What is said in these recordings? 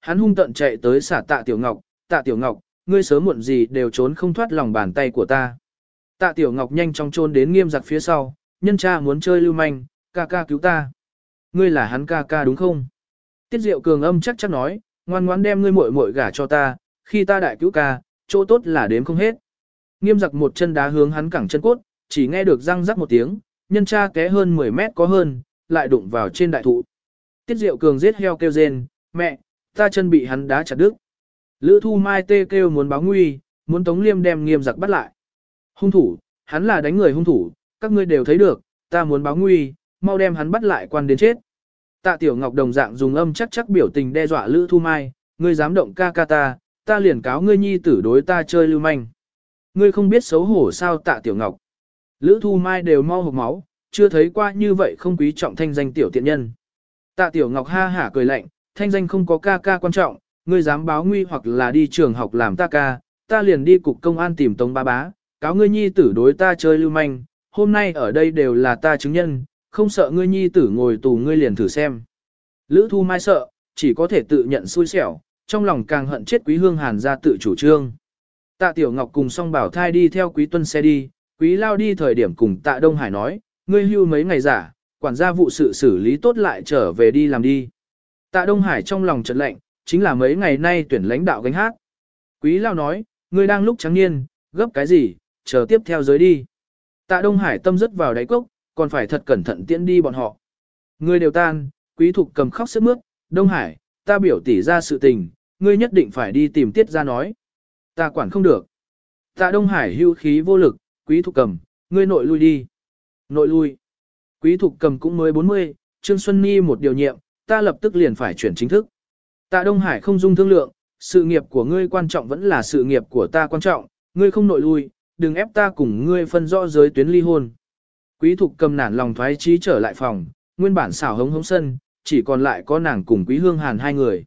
Hắn hung tận chạy tới xả tạ tiểu ngọc, tạ tiểu ngọc, ngươi sớm muộn gì đều trốn không thoát lòng bàn tay của ta. Tạ tiểu ngọc nhanh chóng trốn đến nghiêm giặc phía sau, nhân cha muốn chơi lưu manh, ca ca cứu ta. Ngươi là hắn ca ca đúng không? Tiết diệu cường âm chắc chắc nói, ngoan ngoãn đem ngươi muội muội gả cho ta, khi ta đại cứu ca, chỗ tốt là đếm không hết. Nghiêm giặc một chân đá hướng hắn cẳng chân cốt, chỉ nghe được răng rắc một tiếng, nhân cha té hơn 10 mét có hơn, lại đụng vào trên đại thụ. Tiết Diệu Cường giết heo kêu rên, mẹ, ta chân bị hắn đá chặt đứt. Lữ Thu Mai tê kêu muốn báo nguy, muốn Tống Liêm đem nghiêm giặc bắt lại. Hung thủ, hắn là đánh người hung thủ, các ngươi đều thấy được, ta muốn báo nguy, mau đem hắn bắt lại quan đến chết. Tạ Tiểu Ngọc đồng dạng dùng âm chắc chắc biểu tình đe dọa Lữ Thu Mai, ngươi dám động ca ca ta, ta liền cáo ngươi nhi tử đối ta chơi lưu manh. Ngươi không biết xấu hổ sao Tạ Tiểu Ngọc. Lữ Thu Mai đều mau hộc máu, chưa thấy qua như vậy không quý trọng thanh danh tiểu tiện nhân. Tạ Tiểu Ngọc ha hả cười lạnh, thanh danh không có ca ca quan trọng, ngươi dám báo nguy hoặc là đi trường học làm ta ca, ta liền đi cục công an tìm Tống Ba Bá, cáo ngươi nhi tử đối ta chơi lưu manh, hôm nay ở đây đều là ta chứng nhân, không sợ ngươi nhi tử ngồi tù ngươi liền thử xem. Lữ Thu Mai sợ, chỉ có thể tự nhận xui xẻo, trong lòng càng hận chết Quý Hương Hàn ra tự chủ trương. Tạ Tiểu Ngọc cùng song bảo thai đi theo Quý Tuân xe đi, Quý Lao đi thời điểm cùng Tạ Đông Hải nói, ngươi hưu mấy ngày giả, quản gia vụ sự xử lý tốt lại trở về đi làm đi. Tạ Đông Hải trong lòng chợt lạnh, chính là mấy ngày nay tuyển lãnh đạo gánh hát. Quý Lao nói, ngươi đang lúc trắng niên, gấp cái gì, chờ tiếp theo giới đi. Tạ Đông Hải tâm rất vào đáy cốc, còn phải thật cẩn thận tiễn đi bọn họ. Ngươi đều tan, quý thục cầm khóc sức mướt, Đông Hải, ta biểu tỷ ra sự tình, ngươi nhất định phải đi tìm tiết ra nói. Ta quản không được. Tạ Đông Hải hưu khí vô lực, quý thục cầm, ngươi nội lui đi. Nội lui. Quý thục cầm cũng mới 40, Trương Xuân Ni một điều nhiệm, ta lập tức liền phải chuyển chính thức. Tạ Đông Hải không dung thương lượng, sự nghiệp của ngươi quan trọng vẫn là sự nghiệp của ta quan trọng, ngươi không nội lui, đừng ép ta cùng ngươi phân rõ giới tuyến ly hôn. Quý thục cầm nản lòng thoái trí trở lại phòng, nguyên bản xảo hống hống sân, chỉ còn lại có nàng cùng quý hương hàn hai người.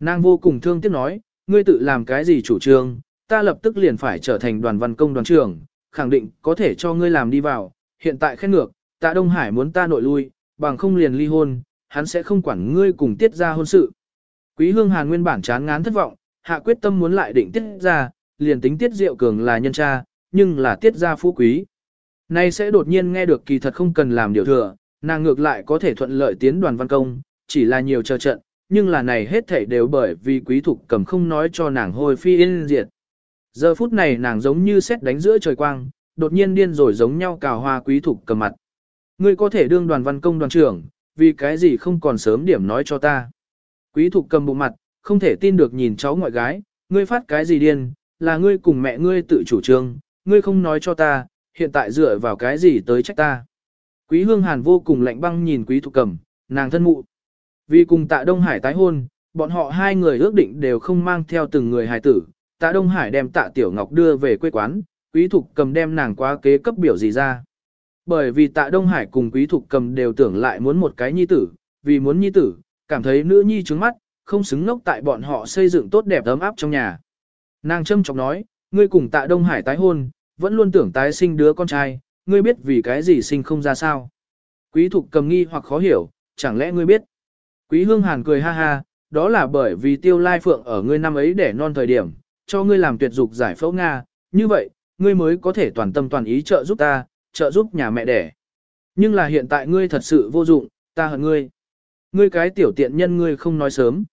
Nàng vô cùng thương tiếc nói, ngươi tự làm cái gì chủ trương, ta lập tức liền phải trở thành đoàn văn công đoàn trưởng, khẳng định có thể cho ngươi làm đi vào, hiện tại khen ngược, tạ Đông Hải muốn ta nội lui, bằng không liền ly hôn, hắn sẽ không quản ngươi cùng tiết ra hôn sự. Quý hương hàn nguyên bản chán ngán thất vọng, hạ quyết tâm muốn lại định tiết ra, liền tính tiết diệu cường là nhân cha, nhưng là tiết gia phú quý. Nay sẽ đột nhiên nghe được kỳ thật không cần làm điều thừa, nàng ngược lại có thể thuận lợi tiến đoàn văn công, chỉ là nhiều chờ trận, nhưng là này hết thảy đều bởi vì quý thục cầm không nói cho nàng hồi phi yên diệt. Giờ phút này nàng giống như xét đánh giữa trời quang, đột nhiên điên rồi giống nhau cào hoa quý thục cầm mặt. Ngươi có thể đương đoàn văn công đoàn trưởng, vì cái gì không còn sớm điểm nói cho ta. Quý thục cầm bụng mặt, không thể tin được nhìn cháu ngoại gái, ngươi phát cái gì điên, là ngươi cùng mẹ ngươi tự chủ trương, ngươi không nói cho ta, hiện tại dựa vào cái gì tới trách ta. Quý hương hàn vô cùng lạnh băng nhìn quý thục cầm, nàng thân mụ. Vì cùng tạ Đông Hải tái hôn, bọn họ hai người ước định đều không mang theo từng người hài tử. Tạ Đông Hải đem tạ Tiểu Ngọc đưa về quê quán, quý thục cầm đem nàng qua kế cấp biểu gì ra. Bởi vì tạ Đông Hải cùng quý thục cầm đều tưởng lại muốn một cái nhi tử, vì muốn nhi tử, cảm thấy nữ nhi trứng mắt, không xứng ngốc tại bọn họ xây dựng tốt đẹp ấm áp trong nhà. Nàng châm chọc nói, ngươi cùng tạ Đông Hải tái hôn, vẫn luôn tưởng tái sinh đứa con trai, ngươi biết vì cái gì sinh không ra sao. Quý thục cầm nghi hoặc khó hiểu, chẳng lẽ ngươi biết. Quý hương hàn cười ha ha, đó là bởi vì tiêu lai phượng ở ngươi năm ấy để non thời điểm, cho ngươi làm tuyệt dục giải phẫu Nga, như vậy, ngươi mới có thể toàn tâm toàn ý trợ giúp ta, trợ giúp nhà mẹ đẻ. Nhưng là hiện tại ngươi thật sự vô dụng, ta hận ngươi. Ngươi cái tiểu tiện nhân ngươi không nói sớm.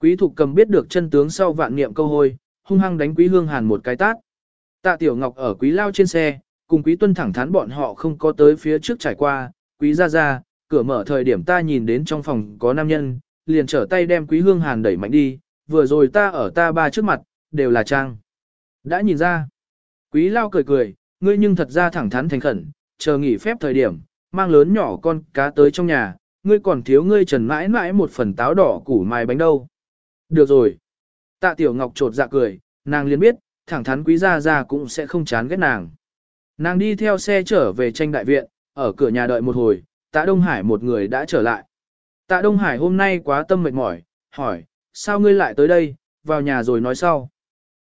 Quý thục cầm biết được chân tướng sau vạn niệm câu hôi, hung hăng đánh quý hương hàn một cái tát. Tạ Tiểu Ngọc ở quý lao trên xe, cùng quý tuân thẳng thắn bọn họ không có tới phía trước trải qua, quý ra ra, cửa mở thời điểm ta nhìn đến trong phòng có nam nhân, liền trở tay đem quý hương hàn đẩy mạnh đi, vừa rồi ta ở ta ba trước mặt, đều là trang. Đã nhìn ra, quý lao cười cười, ngươi nhưng thật ra thẳng thắn thành khẩn, chờ nghỉ phép thời điểm, mang lớn nhỏ con cá tới trong nhà, ngươi còn thiếu ngươi trần mãi mãi một phần táo đỏ củ mài bánh đâu. Được rồi. Tạ Tiểu Ngọc trột dạ cười, nàng liền biết, thẳng thắn quý gia gia cũng sẽ không chán ghét nàng. Nàng đi theo xe trở về tranh đại viện, ở cửa nhà đợi một hồi, tạ Đông Hải một người đã trở lại. Tạ Đông Hải hôm nay quá tâm mệt mỏi, hỏi, sao ngươi lại tới đây, vào nhà rồi nói sau.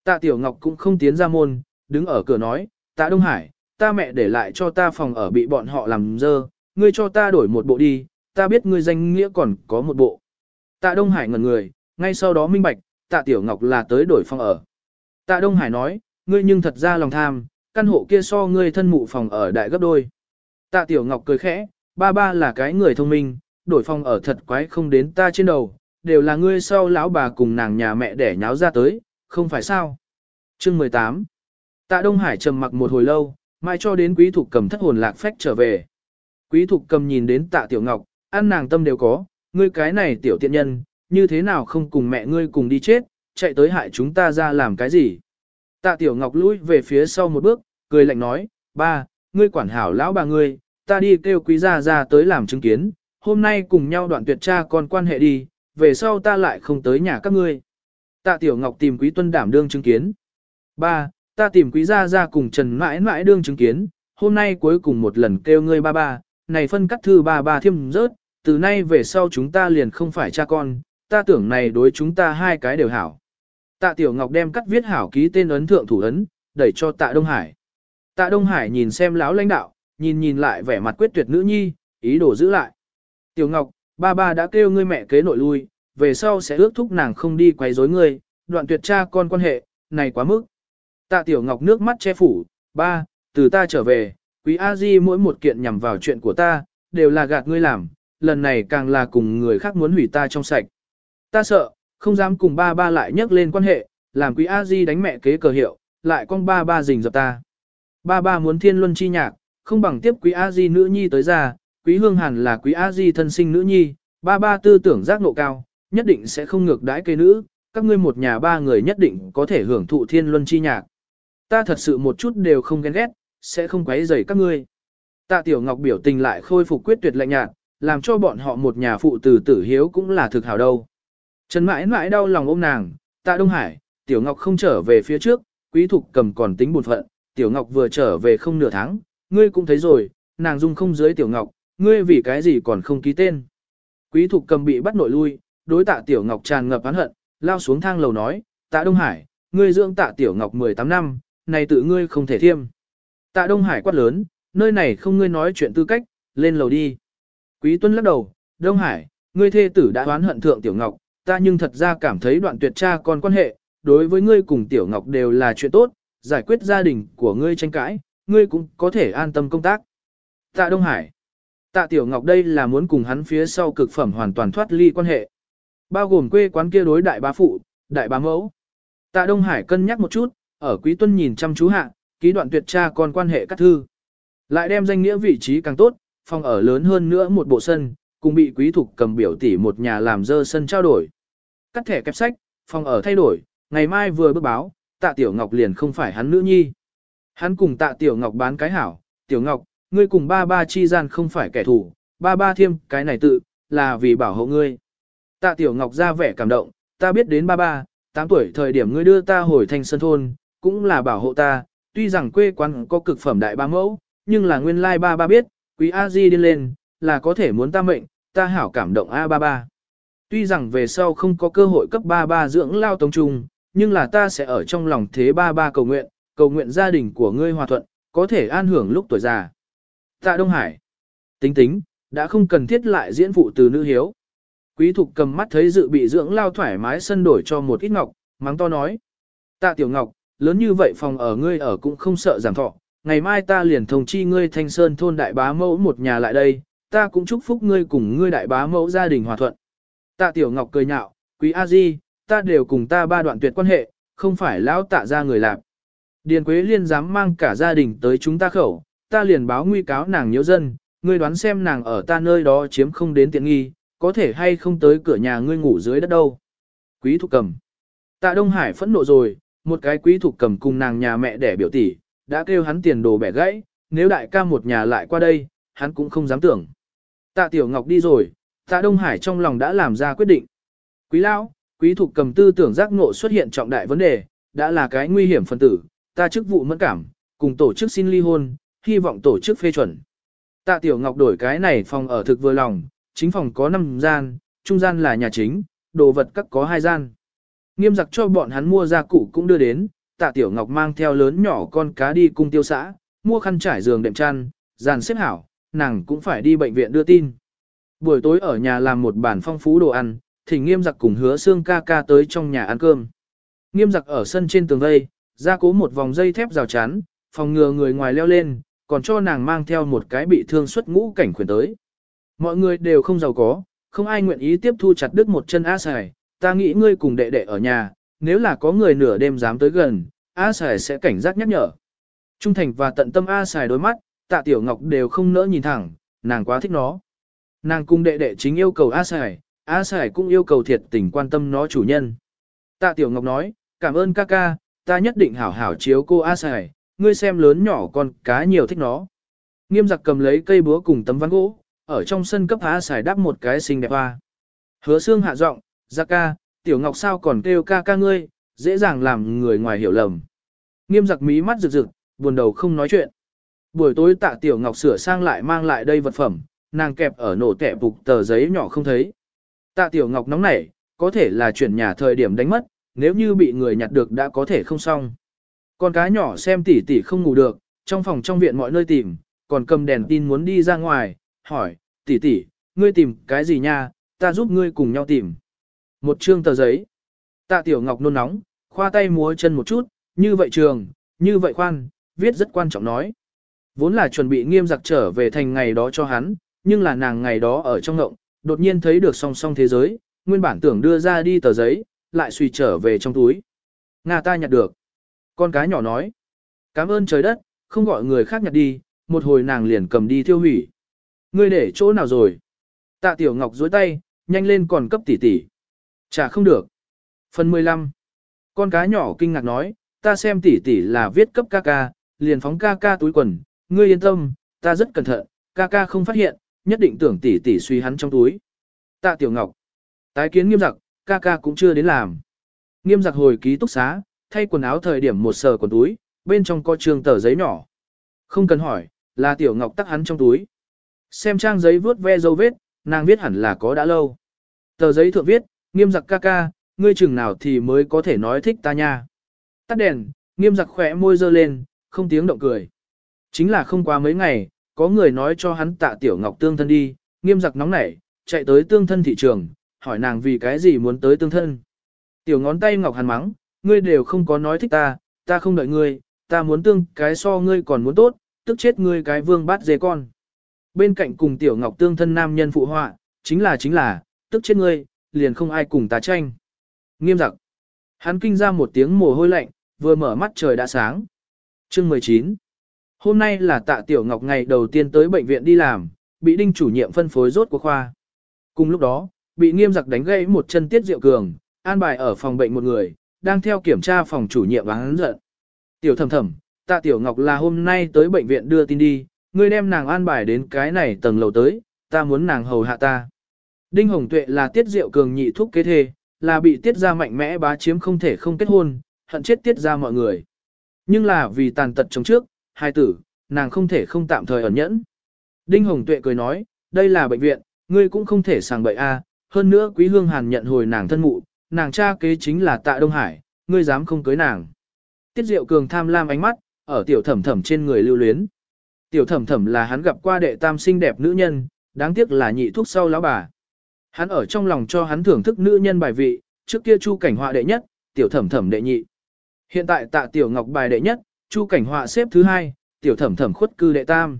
Tạ Tiểu Ngọc cũng không tiến ra môn, đứng ở cửa nói, tạ Đông Hải, ta mẹ để lại cho ta phòng ở bị bọn họ làm dơ, ngươi cho ta đổi một bộ đi, ta biết ngươi danh nghĩa còn có một bộ. Tạ Đông Hải ngẩn người, ngay sau đó minh bạch, tạ Tiểu Ngọc là tới đổi phòng ở. Tạ Đông Hải nói, ngươi nhưng thật ra lòng tham, căn hộ kia so ngươi thân mụ phòng ở đại gấp đôi. Tạ Tiểu Ngọc cười khẽ, ba ba là cái người thông minh, đổi phòng ở thật quái không đến ta trên đầu, đều là ngươi sau lão bà cùng nàng nhà mẹ để nháo ra tới, không phải sao. Chương 18 Tạ Đông Hải trầm mặc một hồi lâu, mai cho đến quý thục cầm thất hồn lạc phách trở về. Quý thục cầm nhìn đến tạ Tiểu Ngọc, ăn nàng tâm đều có, ngươi cái này tiểu tiện nhân, như thế nào không cùng mẹ ngươi cùng đi chết, chạy tới hại chúng ta ra làm cái gì. Tạ Tiểu Ngọc lùi về phía sau một bước, cười lạnh nói, ba, ngươi quản hảo lão bà ngươi, ta đi kêu quý gia ra tới làm chứng kiến, hôm nay cùng nhau đoạn tuyệt cha con quan hệ đi, về sau ta lại không tới nhà các ngươi. Tạ Tiểu Ngọc tìm quý tuân đảm đương chứng kiến. Ba, ta tìm quý gia ra cùng Trần mãi mãi đương chứng kiến, hôm nay cuối cùng một lần kêu ngươi ba ba, này phân cắt thư ba ba thiêm rớt, từ nay về sau chúng ta liền không phải cha con, ta tưởng này đối chúng ta hai cái đều hảo. Tạ Tiểu Ngọc đem cắt viết hảo ký tên ấn thượng thủ ấn, đẩy cho Tạ Đông Hải. Tạ Đông Hải nhìn xem lão lãnh đạo, nhìn nhìn lại vẻ mặt quyết tuyệt nữ nhi, ý đồ giữ lại. Tiểu Ngọc, ba ba đã kêu ngươi mẹ kế nội lui, về sau sẽ ước thúc nàng không đi quấy rối ngươi, đoạn tuyệt cha con quan hệ, này quá mức. Tạ Tiểu Ngọc nước mắt che phủ, ba, từ ta trở về, quý a di mỗi một kiện nhằm vào chuyện của ta, đều là gạt ngươi làm, lần này càng là cùng người khác muốn hủy ta trong sạch. Ta sợ, không dám cùng ba ba lại nhắc lên quan hệ, làm quý a di đánh mẹ kế cờ hiệu, lại con ba ba rình dập ta. Ba ba muốn thiên luân chi nhạc, không bằng tiếp quý a di nữ nhi tới ra, quý hương hàn là quý a di thân sinh nữ nhi, ba ba tư tưởng giác ngộ cao, nhất định sẽ không ngược đãi cây nữ, các ngươi một nhà ba người nhất định có thể hưởng thụ thiên luân chi nhạc. Ta thật sự một chút đều không ghen ghét, sẽ không quấy rầy các ngươi. Tạ Tiểu Ngọc biểu tình lại khôi phục quyết tuyệt lạnh nhạt, làm cho bọn họ một nhà phụ tử tử hiếu cũng là thực hảo đâu. Trần mãi mãi đau lòng ôm nàng, Tạ Đông Hải, Tiểu Ngọc không trở về phía trước, quý thục cầm còn tính buồn phận, Tiểu Ngọc vừa trở về không nửa tháng, ngươi cũng thấy rồi, nàng dung không dưới Tiểu Ngọc, ngươi vì cái gì còn không ký tên. Quý thục cầm bị bắt nội lui, đối tạ Tiểu Ngọc tràn ngập oán hận, lao xuống thang lầu nói, tạ Đông Hải, ngươi dưỡng tạ Tiểu Ngọc 18 năm, này tự ngươi không thể thiêm. Tạ Đông Hải quát lớn, nơi này không ngươi nói chuyện tư cách, lên lầu đi. Quý Tuân lắc đầu, Đông Hải, ngươi thê tử đã oán hận thượng Tiểu Ngọc, ta nhưng thật ra cảm thấy đoạn tuyệt cha con quan hệ, đối với ngươi cùng Tiểu Ngọc đều là chuyện tốt, giải quyết gia đình của ngươi tranh cãi, ngươi cũng có thể an tâm công tác. Tạ Đông Hải, Tạ Tiểu Ngọc đây là muốn cùng hắn phía sau cực phẩm hoàn toàn thoát ly quan hệ. Bao gồm quê quán kia đối đại bá phụ, đại bá mẫu. Tạ Đông Hải cân nhắc một chút, ở Quý Tuân nhìn chăm chú hạ, ký đoạn tuyệt tra còn quan hệ cắt thư. Lại đem danh nghĩa vị trí càng tốt, phòng ở lớn hơn nữa một bộ sân, cùng bị quý thục cầm biểu tỷ một nhà làm dơ sân trao đổi. Cắt thẻ kẹp sách, phòng ở thay đổi, ngày mai vừa bước báo, tạ Tiểu Ngọc liền không phải hắn nữ nhi. Hắn cùng tạ Tiểu Ngọc bán cái hảo, Tiểu Ngọc, ngươi cùng ba ba chi gian không phải kẻ thù, ba ba thiêm cái này tự, là vì bảo hộ ngươi. Tạ Tiểu Ngọc ra vẻ cảm động, ta biết đến ba ba, 8 tuổi thời điểm ngươi đưa ta hồi thành sân thôn, cũng là bảo hộ ta, tuy rằng quê quán có cực phẩm đại ba mẫu, nhưng là nguyên lai ba ba biết, quý A Di đi lên, là có thể muốn ta mệnh, ta hảo cảm động A ba ba. Tuy rằng về sau không có cơ hội cấp ba ba dưỡng lao tông trung, nhưng là ta sẽ ở trong lòng thế ba ba cầu nguyện, cầu nguyện gia đình của ngươi hòa thuận, có thể an hưởng lúc tuổi già. Tạ Đông Hải. Tính tính, đã không cần thiết lại diễn phụ từ nữ hiếu. Quý thục cầm mắt thấy dự bị dưỡng lao thoải mái sân đổi cho một ít ngọc, mắng to nói. Tạ Tiểu Ngọc, lớn như vậy phòng ở ngươi ở cũng không sợ giảm thọ, ngày mai ta liền thông chi ngươi thanh sơn thôn đại bá mẫu một nhà lại đây, ta cũng chúc phúc ngươi cùng ngươi đại bá mẫu gia đình hòa thuận. Tạ Tiểu Ngọc cười nhạo, quý A Di, ta đều cùng ta ba đoạn tuyệt quan hệ, không phải lão tạ ra người làm. Điền Quế Liên dám mang cả gia đình tới chúng ta khẩu, ta liền báo nguy cáo nàng nhiễu dân, ngươi đoán xem nàng ở ta nơi đó chiếm không đến tiện nghi, có thể hay không tới cửa nhà ngươi ngủ dưới đất đâu. Quý thục cầm. Tạ Đông Hải phẫn nộ rồi, một cái quý thuộc cầm cùng nàng nhà mẹ đẻ biểu tỷ, đã kêu hắn tiền đồ bẻ gãy, nếu đại ca một nhà lại qua đây, hắn cũng không dám tưởng. Tạ Tiểu Ngọc đi rồi, Tạ Đông Hải trong lòng đã làm ra quyết định. Quý lão, quý thuộc cầm tư tưởng giác ngộ xuất hiện trọng đại vấn đề, đã là cái nguy hiểm phân tử, ta chức vụ mẫn cảm, cùng tổ chức xin ly hôn, hy vọng tổ chức phê chuẩn. Tạ Tiểu Ngọc đổi cái này phòng ở thực vừa lòng, chính phòng có 5 gian, trung gian là nhà chính, đồ vật các có 2 gian. Nghiêm giặc cho bọn hắn mua gia cụ cũng đưa đến, tạ tiểu ngọc mang theo lớn nhỏ con cá đi cung tiêu xã, mua khăn trải giường đệm chăn, dàn xếp hảo, nàng cũng phải đi bệnh viện đưa tin. Buổi tối ở nhà làm một bản phong phú đồ ăn, thỉnh nghiêm giặc cùng hứa xương ca ca tới trong nhà ăn cơm. Nghiêm giặc ở sân trên tường vây, ra cố một vòng dây thép rào chắn, phòng ngừa người ngoài leo lên, còn cho nàng mang theo một cái bị thương xuất ngũ cảnh khuyển tới. Mọi người đều không giàu có, không ai nguyện ý tiếp thu chặt đứt một chân á xài, ta nghĩ ngươi cùng đệ đệ ở nhà, nếu là có người nửa đêm dám tới gần, A Sải sẽ cảnh giác nhắc nhở. Trung thành và tận tâm A Sải đối mắt, tạ tiểu ngọc đều không nỡ nhìn thẳng, nàng quá thích nó. Nàng cùng đệ đệ chính yêu cầu A Sải, A Sải cũng yêu cầu thiệt tình quan tâm nó chủ nhân. Tạ tiểu ngọc nói, cảm ơn ca ca, ta nhất định hảo hảo chiếu cô A Sải, ngươi xem lớn nhỏ con cá nhiều thích nó. Nghiêm giặc cầm lấy cây búa cùng tấm ván gỗ, ở trong sân cấp A Sải đắp một cái xinh đẹp hoa. Hứa xương hạ giọng, ra ca, tiểu ngọc sao còn kêu ca ca ngươi, dễ dàng làm người ngoài hiểu lầm. Nghiêm giặc mí mắt rực rực, buồn đầu không nói chuyện. Buổi tối tạ tiểu ngọc sửa sang lại mang lại đây vật phẩm, nàng kẹp ở nổ tẻ bục tờ giấy nhỏ không thấy. Tạ tiểu ngọc nóng nảy, có thể là chuyển nhà thời điểm đánh mất, nếu như bị người nhặt được đã có thể không xong. Con cá nhỏ xem tỉ tỉ không ngủ được, trong phòng trong viện mọi nơi tìm, còn cầm đèn tin muốn đi ra ngoài, hỏi, tỉ tỉ, ngươi tìm cái gì nha, ta giúp ngươi cùng nhau tìm. Một chương tờ giấy. Tạ tiểu ngọc nôn nóng, khoa tay múa chân một chút, như vậy trường, như vậy khoan, viết rất quan trọng nói. Vốn là chuẩn bị nghiêm giặc trở về thành ngày đó cho hắn, nhưng là nàng ngày đó ở trong ngộng, đột nhiên thấy được song song thế giới, nguyên bản tưởng đưa ra đi tờ giấy, lại suy trở về trong túi. Nga ta nhặt được. Con cá nhỏ nói. Cảm ơn trời đất, không gọi người khác nhặt đi, một hồi nàng liền cầm đi thiêu hủy. Ngươi để chỗ nào rồi? Tạ Tiểu Ngọc dối tay, nhanh lên còn cấp tỷ tỷ. Chả không được. Phần 15. Con cá nhỏ kinh ngạc nói, ta xem tỷ tỷ là viết cấp ca ca, liền phóng ca ca túi quần, ngươi yên tâm, ta rất cẩn thận, ca ca không phát hiện, nhất định tưởng tỷ tỷ suy hắn trong túi. Tạ Tiểu Ngọc. Tái kiến nghiêm giặc, ca ca cũng chưa đến làm. Nghiêm giặc hồi ký túc xá, thay quần áo thời điểm một sờ quần túi, bên trong có trường tờ giấy nhỏ. Không cần hỏi, là Tiểu Ngọc tắc hắn trong túi. Xem trang giấy vướt ve dấu vết, nàng viết hẳn là có đã lâu. Tờ giấy thượng viết, nghiêm giặc ca ca, ngươi chừng nào thì mới có thể nói thích ta nha. Tắt đèn, nghiêm giặc khỏe môi dơ lên, không tiếng động cười. Chính là không qua mấy ngày, có người nói cho hắn tạ tiểu ngọc tương thân đi, nghiêm giặc nóng nảy, chạy tới tương thân thị trường, hỏi nàng vì cái gì muốn tới tương thân. Tiểu ngón tay ngọc hàn mắng, ngươi đều không có nói thích ta, ta không đợi ngươi, ta muốn tương cái so ngươi còn muốn tốt, tức chết ngươi cái vương bát dê con. Bên cạnh cùng tiểu ngọc tương thân nam nhân phụ họa, chính là chính là, tức chết ngươi, liền không ai cùng ta tranh. Nghiêm giặc. Hắn kinh ra một tiếng mồ hôi lạnh, vừa mở mắt trời đã sáng. Chương 19. Hôm nay là tạ tiểu ngọc ngày đầu tiên tới bệnh viện đi làm, bị đinh chủ nhiệm phân phối rốt của khoa. Cùng lúc đó, bị nghiêm giặc đánh gãy một chân tiết diệu cường, an bài ở phòng bệnh một người, đang theo kiểm tra phòng chủ nhiệm và hắn giận. Tiểu thầm thầm, tạ tiểu ngọc là hôm nay tới bệnh viện đưa tin đi, ngươi đem nàng an bài đến cái này tầng lầu tới, ta muốn nàng hầu hạ ta. Đinh Hồng Tuệ là tiết diệu cường nhị thúc kế thê, là bị tiết ra mạnh mẽ bá chiếm không thể không kết hôn, hận chết tiết ra mọi người. Nhưng là vì tàn tật chống trước, hai tử, nàng không thể không tạm thời ẩn nhẫn. Đinh Hồng Tuệ cười nói, đây là bệnh viện, ngươi cũng không thể sàng bậy a. hơn nữa Quý Hương Hàn nhận hồi nàng thân mụ, nàng cha kế chính là Tạ Đông Hải, ngươi dám không cưới nàng. Tiết Diệu Cường tham lam ánh mắt, ở tiểu thẩm thẩm trên người lưu luyến. Tiểu thẩm thẩm là hắn gặp qua đệ tam xinh đẹp nữ nhân, đáng tiếc là nhị thuốc sau lão bà. Hắn ở trong lòng cho hắn thưởng thức nữ nhân bài vị, trước kia chu cảnh họa đệ nhất, tiểu thẩm thẩm đệ nhị. Hiện tại tạ tiểu ngọc bài đệ nhất, chu cảnh họa xếp thứ hai, tiểu thẩm thẩm khuất cư đệ tam.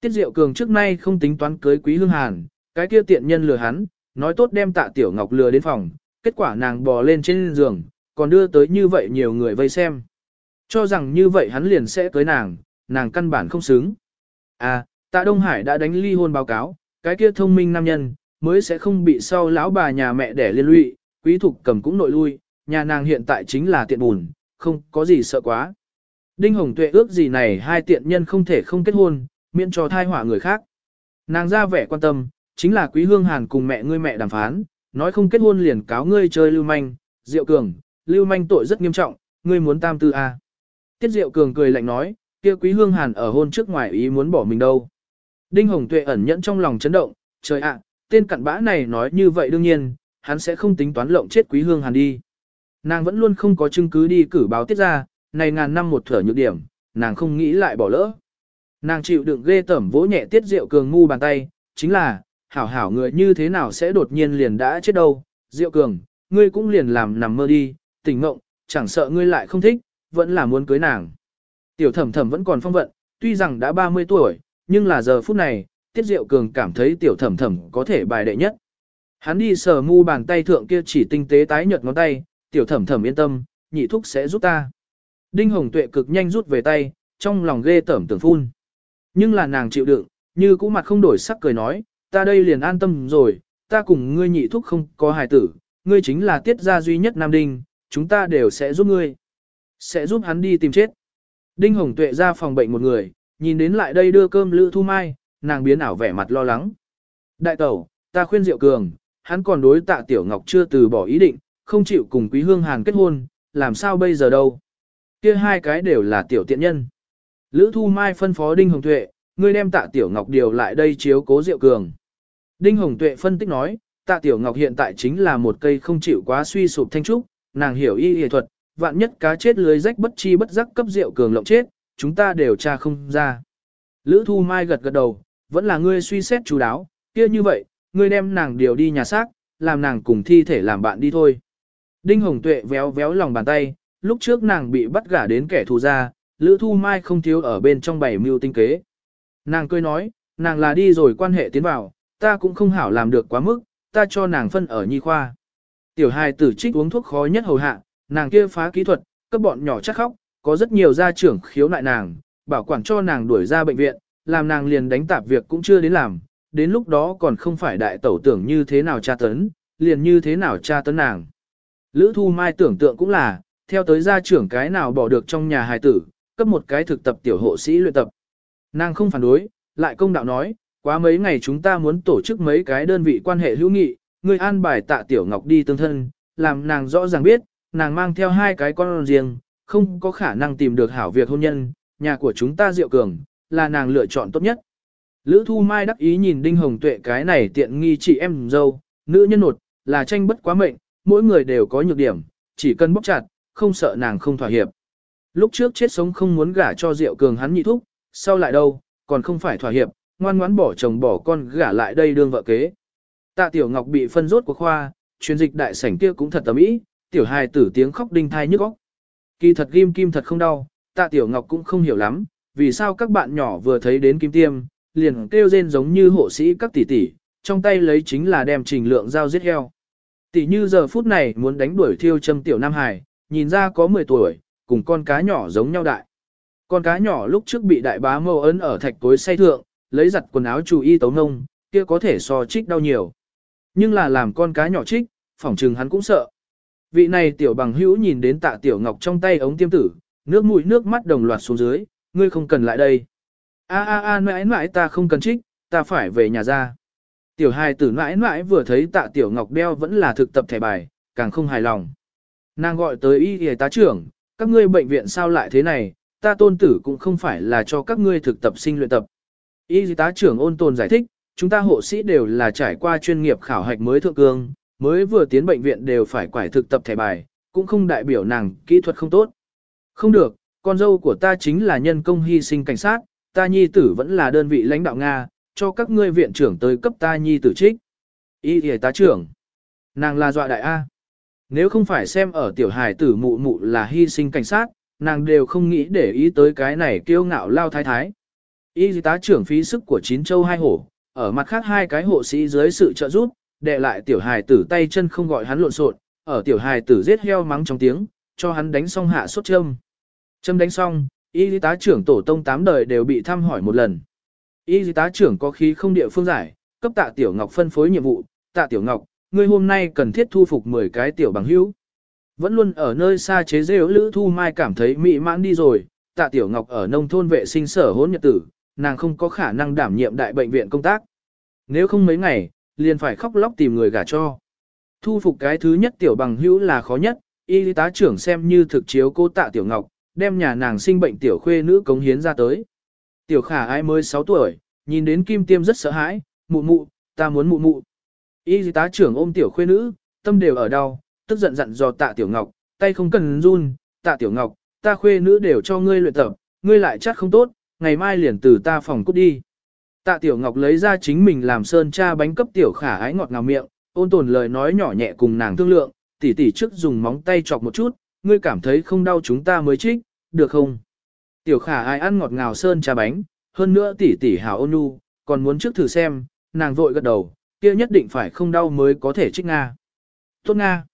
Tiết Diệu Cường trước nay không tính toán cưới Quý Hương Hàn, cái kia tiện nhân lừa hắn, nói tốt đem tạ tiểu ngọc lừa đến phòng, kết quả nàng bò lên trên giường, còn đưa tới như vậy nhiều người vây xem. Cho rằng như vậy hắn liền sẽ cưới nàng, nàng căn bản không xứng. À, tạ Đông Hải đã đánh ly hôn báo cáo, cái kia thông minh nam nhân, mới sẽ không bị sau lão bà nhà mẹ đẻ liên lụy, quý thục cầm cũng nội lui, nhà nàng hiện tại chính là tiện bùn, không có gì sợ quá. Đinh Hồng Tuệ ước gì này hai tiện nhân không thể không kết hôn, miễn cho thai họa người khác. Nàng ra vẻ quan tâm, chính là Quý Hương Hàn cùng mẹ ngươi mẹ đàm phán, nói không kết hôn liền cáo ngươi chơi lưu manh, Diệu Cường, lưu manh tội rất nghiêm trọng, ngươi muốn tam tư a. Tiết Diệu Cường cười lạnh nói, kia Quý Hương Hàn ở hôn trước ngoài ý muốn bỏ mình đâu. Đinh Hồng Tuệ ẩn nhẫn trong lòng chấn động, trời ạ, tên cặn bã này nói như vậy đương nhiên, hắn sẽ không tính toán lộng chết Quý Hương Hàn đi. Nàng vẫn luôn không có chứng cứ đi cử báo tiết ra, này ngàn năm một thở nhược điểm, nàng không nghĩ lại bỏ lỡ. Nàng chịu đựng ghê tẩm vỗ nhẹ tiết rượu cường ngu bàn tay, chính là, hảo hảo người như thế nào sẽ đột nhiên liền đã chết đâu, Diệu Cường, ngươi cũng liền làm nằm mơ đi, tỉnh mộng, chẳng sợ ngươi lại không thích, vẫn là muốn cưới nàng. Tiểu thẩm thẩm vẫn còn phong vận, tuy rằng đã 30 tuổi, nhưng là giờ phút này, Tiết Diệu Cường cảm thấy tiểu thẩm thẩm có thể bài đệ nhất. Hắn đi sờ mu bàn tay thượng kia chỉ tinh tế tái nhợt ngón tay, tiểu thẩm thẩm yên tâm, nhị thúc sẽ giúp ta. Đinh Hồng Tuệ cực nhanh rút về tay, trong lòng ghê tởm tưởng phun. Nhưng là nàng chịu đựng, như cũ mặt không đổi sắc cười nói, ta đây liền an tâm rồi, ta cùng ngươi nhị thúc không có hài tử, ngươi chính là tiết gia duy nhất Nam Đinh, chúng ta đều sẽ giúp ngươi. Sẽ giúp hắn đi tìm chết. Đinh Hồng Tuệ ra phòng bệnh một người, nhìn đến lại đây đưa cơm Lữ Thu Mai, nàng biến ảo vẻ mặt lo lắng. Đại tẩu, ta khuyên Diệu Cường, hắn còn đối tạ Tiểu Ngọc chưa từ bỏ ý định, không chịu cùng Quý Hương Hàn kết hôn, làm sao bây giờ đâu. Kia hai cái đều là tiểu tiện nhân. Lữ Thu Mai phân phó Đinh Hồng Tuệ, ngươi đem tạ Tiểu Ngọc điều lại đây chiếu cố Diệu Cường. Đinh Hồng Tuệ phân tích nói, tạ Tiểu Ngọc hiện tại chính là một cây không chịu quá suy sụp thanh trúc, nàng hiểu y y thuật, vạn nhất cá chết lưới rách bất chi bất giác cấp Diệu Cường lộng chết, chúng ta đều tra không ra. Lữ Thu Mai gật gật đầu, vẫn là ngươi suy xét chú đáo, kia như vậy, ngươi đem nàng điều đi nhà xác, làm nàng cùng thi thể làm bạn đi thôi. Đinh Hồng Tuệ véo véo lòng bàn tay, lúc trước nàng bị bắt gả đến kẻ thù ra, Lữ Thu Mai không thiếu ở bên trong bảy mưu tinh kế. Nàng cười nói, nàng là đi rồi quan hệ tiến vào, ta cũng không hảo làm được quá mức, ta cho nàng phân ở nhi khoa. Tiểu hài tử trích uống thuốc khó nhất hầu hạ, nàng kia phá kỹ thuật, các bọn nhỏ chắc khóc, có rất nhiều gia trưởng khiếu nại nàng, bảo quản cho nàng đuổi ra bệnh viện, làm nàng liền đánh tạp việc cũng chưa đến làm, đến lúc đó còn không phải đại tẩu tưởng như thế nào tra tấn, liền như thế nào tra tấn nàng. Lữ Thu Mai tưởng tượng cũng là, theo tới gia trưởng cái nào bỏ được trong nhà hài tử, cấp một cái thực tập tiểu hộ sĩ luyện tập. Nàng không phản đối, lại công đạo nói, quá mấy ngày chúng ta muốn tổ chức mấy cái đơn vị quan hệ hữu nghị, người an bài tạ tiểu ngọc đi tương thân, làm nàng rõ ràng biết, nàng mang theo hai cái con riêng, không có khả năng tìm được hảo việc hôn nhân, nhà của chúng ta diệu cường, là nàng lựa chọn tốt nhất. Lữ Thu Mai đắc ý nhìn Đinh Hồng Tuệ cái này tiện nghi chị em dâu, nữ nhân nột, là tranh bất quá mệnh, mỗi người đều có nhược điểm, chỉ cần bóc chặt, không sợ nàng không thỏa hiệp. Lúc trước chết sống không muốn gả cho Diệu Cường hắn nhị thúc, sau lại đâu, còn không phải thỏa hiệp, ngoan ngoãn bỏ chồng bỏ con gả lại đây đương vợ kế. Tạ Tiểu Ngọc bị phân rốt của khoa, truyền dịch đại sảnh kia cũng thật tầm ý, tiểu hài tử tiếng khóc đinh thai nhức óc. Kỳ thật ghim kim thật không đau, Tạ Tiểu Ngọc cũng không hiểu lắm, vì sao các bạn nhỏ vừa thấy đến kim tiêm, liền kêu rên giống như hộ sĩ các tỷ tỷ, trong tay lấy chính là đem trình lượng dao giết heo. Tỷ như giờ phút này muốn đánh đuổi thiêu châm tiểu Nam Hải, nhìn ra có 10 tuổi, cùng con cá nhỏ giống nhau đại. Con cá nhỏ lúc trước bị đại bá mâu ấn ở thạch cối say thượng, lấy giặt quần áo chú y tấu nông, kia có thể so trích đau nhiều. Nhưng là làm con cá nhỏ trích, phỏng trừng hắn cũng sợ. Vị này tiểu bằng hữu nhìn đến tạ tiểu ngọc trong tay ống tiêm tử, nước mũi nước mắt đồng loạt xuống dưới, ngươi không cần lại đây. A a a mãi mãi ta không cần trích, ta phải về nhà ra. Tiểu hài tử mãi mãi vừa thấy tạ tiểu ngọc đeo vẫn là thực tập thẻ bài, càng không hài lòng. Nàng gọi tới y y tá trưởng, các ngươi bệnh viện sao lại thế này, ta tôn tử cũng không phải là cho các ngươi thực tập sinh luyện tập. Y tá trưởng ôn tồn giải thích, chúng ta hộ sĩ đều là trải qua chuyên nghiệp khảo hạch mới thượng cương, mới vừa tiến bệnh viện đều phải quải thực tập thẻ bài, cũng không đại biểu nàng kỹ thuật không tốt. Không được, con dâu của ta chính là nhân công hy sinh cảnh sát, ta nhi tử vẫn là đơn vị lãnh đạo Nga, cho các ngươi viện trưởng tới cấp ta nhi tử trích. Y y tá trưởng, nàng là dọa đại A. Nếu không phải xem ở tiểu hài tử mụ mụ là hy sinh cảnh sát, nàng đều không nghĩ để ý tới cái này kiêu ngạo lao thái thái. Y tá trưởng phí sức của chín châu hai hổ, ở mặt khác hai cái hộ sĩ dưới sự trợ giúp, đệ lại tiểu hài tử tay chân không gọi hắn lộn xộn, ở tiểu hài tử giết heo mắng trong tiếng, cho hắn đánh xong hạ sốt châm. Châm đánh xong, y tá trưởng tổ tông tám đời đều bị thăm hỏi một lần. Y tá trưởng có khí không địa phương giải, cấp tạ tiểu ngọc phân phối nhiệm vụ, tạ tiểu ngọc, ngươi hôm nay cần thiết thu phục 10 cái tiểu bằng hữu. Vẫn luôn ở nơi xa chế rêu Lữ Thu Mai cảm thấy mị mãn đi rồi, tạ tiểu ngọc ở nông thôn vệ sinh sở hôn nhật tử, nàng không có khả năng đảm nhiệm đại bệnh viện công tác. Nếu không mấy ngày, liền phải khóc lóc tìm người gả cho. Thu phục cái thứ nhất tiểu bằng hữu là khó nhất, y tá trưởng xem như thực chiếu cô tạ tiểu ngọc, đem nhà nàng sinh bệnh tiểu khuê nữ cống hiến ra tới. Tiểu khả ai mới 6 tuổi, nhìn đến kim tiêm rất sợ hãi, mụ mụ, ta muốn mụ mụ. Y tá trưởng ôm tiểu khuê nữ, tâm đều ở đau, tức giận dặn dò tạ tiểu ngọc, tay không cần run, tạ tiểu ngọc, ta khuê nữ đều cho ngươi luyện tập, ngươi lại chắc không tốt, ngày mai liền từ ta phòng cút đi. Tạ tiểu ngọc lấy ra chính mình làm sơn cha bánh cấp tiểu khả ái ngọt ngào miệng, Ôn tồn lời nói nhỏ nhẹ cùng nàng thương lượng, tỉ tỉ trước dùng móng tay chọc một chút, ngươi cảm thấy không đau chúng ta mới trích, được không? Tiểu khả ai ăn ngọt ngào sơn trà bánh, hơn nữa tỷ tỷ hảo ôn nhu, còn muốn trước thử xem, nàng vội gật đầu, kia nhất định phải không đau mới có thể trích Nga. Tốt Nga.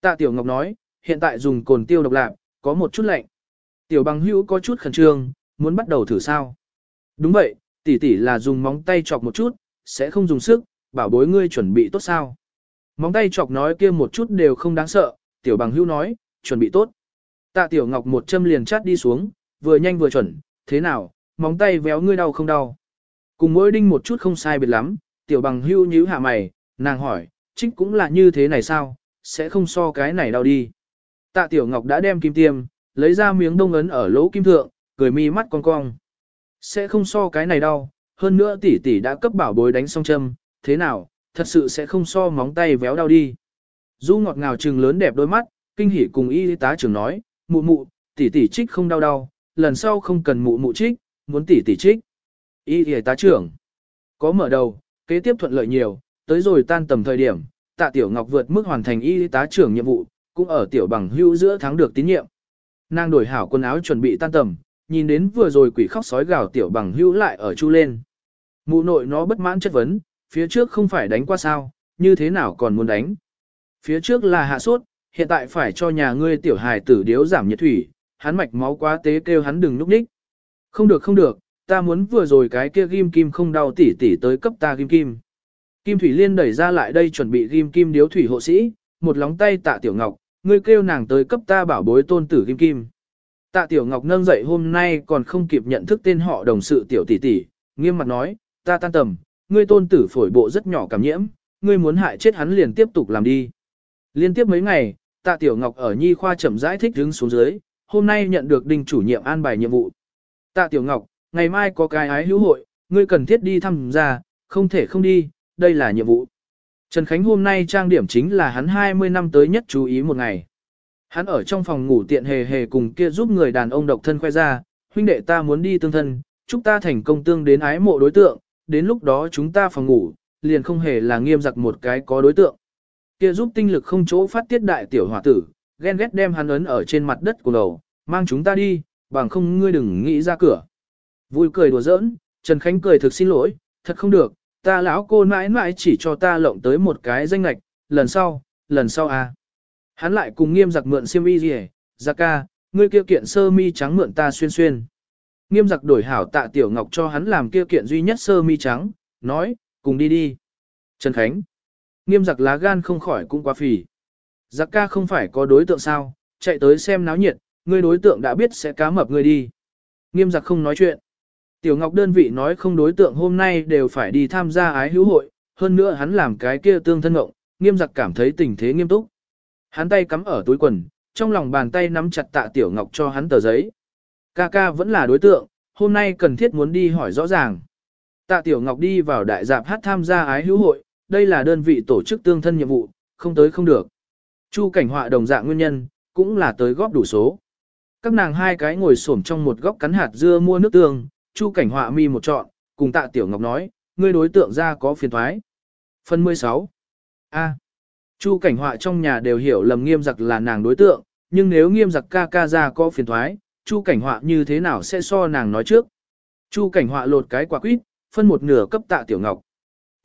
Tạ Tiểu Ngọc nói, hiện tại dùng cồn tiêu độc lạc, có một chút lạnh. Tiểu bằng hữu có chút khẩn trương, muốn bắt đầu thử sao? Đúng vậy, tỷ tỷ là dùng móng tay chọc một chút, sẽ không dùng sức, bảo bối ngươi chuẩn bị tốt sao? Móng tay chọc nói kia một chút đều không đáng sợ, tiểu bằng hữu nói, chuẩn bị tốt. Tạ Tiểu Ngọc một châm liền chát đi xuống, vừa nhanh vừa chuẩn, thế nào, móng tay véo ngươi đau không đau? Cùng mỗi đinh một chút không sai biệt lắm, tiểu bằng hưu nhíu hạ mày, nàng hỏi, trích cũng là như thế này sao, sẽ không so cái này đau đi. Tạ tiểu ngọc đã đem kim tiêm, lấy ra miếng đông ấn ở lỗ kim thượng, cười mi mắt cong cong. Sẽ không so cái này đau, hơn nữa tỷ tỷ đã cấp bảo bối đánh xong châm, thế nào, thật sự sẽ không so móng tay véo đau đi. Du ngọt ngào trừng lớn đẹp đôi mắt, kinh hỉ cùng y tá trưởng nói, mụ mụ, tỷ tỷ trích không đau đau, lần sau không cần mụ mụ trích, muốn tỷ tỷ trích. Y y tá trưởng, có mở đầu, kế tiếp thuận lợi nhiều, tới rồi tan tầm thời điểm, tạ tiểu ngọc vượt mức hoàn thành y tá trưởng nhiệm vụ, cũng ở tiểu bằng hữu giữa thắng được tín nhiệm. Nàng đổi hảo quần áo chuẩn bị tan tầm, nhìn đến vừa rồi quỷ khóc sói gào tiểu bằng hữu lại ở chu lên. Mụ nội nó bất mãn chất vấn, phía trước không phải đánh qua sao, như thế nào còn muốn đánh. Phía trước là hạ sốt, hiện tại phải cho nhà ngươi tiểu hài tử điếu giảm nhiệt thủy, hắn mạch máu quá tế kêu hắn đừng núp đích. Không được không được, ta muốn vừa rồi cái kia ghim kim không đau tỉ tỉ tới cấp ta ghim kim. Kim Thủy Liên đẩy ra lại đây chuẩn bị ghim kim điếu thủy hộ sĩ, một lóng tay tạ tiểu ngọc, ngươi kêu nàng tới cấp ta bảo bối tôn tử ghim kim. Tạ tiểu ngọc nâng dậy hôm nay còn không kịp nhận thức tên họ đồng sự tiểu tỷ tỷ, nghiêm mặt nói, ta tan tầm, ngươi tôn tử phổi bộ rất nhỏ cảm nhiễm, ngươi muốn hại chết hắn liền tiếp tục làm đi. Liên tiếp mấy ngày, tạ tiểu ngọc ở nhi khoa chậm rãi thích đứng xuống dưới, hôm nay nhận được đinh chủ nhiệm an bài nhiệm vụ. Tạ tiểu ngọc, ngày mai có cái ái hữu hội, ngươi cần thiết đi thăm gia, không thể không đi, đây là nhiệm vụ. Trần Khánh hôm nay trang điểm chính là hắn 20 năm tới nhất chú ý một ngày. Hắn ở trong phòng ngủ tiện hề hề cùng kia giúp người đàn ông độc thân khoe ra, huynh đệ ta muốn đi tương thân, chúc ta thành công tương đến ái mộ đối tượng, đến lúc đó chúng ta phòng ngủ, liền không hề là nghiêm giặc một cái có đối tượng. Kia giúp tinh lực không chỗ phát tiết đại tiểu hỏa tử, ghen ghét đem hắn ấn ở trên mặt đất của đầu, mang chúng ta đi, bằng không ngươi đừng nghĩ ra cửa. Vui cười đùa giỡn, Trần Khánh cười thực xin lỗi, thật không được, ta lão cô mãi mãi chỉ cho ta lộng tới một cái danh lạch, lần sau, lần sau à. Hắn lại cùng nghiêm giặc mượn xiêm y gì giặc ca, ngươi kia kiện sơ mi trắng mượn ta xuyên xuyên. Nghiêm giặc đổi hảo tạ tiểu ngọc cho hắn làm kia kiện duy nhất sơ mi trắng, nói, cùng đi đi. Trần Khánh. Nghiêm giặc lá gan không khỏi cũng quá phì. Giặc ca không phải có đối tượng sao, chạy tới xem náo nhiệt, ngươi đối tượng đã biết sẽ cá mập ngươi đi. Nghiêm giặc không nói chuyện. Tiểu Ngọc đơn vị nói không đối tượng hôm nay đều phải đi tham gia ái hữu hội, hơn nữa hắn làm cái kia tương thân ngộng, nghiêm giặc cảm thấy tình thế nghiêm túc. Hắn tay cắm ở túi quần, trong lòng bàn tay nắm chặt tạ Tiểu Ngọc cho hắn tờ giấy. Ca ca vẫn là đối tượng, hôm nay cần thiết muốn đi hỏi rõ ràng. Tạ Tiểu Ngọc đi vào đại dạp hát tham gia ái hữu hội, đây là đơn vị tổ chức tương thân nhiệm vụ, không tới không được. Chu cảnh họa đồng dạng nguyên nhân, cũng là tới góp đủ số. Các nàng hai cái ngồi xổm trong một góc cắn hạt dưa mua nước tương, Chu cảnh họa mi một trọn, cùng tạ tiểu ngọc nói, ngươi đối tượng ra có phiền thoái. Phần 16. A. Chu cảnh họa trong nhà đều hiểu lầm nghiêm giặc là nàng đối tượng, nhưng nếu nghiêm giặc ca ca ra có phiền thoái, chu cảnh họa như thế nào sẽ so nàng nói trước. Chu cảnh họa lột cái quả quýt, phân một nửa cấp tạ tiểu ngọc.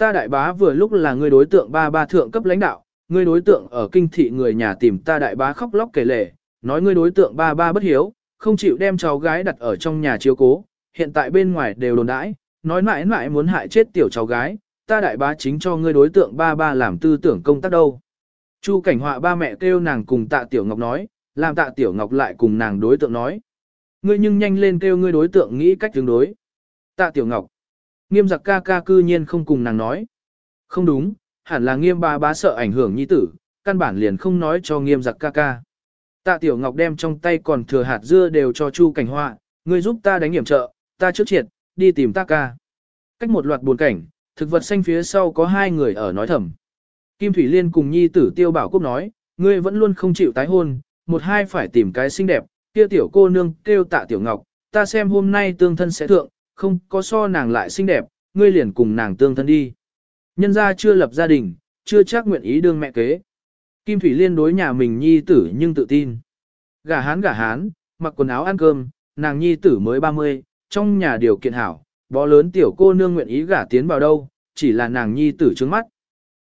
Ta đại bá vừa lúc là người đối tượng ba ba thượng cấp lãnh đạo, người đối tượng ở kinh thị người nhà tìm ta đại bá khóc lóc kể lể, nói người đối tượng ba ba bất hiếu, không chịu đem cháu gái đặt ở trong nhà chiếu cố, hiện tại bên ngoài đều đồn đãi, nói mãi mãi muốn hại chết tiểu cháu gái, ta đại bá chính cho ngươi đối tượng ba ba làm tư tưởng công tác đâu. Chu cảnh họa ba mẹ kêu nàng cùng tạ tiểu ngọc nói, làm tạ tiểu ngọc lại cùng nàng đối tượng nói. Ngươi nhưng nhanh lên kêu ngươi đối tượng nghĩ cách tương đối. Tạ tiểu ngọc. Nghiêm giặc ca ca cư nhiên không cùng nàng nói. Không đúng, hẳn là nghiêm ba bá sợ ảnh hưởng nhi tử, căn bản liền không nói cho nghiêm giặc ca ca. Tạ tiểu ngọc đem trong tay còn thừa hạt dưa đều cho chu cảnh họa, ngươi giúp ta đánh hiểm trợ, ta trước triệt, đi tìm ta ca. Cách một loạt buồn cảnh, thực vật xanh phía sau có hai người ở nói thầm. Kim Thủy Liên cùng nhi tử tiêu bảo Cúc nói, ngươi vẫn luôn không chịu tái hôn, một hai phải tìm cái xinh đẹp, kia tiểu cô nương kêu tạ tiểu ngọc, ta xem hôm nay tương thân sẽ thượng, không có so nàng lại xinh đẹp, ngươi liền cùng nàng tương thân đi. Nhân gia chưa lập gia đình, chưa chắc nguyện ý đương mẹ kế. Kim Thủy Liên đối nhà mình nhi tử nhưng tự tin. Gả hán gả hán, mặc quần áo ăn cơm, nàng nhi tử mới 30, trong nhà điều kiện hảo, bó lớn tiểu cô nương nguyện ý gả tiến vào đâu, chỉ là nàng nhi tử trước mắt.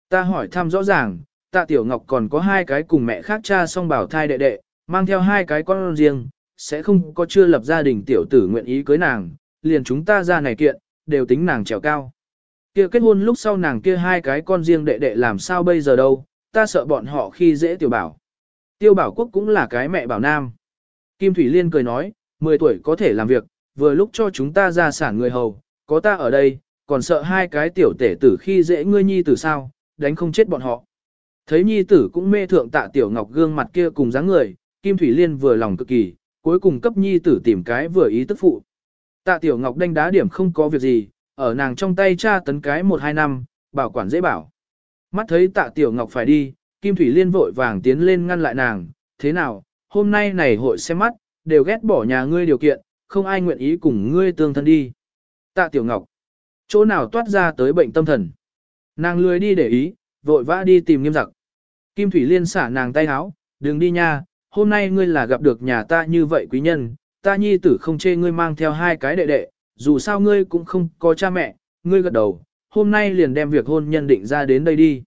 Ta hỏi thăm rõ ràng, tạ tiểu ngọc còn có hai cái cùng mẹ khác cha song bảo thai đệ đệ, mang theo hai cái con riêng, sẽ không có chưa lập gia đình tiểu tử nguyện ý cưới nàng, liền chúng ta ra này kiện, đều tính nàng trèo cao. Kia kết hôn lúc sau nàng kia hai cái con riêng đệ đệ làm sao bây giờ đâu, ta sợ bọn họ khi dễ tiểu bảo. Tiêu bảo quốc cũng là cái mẹ bảo nam. Kim Thủy Liên cười nói, 10 tuổi có thể làm việc, vừa lúc cho chúng ta ra sản người hầu, có ta ở đây, còn sợ hai cái tiểu tể tử khi dễ ngươi nhi tử sao, đánh không chết bọn họ. Thấy nhi tử cũng mê thượng tạ tiểu ngọc gương mặt kia cùng dáng người, Kim Thủy Liên vừa lòng cực kỳ, cuối cùng cấp nhi tử tìm cái vừa ý tức phụ. Tạ tiểu ngọc đánh đá điểm không có việc gì, ở nàng trong tay cha tấn cái 1-2 năm, bảo quản dễ bảo. Mắt thấy tạ tiểu ngọc phải đi, Kim Thủy Liên vội vàng tiến lên ngăn lại nàng, thế nào, hôm nay này hội xem mắt, đều ghét bỏ nhà ngươi điều kiện, không ai nguyện ý cùng ngươi tương thân đi. Tạ Tiểu Ngọc, chỗ nào toát ra tới bệnh tâm thần. Nàng lười đi để ý, vội vã đi tìm nghiêm giặc. Kim Thủy Liên xả nàng tay háo, đừng đi nha, hôm nay ngươi là gặp được nhà ta như vậy quý nhân, ta nhi tử không chê ngươi mang theo hai cái đệ đệ, dù sao ngươi cũng không có cha mẹ, ngươi gật đầu, hôm nay liền đem việc hôn nhân định ra đến đây đi.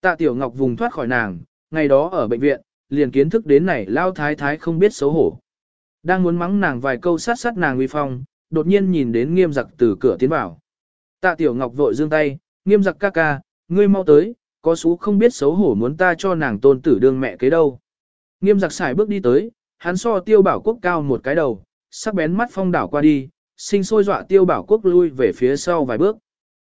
Tạ Tiểu Ngọc vùng thoát khỏi nàng, ngày đó ở bệnh viện, liền kiến thức đến này lao thái thái không biết xấu hổ. Đang muốn mắng nàng vài câu sát sát nàng uy phong, đột nhiên nhìn đến nghiêm giặc từ cửa tiến vào. Tạ Tiểu Ngọc vội giương tay, nghiêm giặc ca ca, ngươi mau tới, có số không biết xấu hổ muốn ta cho nàng tôn tử đương mẹ kế đâu. Nghiêm giặc xài bước đi tới, hắn so tiêu bảo quốc cao một cái đầu, sắc bén mắt phong đảo qua đi, sinh sôi dọa tiêu bảo quốc lui về phía sau vài bước.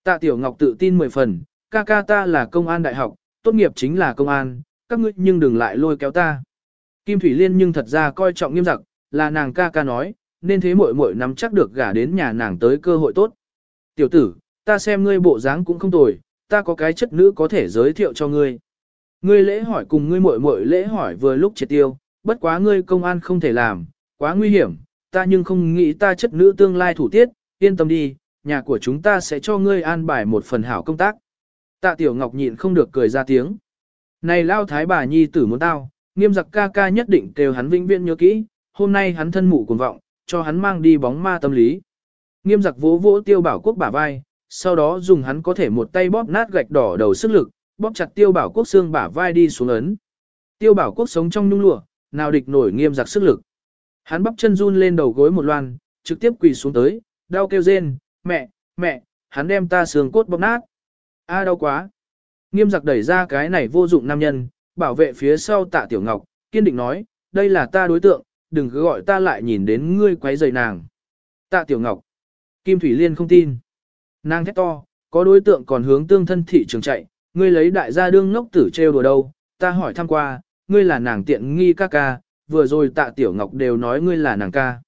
Tạ Tiểu Ngọc tự tin mười phần, ca ca ta là công an đại học, tốt nghiệp chính là công an, các ngươi nhưng đừng lại lôi kéo ta. Kim Thủy Liên nhưng thật ra coi trọng nghiêm giặc, là nàng ca ca nói, nên thế muội muội nắm chắc được gả đến nhà nàng tới cơ hội tốt. Tiểu tử, ta xem ngươi bộ dáng cũng không tồi, ta có cái chất nữ có thể giới thiệu cho ngươi. Ngươi lễ hỏi cùng ngươi muội muội lễ hỏi vừa lúc triệt tiêu, bất quá ngươi công an không thể làm, quá nguy hiểm, ta nhưng không nghĩ ta chất nữ tương lai thủ tiết, yên tâm đi, nhà của chúng ta sẽ cho ngươi an bài một phần hảo công tác. Tạ Tiểu Ngọc nhịn không được cười ra tiếng. Này lao thái bà nhi tử muốn tao, nghiêm giặc ca ca nhất định kêu hắn vĩnh viễn nhớ kỹ, hôm nay hắn thân mụ cuồng vọng, cho hắn mang đi bóng ma tâm lý. Nghiêm giặc vỗ vỗ tiêu bảo quốc bả vai, sau đó dùng hắn có thể một tay bóp nát gạch đỏ đầu sức lực, bóp chặt tiêu bảo quốc xương bả vai đi xuống ấn. Tiêu bảo quốc sống trong nhung lụa, nào địch nổi nghiêm giặc sức lực. Hắn bắp chân run lên đầu gối một loan, trực tiếp quỳ xuống tới, đau kêu rên, mẹ, mẹ, hắn đem ta xương cốt bóp nát. A đau quá. Nghiêm giặc đẩy ra cái này vô dụng nam nhân, bảo vệ phía sau tạ tiểu ngọc, kiên định nói, đây là ta đối tượng, đừng cứ gọi ta lại nhìn đến ngươi quấy rầy nàng. Tạ tiểu ngọc. Kim Thủy Liên không tin. Nàng thét to, có đối tượng còn hướng tương thân thị trường chạy, ngươi lấy đại gia đương ngốc tử trêu đùa đâu, ta hỏi thăm qua, ngươi là nàng tiện nghi ca ca, vừa rồi tạ tiểu ngọc đều nói ngươi là nàng ca.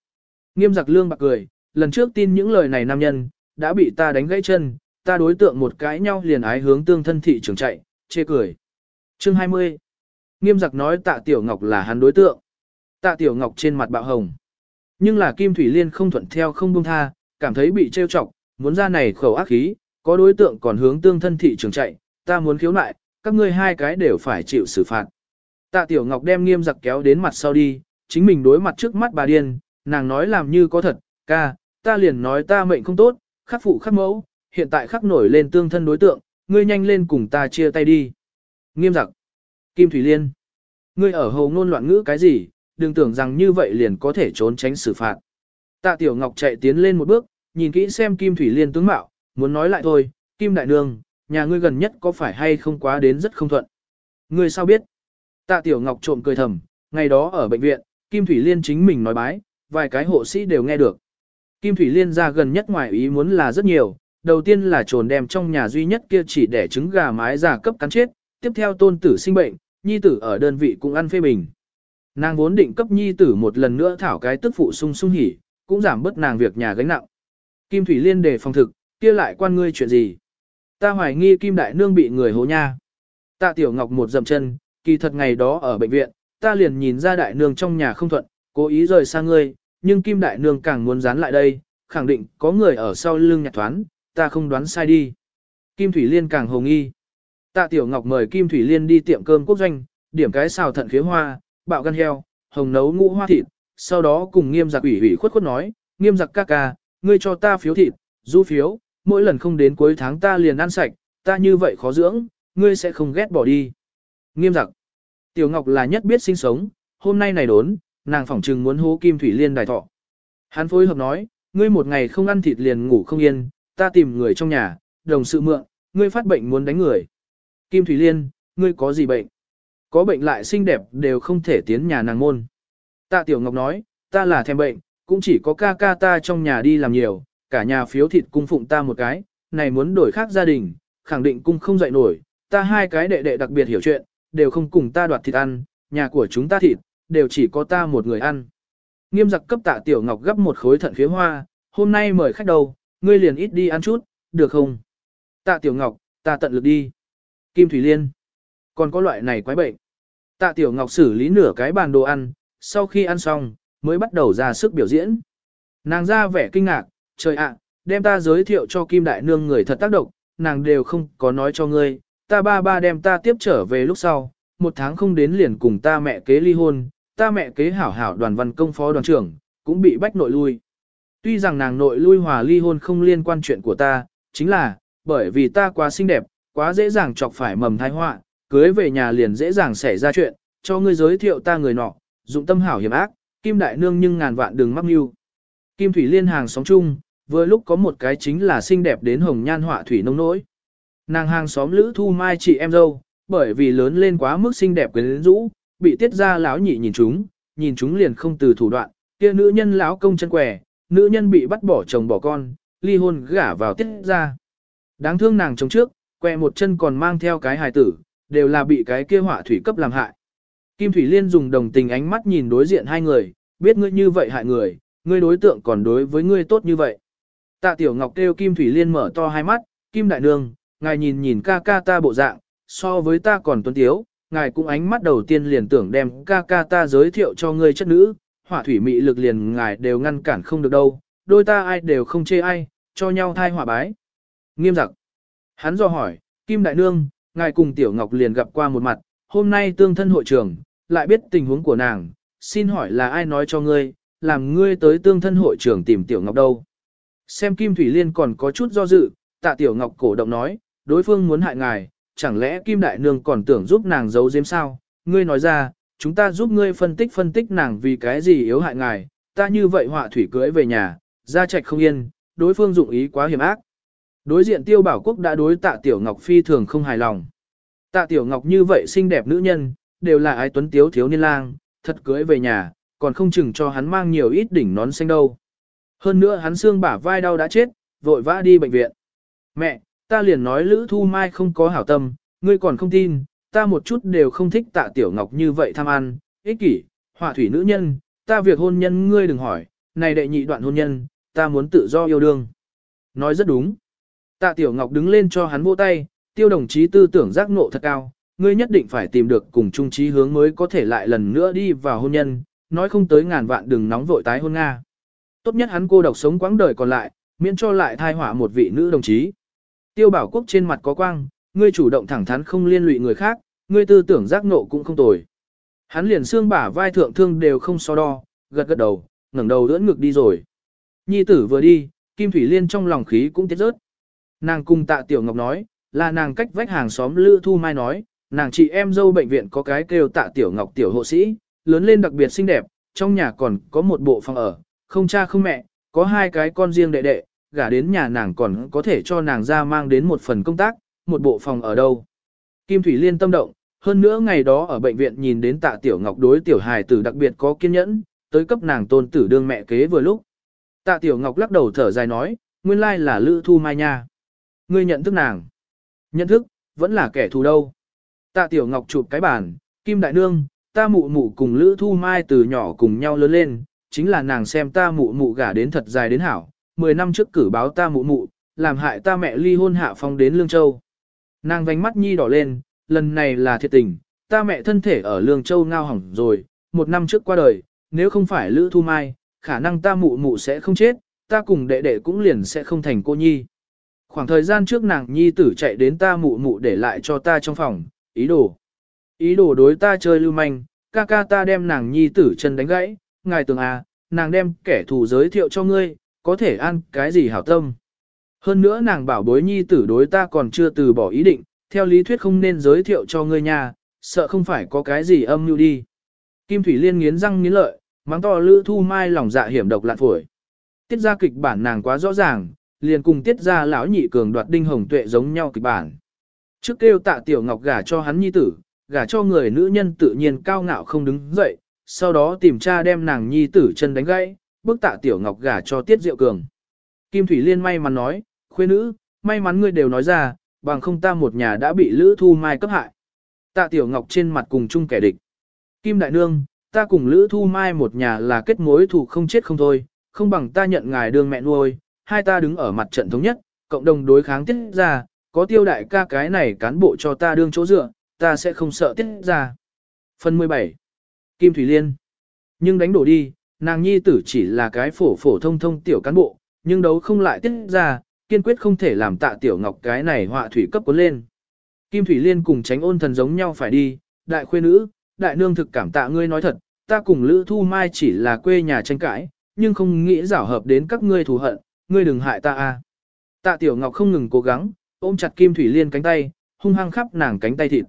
Nghiêm giặc lương bạc cười, lần trước tin những lời này nam nhân, đã bị ta đánh gãy chân, ta đối tượng một cái nhau liền ái hướng tương thân thị trường chạy, chê cười. Chương 20 Nghiêm giặc nói tạ tiểu ngọc là hắn đối tượng. Tạ tiểu ngọc trên mặt bạo hồng. Nhưng là Kim Thủy Liên không thuận theo không buông tha, cảm thấy bị trêu chọc, muốn ra này khẩu ác khí, có đối tượng còn hướng tương thân thị trường chạy, ta muốn khiếu nại, các ngươi hai cái đều phải chịu xử phạt. Tạ Tiểu Ngọc đem nghiêm giặc kéo đến mặt sau đi, chính mình đối mặt trước mắt bà điên, nàng nói làm như có thật, ca, ta liền nói ta mệnh không tốt, khắc phụ khắc mẫu, hiện tại khắc nổi lên tương thân đối tượng, ngươi nhanh lên cùng ta chia tay đi. Nghiêm giặc. Kim Thủy Liên. Ngươi ở hồ ngôn loạn ngữ cái gì, đừng tưởng rằng như vậy liền có thể trốn tránh xử phạt. Tạ Tiểu Ngọc chạy tiến lên một bước, nhìn kỹ xem Kim Thủy Liên tướng mạo, muốn nói lại thôi, Kim Đại Nương, nhà ngươi gần nhất có phải hay không quá đến rất không thuận. Ngươi sao biết? Tạ Tiểu Ngọc trộm cười thầm, ngày đó ở bệnh viện, Kim Thủy Liên chính mình nói bái, vài cái hộ sĩ đều nghe được. Kim Thủy Liên ra gần nhất ngoài ý muốn là rất nhiều, đầu tiên là trồn đem trong nhà duy nhất kia chỉ để trứng gà mái giả cấp cắn chết, tiếp theo tôn tử sinh bệnh, nhi tử ở đơn vị cũng ăn phê bình. Nàng vốn định cấp nhi tử một lần nữa thảo cái tức phụ sung sung hỉ, cũng giảm bớt nàng việc nhà gánh nặng. Kim Thủy Liên đề phòng thực, kia lại quan ngươi chuyện gì? Ta hoài nghi Kim Đại Nương bị người hố nha. Tạ Tiểu Ngọc một dậm chân, kỳ thật ngày đó ở bệnh viện, ta liền nhìn ra Đại Nương trong nhà không thuận, cố ý rời xa ngươi, nhưng Kim Đại Nương càng muốn dán lại đây, khẳng định có người ở sau lưng nhặt thoán, ta không đoán sai đi. Kim Thủy Liên càng hồng nghi. Tạ Tiểu Ngọc mời Kim Thủy Liên đi tiệm cơm quốc doanh, điểm cái xào thận khế hoa, bạo gan heo, hồng nấu ngũ hoa thịt, sau đó cùng nghiêm giặc ủy ủy khuất khuất nói, nghiêm giặc ca ca, ngươi cho ta phiếu thịt, du phiếu, mỗi lần không đến cuối tháng ta liền ăn sạch, ta như vậy khó dưỡng, ngươi sẽ không ghét bỏ đi. Nghiêm giặc. Tiểu Ngọc là nhất biết sinh sống, hôm nay này đốn, nàng phỏng trừng muốn hố Kim Thủy Liên đài thọ. Hắn phối hợp nói, ngươi một ngày không ăn thịt liền ngủ không yên, ta tìm người trong nhà, đồng sự mượn, ngươi phát bệnh muốn đánh người. Kim Thủy Liên, ngươi có gì bệnh? Có bệnh lại xinh đẹp đều không thể tiến nhà nàng môn. Tạ Tiểu Ngọc nói, ta là thèm bệnh, cũng chỉ có ca ca ta trong nhà đi làm nhiều, cả nhà phiếu thịt cung phụng ta một cái, này muốn đổi khác gia đình, khẳng định cung không dậy nổi, ta hai cái đệ đệ đặc biệt hiểu chuyện, đều không cùng ta đoạt thịt ăn, nhà của chúng ta thịt, đều chỉ có ta một người ăn. Nghiêm giặc cấp tạ Tiểu Ngọc gấp một khối thận khế hoa, hôm nay mời khách đầu, ngươi liền ít đi ăn chút, được không? Tạ Tiểu Ngọc, ta tận lực đi. Kim Thủy Liên, còn có loại này quái bệnh. Tạ Tiểu Ngọc xử lý nửa cái bàn đồ ăn, sau khi ăn xong, mới bắt đầu ra sức biểu diễn. Nàng ra vẻ kinh ngạc, trời ạ, đem ta giới thiệu cho Kim Đại Nương người thật tác động, nàng đều không có nói cho ngươi, ta ba ba đem ta tiếp trở về lúc sau, một tháng không đến liền cùng ta mẹ kế ly hôn, ta mẹ kế hảo hảo đoàn văn công phó đoàn trưởng, cũng bị bách nội lui. Tuy rằng nàng nội lui hòa ly hôn không liên quan chuyện của ta, chính là, bởi vì ta quá xinh đẹp, quá dễ dàng chọc phải mầm thai họa, cưới về nhà liền dễ dàng xảy ra chuyện, cho ngươi giới thiệu ta người nọ, dụng tâm hảo hiểm ác, Kim Đại Nương nhưng ngàn vạn đừng mắc mưu. Kim Thủy Liên hàng sóng chung, vừa lúc có một cái chính là xinh đẹp đến hồng nhan họa thủy nông nỗi. Nàng hàng xóm Lữ Thu Mai chị em dâu, bởi vì lớn lên quá mức xinh đẹp quyến rũ, bị tiết ra lão nhị nhìn chúng, nhìn chúng liền không từ thủ đoạn, kia nữ nhân lão công chân quẻ, nữ nhân bị bắt bỏ chồng bỏ con, ly hôn gả vào tiết ra. Đáng thương nàng chồng trước, quẹ một chân còn mang theo cái hài tử, đều là bị cái kia họa thủy cấp làm hại. Kim Thủy Liên dùng đồng tình ánh mắt nhìn đối diện hai người, biết ngươi như vậy hại người, ngươi đối tượng còn đối với ngươi tốt như vậy. Tạ Tiểu Ngọc kêu Kim Thủy Liên mở to hai mắt, Kim Đại Nương, ngài nhìn nhìn ca ca ta bộ dạng, so với ta còn tuấn tiếu, ngài cũng ánh mắt đầu tiên liền tưởng đem ca ca ta giới thiệu cho ngươi chất nữ, hỏa thủy mị lực liền ngài đều ngăn cản không được đâu, đôi ta ai đều không chê ai, cho nhau thai hỏa bái. Nghiêm giặc. Hắn do hỏi, Kim Đại Nương, ngài cùng Tiểu Ngọc liền gặp qua một mặt, hôm nay tương thân hội trường, lại biết tình huống của nàng, xin hỏi là ai nói cho ngươi, làm ngươi tới tương thân hội trường tìm Tiểu Ngọc đâu. Xem Kim Thủy Liên còn có chút do dự, tạ Tiểu Ngọc cổ động nói, đối phương muốn hại ngài, chẳng lẽ Kim Đại Nương còn tưởng giúp nàng giấu giếm sao, ngươi nói ra, chúng ta giúp ngươi phân tích phân tích nàng vì cái gì yếu hại ngài, ta như vậy họa thủy cưới về nhà, ra trạch không yên, đối phương dụng ý quá hiểm ác. Đối diện tiêu bảo quốc đã đối tạ Tiểu Ngọc phi thường không hài lòng. Tạ Tiểu Ngọc như vậy xinh đẹp nữ nhân, đều là ai tuấn tiếu thiếu niên lang, thật cưới về nhà, còn không chừng cho hắn mang nhiều ít đỉnh nón xanh đâu. Hơn nữa hắn xương bả vai đau đã chết, vội vã đi bệnh viện. Mẹ, ta liền nói Lữ Thu Mai không có hảo tâm, ngươi còn không tin, ta một chút đều không thích tạ Tiểu Ngọc như vậy tham ăn, ích kỷ, họa thủy nữ nhân, ta việc hôn nhân ngươi đừng hỏi, này đệ nhị đoạn hôn nhân, ta muốn tự do yêu đương. Nói rất đúng. Tạ Tiểu Ngọc đứng lên cho hắn vỗ tay, tiêu đồng chí tư tưởng giác ngộ thật cao, ngươi nhất định phải tìm được cùng chung chí hướng mới có thể lại lần nữa đi vào hôn nhân, nói không tới ngàn vạn đừng nóng vội tái hôn Nga. Tốt nhất hắn cô độc sống quãng đời còn lại, miễn cho lại thai họa một vị nữ đồng chí. Tiêu bảo quốc trên mặt có quang, ngươi chủ động thẳng thắn không liên lụy người khác, ngươi tư tưởng giác nộ cũng không tồi. Hắn liền xương bả vai thượng thương đều không so đo, gật gật đầu, ngẩng đầu đỡ ngực đi rồi. Nhi tử vừa đi, Kim Thủy Liên trong lòng khí cũng tiết rớt. Nàng cùng tạ Tiểu Ngọc nói, là nàng cách vách hàng xóm Lữ Thu Mai nói, nàng chị em dâu bệnh viện có cái kêu tạ Tiểu Ngọc Tiểu hộ sĩ, lớn lên đặc biệt xinh đẹp, trong nhà còn có một bộ phòng ở, không cha không mẹ, có hai cái con riêng đệ đệ, gả đến nhà nàng còn có thể cho nàng ra mang đến một phần công tác, một bộ phòng ở đâu. Kim Thủy Liên tâm động, hơn nữa ngày đó ở bệnh viện nhìn đến tạ Tiểu Ngọc đối Tiểu Hài tử đặc biệt có kiên nhẫn, tới cấp nàng tôn tử đương mẹ kế vừa lúc. Tạ Tiểu Ngọc lắc đầu thở dài nói, nguyên lai là Lữ Thu Mai nha. Ngươi nhận thức nàng. Nhận thức, vẫn là kẻ thù đâu. Tạ Tiểu Ngọc chụp cái bàn, Kim Đại Nương, ta mụ mụ cùng Lữ Thu Mai từ nhỏ cùng nhau lớn lên, chính là nàng xem ta mụ mụ gả đến thật dài đến hảo, 10 năm trước cử báo ta mụ mụ, làm hại ta mẹ ly hôn hạ phong đến Lương Châu. Nàng vánh mắt nhi đỏ lên, lần này là thiệt tình, ta mẹ thân thể ở Lương Châu ngao hỏng rồi, một năm trước qua đời, nếu không phải Lữ Thu Mai, khả năng ta mụ mụ sẽ không chết, ta cùng đệ đệ cũng liền sẽ không thành cô nhi. Khoảng thời gian trước nàng nhi tử chạy đến ta mụ mụ để lại cho ta trong phòng, ý đồ. Ý đồ đối ta chơi lưu manh, ca ca ta đem nàng nhi tử chân đánh gãy, ngài tưởng à, nàng đem kẻ thù giới thiệu cho ngươi, có thể ăn cái gì hảo tâm. Hơn nữa nàng bảo bối nhi tử đối ta còn chưa từ bỏ ý định, theo lý thuyết không nên giới thiệu cho ngươi nhà, sợ không phải có cái gì âm mưu đi. Kim Thủy Liên nghiến răng nghiến lợi, mắng to Lữ Thu Mai lòng dạ hiểm độc lạn phổi. Tiết ra kịch bản nàng quá rõ ràng, liền cùng tiết ra lão nhị cường đoạt đinh hồng tuệ giống nhau kịch bản. Trước kêu tạ tiểu ngọc gả cho hắn nhi tử, gả cho người nữ nhân tự nhiên cao ngạo không đứng dậy, sau đó tìm cha đem nàng nhi tử chân đánh gãy, bức tạ tiểu ngọc gả cho tiết diệu cường. Kim Thủy Liên may mắn nói, khuê nữ, may mắn ngươi đều nói ra, bằng không ta một nhà đã bị Lữ Thu Mai cấp hại. Tạ Tiểu Ngọc trên mặt cùng chung kẻ địch. Kim Đại Nương, ta cùng Lữ Thu Mai một nhà là kết mối thù không chết không thôi, không bằng ta nhận ngài đương mẹ nuôi, hai ta đứng ở mặt trận thống nhất, cộng đồng đối kháng tiết ra, có tiêu đại ca cái này cán bộ cho ta đương chỗ dựa, ta sẽ không sợ tiết ra. Phần 17. Kim Thủy Liên Nhưng đánh đổ đi, nàng nhi tử chỉ là cái phổ phổ thông thông tiểu cán bộ, nhưng đấu không lại tiết ra, kiên quyết không thể làm tạ tiểu ngọc cái này họa thủy cấp cuốn lên. Kim Thủy Liên cùng tránh ôn thần giống nhau phải đi, đại khuê nữ, đại nương thực cảm tạ ngươi nói thật, ta cùng Lữ Thu Mai chỉ là quê nhà tranh cãi, nhưng không nghĩ giảo hợp đến các ngươi thù hận, ngươi đừng hại ta a. Tạ Tiểu Ngọc không ngừng cố gắng, ôm chặt Kim Thủy Liên cánh tay, hung hăng khắp nàng cánh tay thịt.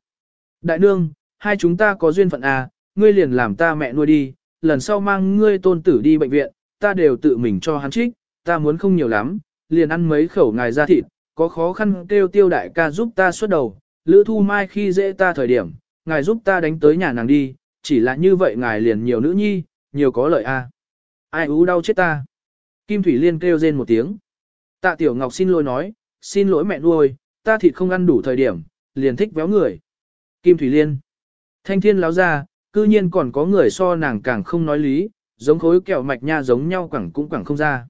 Đại nương, hai chúng ta có duyên phận a, ngươi liền làm ta mẹ nuôi đi, lần sau mang ngươi tôn tử đi bệnh viện, ta đều tự mình cho hắn trích, ta muốn không nhiều lắm, liền ăn mấy khẩu ngài ra thịt, có khó khăn kêu tiêu đại ca giúp ta xuất đầu, lữ thu mai khi dễ ta thời điểm, ngài giúp ta đánh tới nhà nàng đi, chỉ là như vậy ngài liền nhiều nữ nhi, nhiều có lợi a. Ai ú đau chết ta. Kim Thủy Liên kêu rên một tiếng. Tạ Tiểu Ngọc xin lỗi nói, xin lỗi mẹ nuôi, ta thịt không ăn đủ thời điểm, liền thích véo người. Kim Thủy Liên. Thanh thiên láo ra, cư nhiên còn có người so nàng càng không nói lý, giống khối kẹo mạch nha giống nhau quẳng cũng quẳng không ra.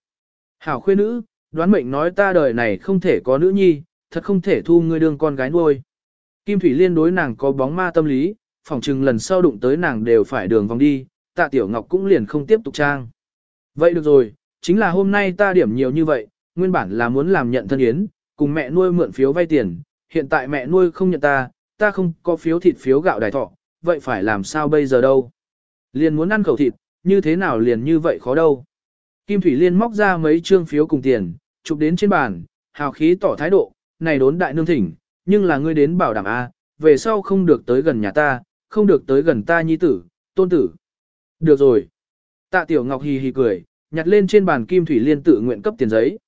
Hảo khuê nữ, đoán mệnh nói ta đời này không thể có nữ nhi, thật không thể thu ngươi đương con gái nuôi. Kim Thủy Liên đối nàng có bóng ma tâm lý, phỏng chừng lần sau đụng tới nàng đều phải đường vòng đi, tạ tiểu ngọc cũng liền không tiếp tục trang. Vậy được rồi, chính là hôm nay ta điểm nhiều như vậy, nguyên bản là muốn làm nhận thân yến, cùng mẹ nuôi mượn phiếu vay tiền, hiện tại mẹ nuôi không nhận ta, ta không có phiếu thịt phiếu gạo đài thọ, vậy phải làm sao bây giờ đâu? Liền muốn ăn khẩu thịt, như thế nào liền như vậy khó đâu? Kim Thủy Liên móc ra mấy trương phiếu cùng tiền, chụp đến trên bàn, hào khí tỏ thái độ, này đốn đại nương thỉnh, nhưng là ngươi đến bảo đảm A, về sau không được tới gần nhà ta, không được tới gần ta nhi tử, tôn tử. Được rồi. Tạ Tiểu Ngọc hì hì cười, nhặt lên trên bàn Kim Thủy Liên tự nguyện cấp tiền giấy.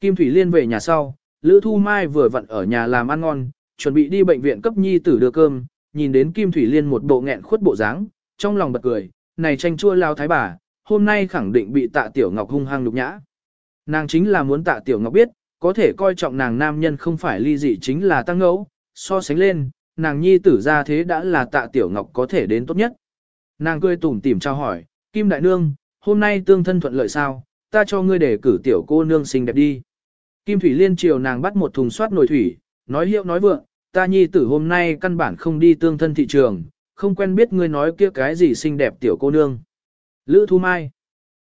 Kim Thủy Liên về nhà sau, Lữ Thu Mai vừa vặn ở nhà làm ăn ngon, chuẩn bị đi bệnh viện cấp nhi tử đưa cơm, nhìn đến Kim Thủy Liên một bộ nghẹn khuất bộ dáng, trong lòng bật cười, này tranh chua lao thái bà, hôm nay khẳng định bị tạ tiểu ngọc hung hăng nhục nhã. Nàng chính là muốn tạ tiểu ngọc biết, có thể coi trọng nàng nam nhân không phải ly dị chính là tăng ngẫu, so sánh lên, nàng nhi tử ra thế đã là tạ tiểu ngọc có thể đến tốt nhất. Nàng cười tủm tỉm trao hỏi, Kim Đại Nương, hôm nay tương thân thuận lợi sao, ta cho ngươi để cử tiểu cô nương xinh đẹp đi. Kim Thủy Liên chiều nàng bắt một thùng soát nồi thủy, nói hiệu nói vượng, ta nhi tử hôm nay căn bản không đi tương thân thị trường, không quen biết ngươi nói kia cái gì xinh đẹp tiểu cô nương. Lữ Thu Mai.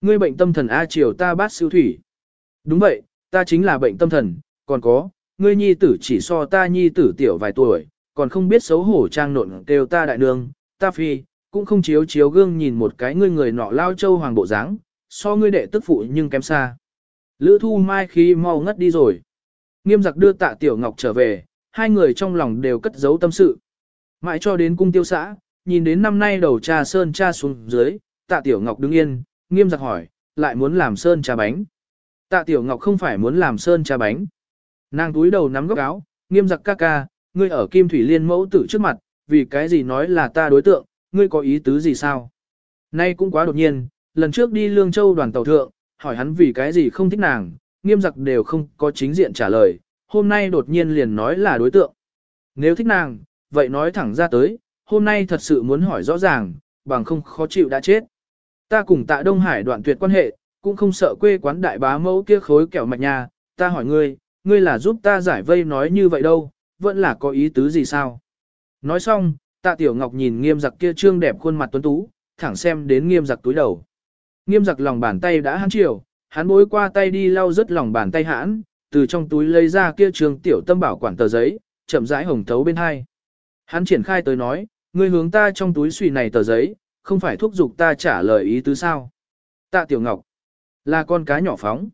Ngươi bệnh tâm thần A triều ta bát siêu thủy. Đúng vậy, ta chính là bệnh tâm thần, còn có, ngươi nhi tử chỉ so ta nhi tử tiểu vài tuổi, còn không biết xấu hổ trang nộn kêu ta đại nương, ta phi, cũng không chiếu chiếu gương nhìn một cái ngươi người nọ lao châu hoàng bộ dáng, so ngươi đệ tức phụ nhưng kém xa. Lữ Thu Mai khi mau ngất đi rồi. Nghiêm giặc đưa tạ tiểu ngọc trở về, hai người trong lòng đều cất giấu tâm sự. Mãi cho đến cung tiêu xã, nhìn đến năm nay đầu trà sơn cha xuống dưới, tạ tiểu ngọc đứng yên, nghiêm giặc hỏi, lại muốn làm sơn trà bánh. Tạ tiểu ngọc không phải muốn làm sơn trà bánh. Nàng túi đầu nắm góc áo, nghiêm giặc ca ca, ngươi ở kim thủy liên mẫu tử trước mặt, vì cái gì nói là ta đối tượng, ngươi có ý tứ gì sao? Nay cũng quá đột nhiên, lần trước đi Lương Châu đoàn tàu thượng, hỏi hắn vì cái gì không thích nàng, nghiêm giặc đều không có chính diện trả lời, hôm nay đột nhiên liền nói là đối tượng. Nếu thích nàng, vậy nói thẳng ra tới, hôm nay thật sự muốn hỏi rõ ràng, bằng không khó chịu đã chết. Ta cùng tạ Đông Hải đoạn tuyệt quan hệ, cũng không sợ quê quán đại bá mẫu kia khối kẹo mạch nhà, ta hỏi ngươi, ngươi là giúp ta giải vây nói như vậy đâu, vẫn là có ý tứ gì sao? Nói xong, tạ tiểu ngọc nhìn nghiêm giặc kia trương đẹp khuôn mặt tuấn tú, thẳng xem đến nghiêm giặc túi đầu. Nghiêm giặc lòng bàn tay đã hãn chiều, hắn bối qua tay đi lau rất lòng bàn tay hãn, từ trong túi lấy ra kia trường tiểu tâm bảo quản tờ giấy, chậm rãi hồng thấu bên hai. Hắn triển khai tới nói, ngươi hướng ta trong túi suy này tờ giấy, không phải thúc giục ta trả lời ý tứ sao. Tạ Tiểu Ngọc, là con cá nhỏ phóng.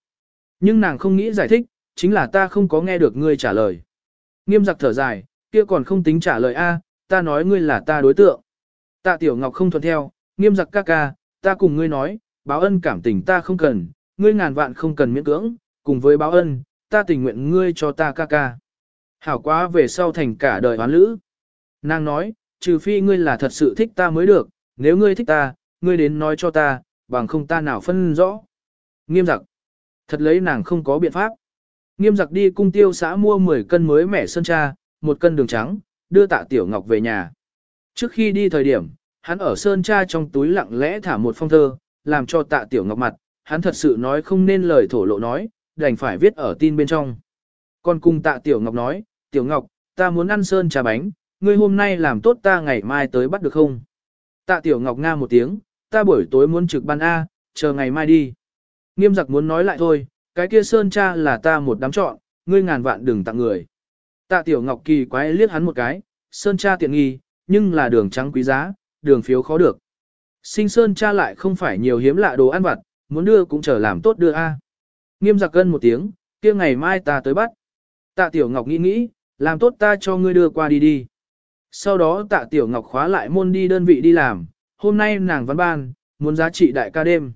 Nhưng nàng không nghĩ giải thích, chính là ta không có nghe được ngươi trả lời. Nghiêm giặc thở dài, kia còn không tính trả lời A, ta nói ngươi là ta đối tượng. Tạ Tiểu Ngọc không thuận theo, nghiêm giặc ca ca, ta cùng ngươi nói, báo ân cảm tình ta không cần, ngươi ngàn vạn không cần miễn cưỡng, cùng với báo ân, ta tình nguyện ngươi cho ta ca ca. Hảo quá về sau thành cả đời hoán lữ. Nàng nói, trừ phi ngươi là thật sự thích ta mới được, nếu ngươi thích ta, ngươi đến nói cho ta, bằng không ta nào phân rõ. Nghiêm giặc. Thật lấy nàng không có biện pháp. Nghiêm giặc đi cung tiêu xã mua 10 cân mới mẻ sơn cha, một cân đường trắng, đưa tạ tiểu ngọc về nhà. Trước khi đi thời điểm, hắn ở sơn cha trong túi lặng lẽ thả một phong thơ, làm cho tạ tiểu ngọc mặt, hắn thật sự nói không nên lời thổ lộ nói, đành phải viết ở tin bên trong. Còn cùng tạ tiểu ngọc nói, tiểu ngọc, ta muốn ăn sơn trà bánh, ngươi hôm nay làm tốt ta ngày mai tới bắt được không? Tạ tiểu ngọc nga một tiếng, ta buổi tối muốn trực ban A, chờ ngày mai đi. Nghiêm giặc muốn nói lại thôi, cái kia sơn cha là ta một đám chọn, ngươi ngàn vạn đừng tặng người. Tạ tiểu ngọc kỳ quái liếc hắn một cái, sơn cha tiện nghi, nhưng là đường trắng quý giá, đường phiếu khó được. Sinh sơn cha lại không phải nhiều hiếm lạ đồ ăn vặt, muốn đưa cũng chờ làm tốt đưa A. Nghiêm giặc gân một tiếng, kia ngày mai ta tới bắt. Tạ tiểu ngọc nghĩ nghĩ, làm tốt ta cho ngươi đưa qua đi đi. Sau đó tạ tiểu ngọc khóa lại môn đi đơn vị đi làm, hôm nay nàng văn ban, muốn giá trị đại ca đêm.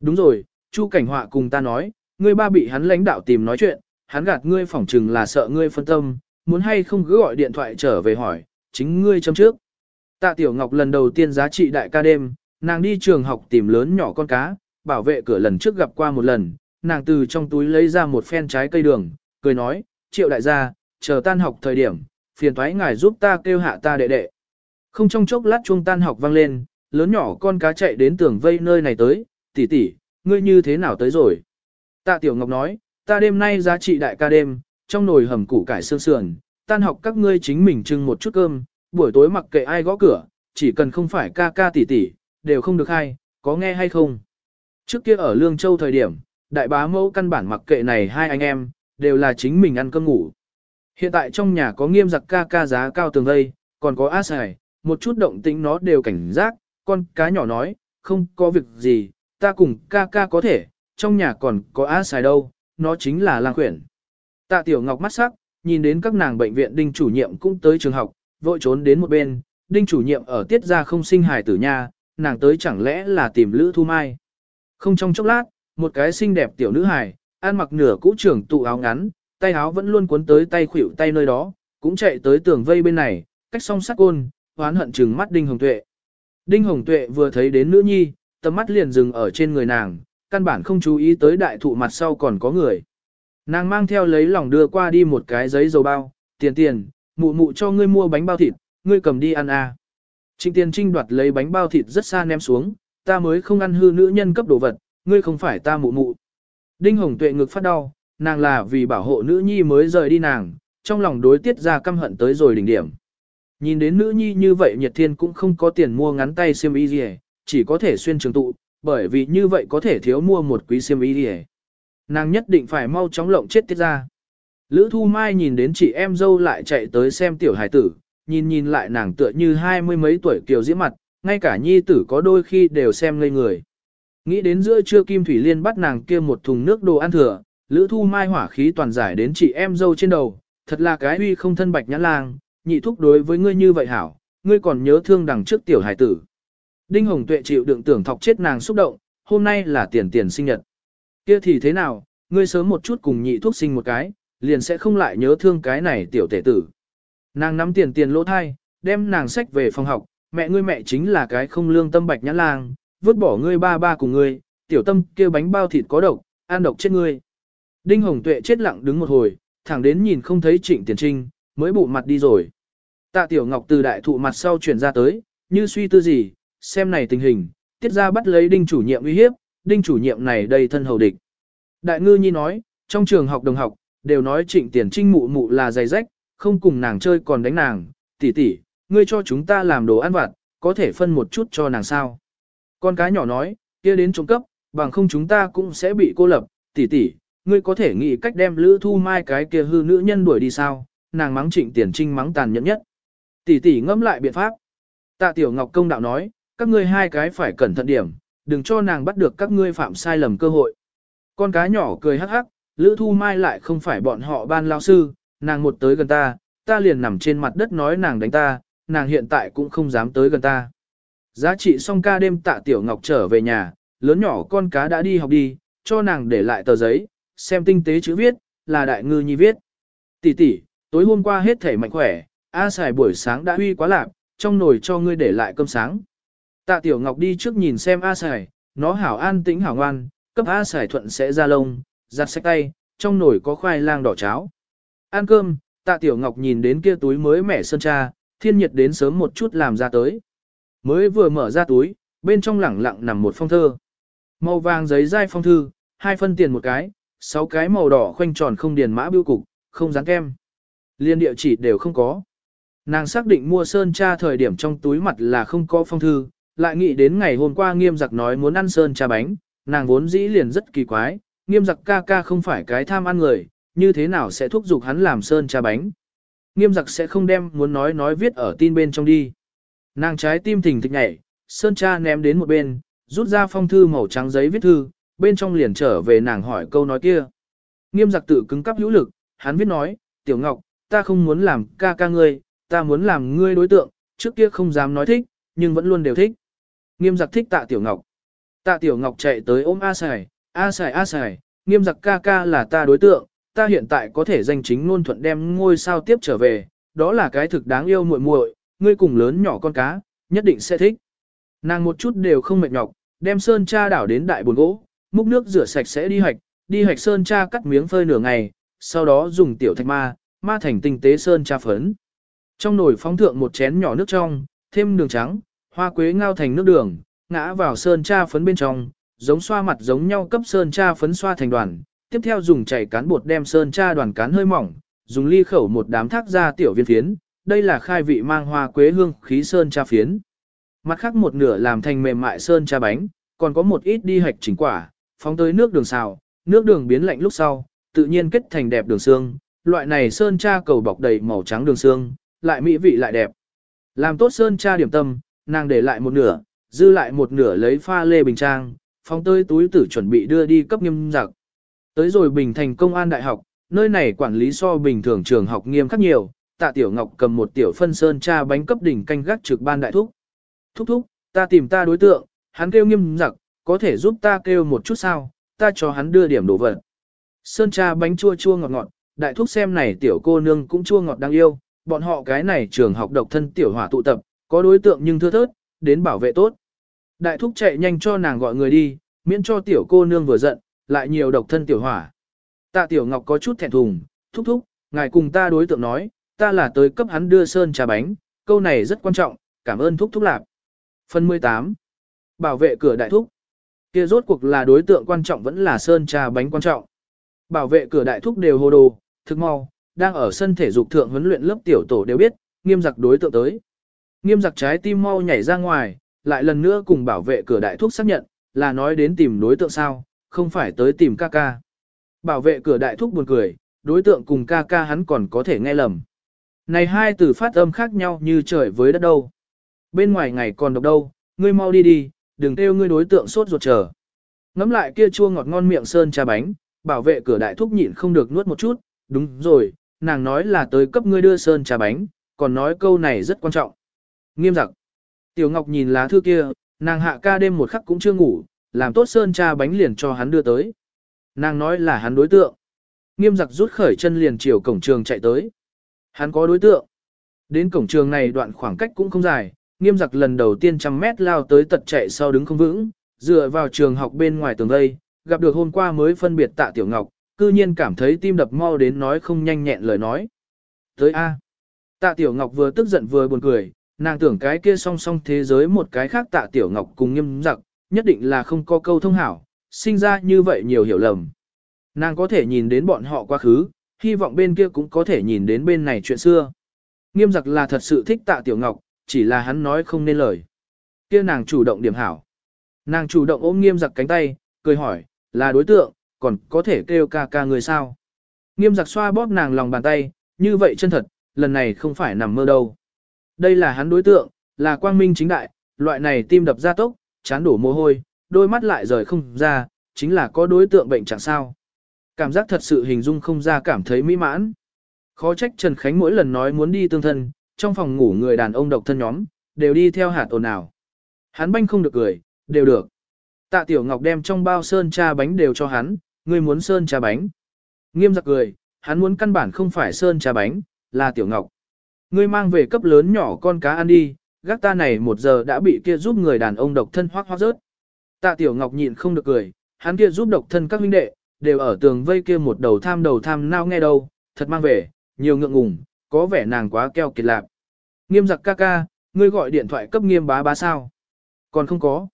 Đúng rồi, Chu Cảnh Họa cùng ta nói, ngươi ba bị hắn lãnh đạo tìm nói chuyện, hắn gạt ngươi phỏng chừng là sợ ngươi phân tâm, muốn hay không cứ gọi điện thoại trở về hỏi, chính ngươi chấm trước. Tạ Tiểu Ngọc lần đầu tiên giá trị đại ca đêm, nàng đi trường học tìm lớn nhỏ con cá, bảo vệ cửa lần trước gặp qua một lần, nàng từ trong túi lấy ra một phen trái cây đường, cười nói, triệu đại gia, chờ tan học thời điểm, phiền thoái ngài giúp ta kêu hạ ta đệ đệ. Không trong chốc lát chuông tan học vang lên, lớn nhỏ con cá chạy đến tường vây nơi này tới, tỷ tỷ, ngươi như thế nào tới rồi? Tạ Tiểu Ngọc nói, ta đêm nay giá trị đại ca đêm, trong nồi hầm củ cải xương sườn, tan học các ngươi chính mình trưng một chút cơm, buổi tối mặc kệ ai gõ cửa, chỉ cần không phải ca ca tỷ tỷ, đều không được hay, có nghe hay không? Trước kia ở Lương Châu thời điểm, đại bá mẫu căn bản mặc kệ này hai anh em, đều là chính mình ăn cơm ngủ. Hiện tại trong nhà có nghiêm giặc ca ca giá cao tường vây, còn có á xài, một chút động tĩnh nó đều cảnh giác, con cá nhỏ nói, không có việc gì, ta cùng ca ca có thể, trong nhà còn có á xài đâu, nó chính là lang quyển. Tạ Tiểu Ngọc mắt sắc, nhìn đến các nàng bệnh viện đinh chủ nhiệm cũng tới trường học, vội trốn đến một bên, đinh chủ nhiệm ở tiết ra không sinh hài tử nha, nàng tới chẳng lẽ là tìm Lữ Thu Mai. Không trong chốc lát, một cái xinh đẹp tiểu nữ hài, ăn mặc nửa cũ trưởng tụ áo ngắn, tay áo vẫn luôn cuốn tới tay khuỷu tay nơi đó, cũng chạy tới tường vây bên này, cách song sắt côn, hoán hận trừng mắt Đinh Hồng Tuệ. Đinh Hồng Tuệ vừa thấy đến nữ nhi, tầm mắt liền dừng ở trên người nàng, căn bản không chú ý tới đại thụ mặt sau còn có người. Nàng mang theo lấy lòng đưa qua đi một cái giấy dầu bao, tiền tiền, mụ mụ cho ngươi mua bánh bao thịt, ngươi cầm đi ăn à. Trịnh tiền trinh đoạt lấy bánh bao thịt rất xa ném xuống, ta mới không ăn hư nữ nhân cấp đồ vật, ngươi không phải ta mụ mụ. Đinh Hồng Tuệ ngực phát đau, nàng là vì bảo hộ nữ nhi mới rời đi nàng, trong lòng đối tiết ra căm hận tới rồi đỉnh điểm. Nhìn đến nữ nhi như vậy Nhật Thiên cũng không có tiền mua ngắn tay xiêm y gì, chỉ có thể xuyên trường tụ, bởi vì như vậy có thể thiếu mua một quý xiêm y gì. Nàng nhất định phải mau chóng lộng chết tiết ra. Lữ Thu Mai nhìn đến chị em dâu lại chạy tới xem tiểu hải tử, nhìn nhìn lại nàng tựa như hai mươi mấy tuổi kiều diễm mặt, ngay cả nhi tử có đôi khi đều xem ngây người. Nghĩ đến giữa trưa Kim Thủy Liên bắt nàng kia một thùng nước đồ ăn thừa, Lữ Thu Mai hỏa khí toàn giải đến chị em dâu trên đầu, thật là cái uy không thân bạch nhãn lang, nhị thúc đối với ngươi như vậy hảo, ngươi còn nhớ thương đằng trước tiểu hải tử. Đinh Hồng Tuệ chịu đựng tưởng thọc chết nàng xúc động, hôm nay là tiền tiền sinh nhật. Kia thì thế nào, ngươi sớm một chút cùng nhị thuốc sinh một cái, liền sẽ không lại nhớ thương cái này tiểu tể tử. Nàng nắm tiền tiền lỗ thai, đem nàng sách về phòng học, mẹ ngươi mẹ chính là cái không lương tâm bạch nhãn lang, vứt bỏ ngươi ba ba cùng ngươi, tiểu tâm kia bánh bao thịt có độc, an độc chết ngươi. Đinh Hồng Tuệ chết lặng đứng một hồi, thẳng đến nhìn không thấy Trịnh Tiền Trinh, mới bụ mặt đi rồi. Tạ Tiểu Ngọc từ đại thụ mặt sau chuyển ra tới, như suy tư gì, xem này tình hình, tiết ra bắt lấy Đinh chủ nhiệm uy hiếp, Đinh chủ nhiệm này đầy thân hầu địch. Đại ngư nhi nói, trong trường học đồng học, đều nói Trịnh Tiền Trinh mụ mụ là dày rách, không cùng nàng chơi còn đánh nàng, tỷ tỷ, ngươi cho chúng ta làm đồ ăn vặt, có thể phân một chút cho nàng sao. Con cá nhỏ nói, kia đến trộm cấp, bằng không chúng ta cũng sẽ bị cô lập, tỷ tỷ, ngươi có thể nghĩ cách đem Lữ Thu Mai cái kia hư nữ nhân đuổi đi sao, nàng mắng trịnh tiền trinh mắng tàn nhẫn nhất. Tỷ tỷ ngẫm lại biện pháp. Tạ Tiểu Ngọc công đạo nói, các ngươi hai cái phải cẩn thận điểm, đừng cho nàng bắt được các ngươi phạm sai lầm cơ hội. Con cá nhỏ cười hắc hắc, Lữ Thu Mai lại không phải bọn họ ban lao sư, nàng một tới gần ta, ta liền nằm trên mặt đất nói nàng đánh ta, nàng hiện tại cũng không dám tới gần ta. Giá trị xong ca đêm tạ Tiểu Ngọc trở về nhà, lớn nhỏ con cá đã đi học đi, cho nàng để lại tờ giấy, xem tinh tế chữ viết, là đại ngư nhi viết. Tỷ tỷ, tối hôm qua hết thể mạnh khỏe, A xài buổi sáng đã huy quá lạc, trong nồi cho ngươi để lại cơm sáng. Tạ Tiểu Ngọc đi trước nhìn xem A xài, nó hảo an tĩnh hảo ngoan, cấp A xài thuận sẽ ra lông, giặt sạch tay, trong nồi có khoai lang đỏ cháo. Ăn cơm, Tạ Tiểu Ngọc nhìn đến kia túi mới mẻ sơn cha, thiên nhiệt đến sớm một chút làm ra tới. Mới vừa mở ra túi, bên trong lẳng lặng nằm một phong thơ. Màu vàng giấy dai phong thư, hai phân tiền một cái, sáu cái màu đỏ khoanh tròn không điền mã bưu cục, không dán kem. Liên địa chỉ đều không có. Nàng xác định mua sơn cha thời điểm trong túi mặt là không có phong thư, lại nghĩ đến ngày hôm qua nghiêm giặc nói muốn ăn sơn cha bánh, nàng vốn dĩ liền rất kỳ quái, nghiêm giặc ca ca không phải cái tham ăn người, như thế nào sẽ thúc giục hắn làm sơn cha bánh. Nghiêm giặc sẽ không đem muốn nói nói viết ở tin bên trong đi. Nàng trái tim thình thịch nhảy, sơn cha ném đến một bên, rút ra phong thư màu trắng giấy viết thư, bên trong liền trở về nàng hỏi câu nói kia. Nghiêm giặc tự cứng cắp hữu lực, hắn viết nói, tiểu ngọc, ta không muốn làm ca ca ngươi, ta muốn làm ngươi đối tượng, trước kia không dám nói thích, nhưng vẫn luôn đều thích. Nghiêm giặc thích tạ tiểu ngọc. Tạ tiểu ngọc chạy tới ôm A Sài, A Sài A Sài, nghiêm giặc ca ca là ta đối tượng, ta hiện tại có thể danh chính ngôn thuận đem ngôi sao tiếp trở về, đó là cái thực đáng yêu muội muội, ngươi cùng lớn nhỏ con cá, nhất định sẽ thích. Nàng một chút đều không mệt nhọc, đem sơn cha đảo đến đại bồn gỗ, múc nước rửa sạch sẽ đi hạch, đi hạch sơn cha cắt miếng phơi nửa ngày, sau đó dùng tiểu thạch ma, ma thành tinh tế sơn cha phấn. Trong nồi phóng thượng một chén nhỏ nước trong, thêm đường trắng, hoa quế ngao thành nước đường, ngã vào sơn cha phấn bên trong, giống xoa mặt giống nhau cấp sơn cha phấn xoa thành đoàn. Tiếp theo dùng chảy cán bột đem sơn cha đoàn cán hơi mỏng, dùng ly khẩu một đám thác ra tiểu viên phiến, đây là khai vị mang hoa quế hương khí sơn trà phiến. Mặt khác một nửa làm thành mềm mại sơn trà bánh, còn có một ít đi hạch chỉnh quả, phóng tới nước đường xào, nước đường biến lạnh lúc sau, tự nhiên kết thành đẹp đường xương, loại này sơn cha cầu bọc đầy màu trắng đường xương, lại mỹ vị lại đẹp. Làm tốt sơn cha điểm tâm, nàng để lại một nửa, dư lại một nửa lấy pha lê bình trang, phóng tới túi tử chuẩn bị đưa đi cấp nghiêm giặc. Tới rồi Bình Thành Công an Đại học, nơi này quản lý so bình thường trường học nghiêm khắc nhiều, tạ tiểu ngọc cầm một tiểu phân sơn cha bánh cấp đỉnh canh gác trực ban đại thúc. Thúc thúc, ta tìm ta đối tượng, hắn kêu nghiêm giặc, có thể giúp ta kêu một chút sao, ta cho hắn đưa điểm đồ vật. Sơn cha bánh chua chua ngọt ngọt, đại thúc xem này tiểu cô nương cũng chua ngọt đáng yêu, bọn họ cái này trường học độc thân tiểu hỏa tụ tập, có đối tượng nhưng thưa thớt, đến bảo vệ tốt. Đại thúc chạy nhanh cho nàng gọi người đi, miễn cho tiểu cô nương vừa giận, lại nhiều độc thân tiểu hỏa. Tạ tiểu ngọc có chút thẹn thùng, thúc thúc, ngài cùng ta đối tượng nói, ta là tới cấp hắn đưa sơn trà bánh, câu này rất quan trọng, cảm ơn thúc thúc lạp. Phần 18. Bảo vệ cửa đại thúc. Kia rốt cuộc là đối tượng quan trọng vẫn là sơn trà bánh quan trọng. Bảo vệ cửa đại thúc đều hồ đồ, thực mau, đang ở sân thể dục thượng huấn luyện lớp tiểu tổ đều biết, nghiêm giặc đối tượng tới. Nghiêm giặc trái tim mau nhảy ra ngoài, lại lần nữa cùng bảo vệ cửa đại thúc xác nhận, là nói đến tìm đối tượng sao, không phải tới tìm ca ca. Bảo vệ cửa đại thúc buồn cười, đối tượng cùng ca ca hắn còn có thể nghe lầm. Này hai từ phát âm khác nhau như trời với đất đâu. Bên ngoài ngày còn độc đâu, ngươi mau đi đi, đừng kêu ngươi đối tượng sốt ruột chờ. Ngắm lại kia chua ngọt ngon miệng sơn trà bánh, bảo vệ cửa đại thúc nhịn không được nuốt một chút, đúng rồi, nàng nói là tới cấp ngươi đưa sơn trà bánh, còn nói câu này rất quan trọng. Nghiêm giặc. Tiểu Ngọc nhìn lá thư kia, nàng hạ ca đêm một khắc cũng chưa ngủ, làm tốt sơn trà bánh liền cho hắn đưa tới. Nàng nói là hắn đối tượng. Nghiêm giặc rút khởi chân liền chiều cổng trường chạy tới. Hắn có đối tượng. Đến cổng trường này đoạn khoảng cách cũng không dài, nghiêm giặc lần đầu tiên trăm mét lao tới tật chạy sau đứng không vững, dựa vào trường học bên ngoài tường đây gặp được hôm qua mới phân biệt tạ tiểu ngọc, cư nhiên cảm thấy tim đập mau đến nói không nhanh nhẹn lời nói. Tới A. Tạ tiểu ngọc vừa tức giận vừa buồn cười, nàng tưởng cái kia song song thế giới một cái khác tạ tiểu ngọc cùng nghiêm giặc, nhất định là không có câu thông hảo, sinh ra như vậy nhiều hiểu lầm. Nàng có thể nhìn đến bọn họ quá khứ, hy vọng bên kia cũng có thể nhìn đến bên này chuyện xưa. Nghiêm giặc là thật sự thích tạ tiểu ngọc, chỉ là hắn nói không nên lời. Kia nàng chủ động điểm hảo. Nàng chủ động ôm nghiêm giặc cánh tay, cười hỏi, là đối tượng, còn có thể kêu ca ca người sao. Nghiêm giặc xoa bóp nàng lòng bàn tay, như vậy chân thật, lần này không phải nằm mơ đâu. Đây là hắn đối tượng, là quang minh chính đại, loại này tim đập ra tốc, chán đổ mồ hôi, đôi mắt lại rời không ra, chính là có đối tượng bệnh chẳng sao. Cảm giác thật sự hình dung không ra cảm thấy mỹ mãn. Khó trách Trần Khánh mỗi lần nói muốn đi tương thân, trong phòng ngủ người đàn ông độc thân nhóm, đều đi theo hạt ồn ào. Hắn banh không được cười, đều được. Tạ Tiểu Ngọc đem trong bao sơn cha bánh đều cho hắn, người muốn sơn cha bánh. Nghiêm giặc cười, hắn muốn căn bản không phải sơn cha bánh, là Tiểu Ngọc. Ngươi mang về cấp lớn nhỏ con cá ăn đi, gác ta này một giờ đã bị kia giúp người đàn ông độc thân hoác hoác rớt. Tạ Tiểu Ngọc nhịn không được cười, hắn kia giúp độc thân các huynh đệ, đều ở tường vây kia một đầu tham đầu tham nao nghe đâu, thật mang về, nhiều ngượng ngùng, có vẻ nàng quá keo kiệt lạc. Nghiêm giặc ca ca, ngươi gọi điện thoại cấp nghiêm bá bá sao? Còn không có.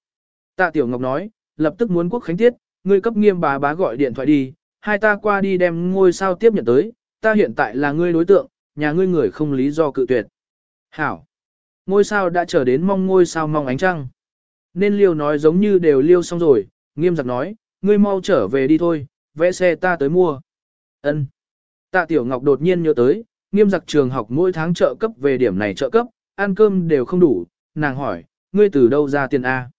Tạ Tiểu Ngọc nói, lập tức muốn quốc khánh tiết, ngươi cấp nghiêm bá bá gọi điện thoại đi, hai ta qua đi đem ngôi sao tiếp nhận tới, ta hiện tại là ngươi đối tượng, nhà ngươi người không lý do cự tuyệt. Hảo. Ngôi sao đã trở đến mong ngôi sao mong ánh trăng. Nên liêu nói giống như đều liêu xong rồi, nghiêm giặc nói, ngươi mau trở về đi thôi, vẽ xe ta tới mua. Ân. Tạ Tiểu Ngọc đột nhiên nhớ tới, nghiêm giặc trường học mỗi tháng trợ cấp về điểm này trợ cấp, ăn cơm đều không đủ, nàng hỏi, ngươi từ đâu ra tiền A?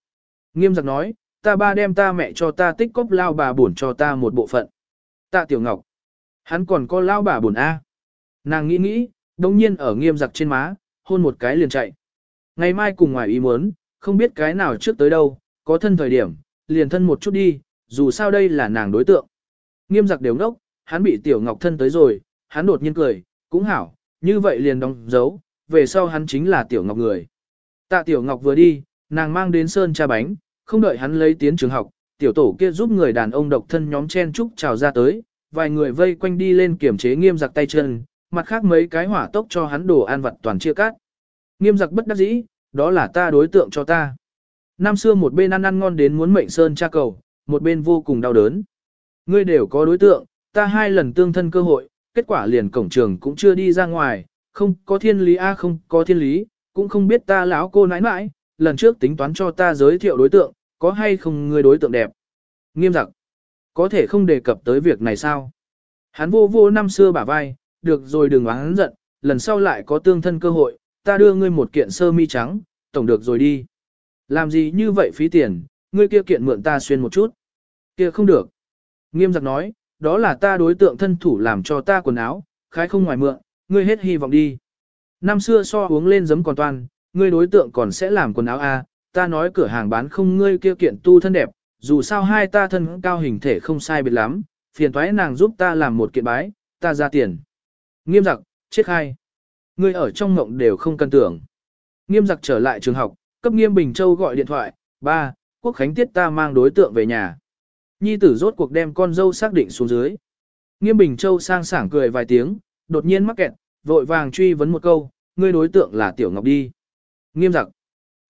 Nghiêm giặc nói, ta ba đem ta mẹ cho ta tích cóp lao bà buồn cho ta một bộ phận. Tạ Tiểu Ngọc, hắn còn có lao bà buồn A. Nàng nghĩ nghĩ, đồng nhiên ở nghiêm giặc trên má, hôn một cái liền chạy. Ngày mai cùng ngoài ý muốn, không biết cái nào trước tới đâu, có thân thời điểm, liền thân một chút đi, dù sao đây là nàng đối tượng. Nghiêm giặc đều ngốc, hắn bị tiểu ngọc thân tới rồi, hắn đột nhiên cười, cũng hảo, như vậy liền đóng dấu, về sau hắn chính là tiểu ngọc người. Tạ tiểu ngọc vừa đi, nàng mang đến sơn cha bánh, không đợi hắn lấy tiến trường học, tiểu tổ kia giúp người đàn ông độc thân nhóm chen trúc chào ra tới, vài người vây quanh đi lên kiểm chế nghiêm giặc tay chân, mặt khác mấy cái hỏa tốc cho hắn đồ ăn vật toàn chia cắt. Nghiêm giặc bất đắc dĩ, đó là ta đối tượng cho ta. Năm xưa một bên ăn ăn ngon đến muốn mệnh sơn cha cầu, một bên vô cùng đau đớn. Ngươi đều có đối tượng, ta hai lần tương thân cơ hội, kết quả liền cổng trường cũng chưa đi ra ngoài, không có thiên lý a không có thiên lý, cũng không biết ta lão cô nãi nãi, lần trước tính toán cho ta giới thiệu đối tượng, có hay không người đối tượng đẹp. Nghiêm giặc, có thể không đề cập tới việc này sao? Hắn vô vô năm xưa bả vai, được rồi đừng oán giận, lần sau lại có tương thân cơ hội, ta đưa ngươi một kiện sơ mi trắng, tổng được rồi đi. Làm gì như vậy phí tiền, ngươi kia kiện mượn ta xuyên một chút. Kia không được. Nghiêm giặc nói, đó là ta đối tượng thân thủ làm cho ta quần áo, khái không ngoài mượn, ngươi hết hy vọng đi. Năm xưa so uống lên giấm còn toan, ngươi đối tượng còn sẽ làm quần áo a, à, ta nói cửa hàng bán không ngươi kia kiện tu thân đẹp, dù sao hai ta thân cao hình thể không sai biệt lắm, phiền thoái nàng giúp ta làm một kiện bái, ta ra tiền. Nghiêm giặc, chết khai. Ngươi ở trong ngộng đều không cần tưởng. Nghiêm giặc trở lại trường học, cấp nghiêm Bình Châu gọi điện thoại, ba, quốc khánh tiết ta mang đối tượng về nhà. Nhi tử rốt cuộc đem con dâu xác định xuống dưới. Nghiêm Bình Châu sang sảng cười vài tiếng, đột nhiên mắc kẹt, vội vàng truy vấn một câu, ngươi đối tượng là Tiểu Ngọc đi. Nghiêm giặc.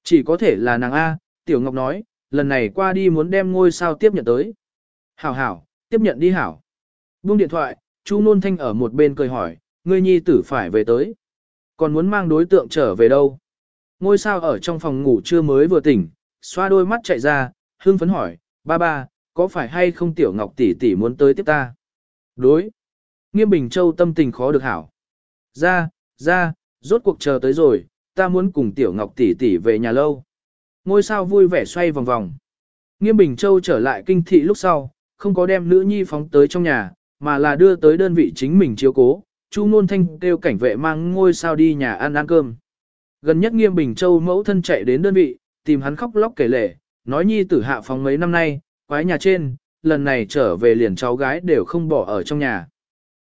Chỉ có thể là nàng A, Tiểu Ngọc nói, lần này qua đi muốn đem ngôi sao tiếp nhận tới. Hảo hảo, tiếp nhận đi hảo. Buông điện thoại, Chu Nôn Thanh ở một bên cười hỏi, ngươi nhi tử phải về tới. Còn muốn mang đối tượng trở về đâu? Ngôi sao ở trong phòng ngủ chưa mới vừa tỉnh, xoa đôi mắt chạy ra, hương phấn hỏi, ba ba, có phải hay không Tiểu Ngọc tỷ tỷ muốn tới tiếp ta? Đối. Nghiêm Bình Châu tâm tình khó được hảo. Ra, ra, rốt cuộc chờ tới rồi, ta muốn cùng Tiểu Ngọc tỷ tỷ về nhà lâu. Ngôi sao vui vẻ xoay vòng vòng. Nghiêm Bình Châu trở lại kinh thị lúc sau, không có đem nữ nhi phóng tới trong nhà, mà là đưa tới đơn vị chính mình chiếu cố. Chu Nôn Thanh kêu cảnh vệ mang ngôi sao đi nhà ăn ăn cơm. Gần nhất Nghiêm Bình Châu mẫu thân chạy đến đơn vị, tìm hắn khóc lóc kể lể, nói nhi tử hạ phóng mấy năm nay, quái nhà trên, lần này trở về liền cháu gái đều không bỏ ở trong nhà.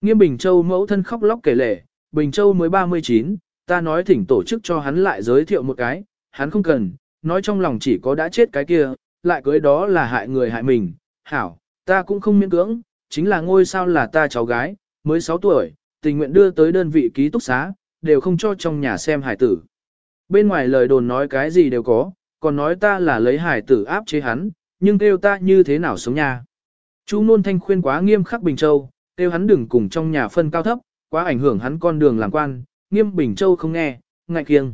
Nghiêm Bình Châu mẫu thân khóc lóc kể lể, Bình Châu mới 39, ta nói thỉnh tổ chức cho hắn lại giới thiệu một cái, hắn không cần, nói trong lòng chỉ có đã chết cái kia, lại cưới đó là hại người hại mình, hảo, ta cũng không miễn cưỡng, chính là ngôi sao là ta cháu gái, mới 6 tuổi, tình nguyện đưa tới đơn vị ký túc xá, đều không cho trong nhà xem hải tử. Bên ngoài lời đồn nói cái gì đều có, còn nói ta là lấy hải tử áp chế hắn, nhưng kêu ta như thế nào sống nha. Chú Nôn Thanh khuyên quá nghiêm khắc Bình Châu, kêu hắn đừng cùng trong nhà phân cao thấp, quá ảnh hưởng hắn con đường làm quan, nghiêm Bình Châu không nghe, ngại kiêng.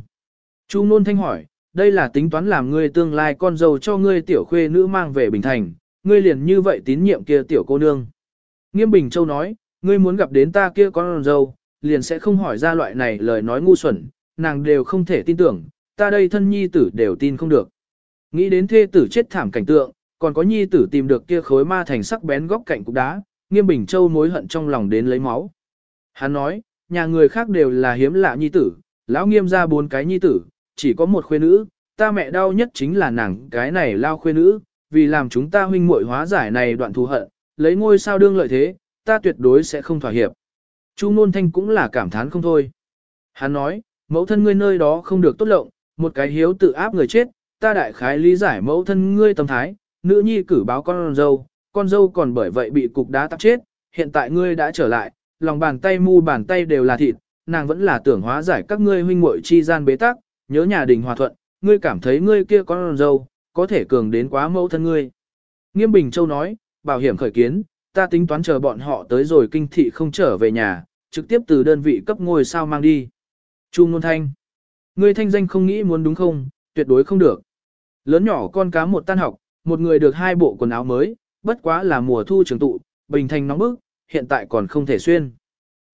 Chú Nôn Thanh hỏi, đây là tính toán làm ngươi tương lai con dâu cho ngươi tiểu khuê nữ mang về Bình Thành, ngươi liền như vậy tín nhiệm kia tiểu cô nương. Nghiêm Bình Châu nói, ngươi muốn gặp đến ta kia con dâu, liền sẽ không hỏi ra loại này lời nói ngu xuẩn, nàng đều không thể tin tưởng, ta đây thân nhi tử đều tin không được. Nghĩ đến thê tử chết thảm cảnh tượng, còn có nhi tử tìm được kia khối ma thành sắc bén góc cạnh cục đá, Nghiêm Bình Châu mối hận trong lòng đến lấy máu. Hắn nói, nhà người khác đều là hiếm lạ nhi tử, lão nghiêm ra bốn cái nhi tử, chỉ có một khuê nữ, ta mẹ đau nhất chính là nàng cái này lao khuê nữ, vì làm chúng ta huynh muội hóa giải này đoạn thù hận, lấy ngôi sao đương lợi thế, ta tuyệt đối sẽ không thỏa hiệp. Chu Nôn Thanh cũng là cảm thán không thôi. Hắn nói, mẫu thân ngươi nơi đó không được tốt lộng, một cái hiếu tự áp người chết, ta đại khái lý giải mẫu thân ngươi tâm thái, nữ nhi cử báo con dâu, con dâu còn bởi vậy bị cục đá tắt chết, hiện tại ngươi đã trở lại, lòng bàn tay mu bàn tay đều là thịt, nàng vẫn là tưởng hóa giải các ngươi huynh muội chi gian bế tắc, nhớ nhà đình hòa thuận, ngươi cảm thấy ngươi kia con dâu, có thể cường đến quá mẫu thân ngươi. Nghiêm Bình Châu nói, bảo hiểm khởi kiến, ta tính toán chờ bọn họ tới rồi kinh thị không trở về nhà, trực tiếp từ đơn vị cấp ngôi sao mang đi. Chu Nôn Thanh, ngươi thanh danh không nghĩ muốn đúng không, tuyệt đối không được. Lớn nhỏ con cá một tan học, một người được hai bộ quần áo mới, bất quá là mùa thu trường tụ, bình thành nóng bức, hiện tại còn không thể xuyên.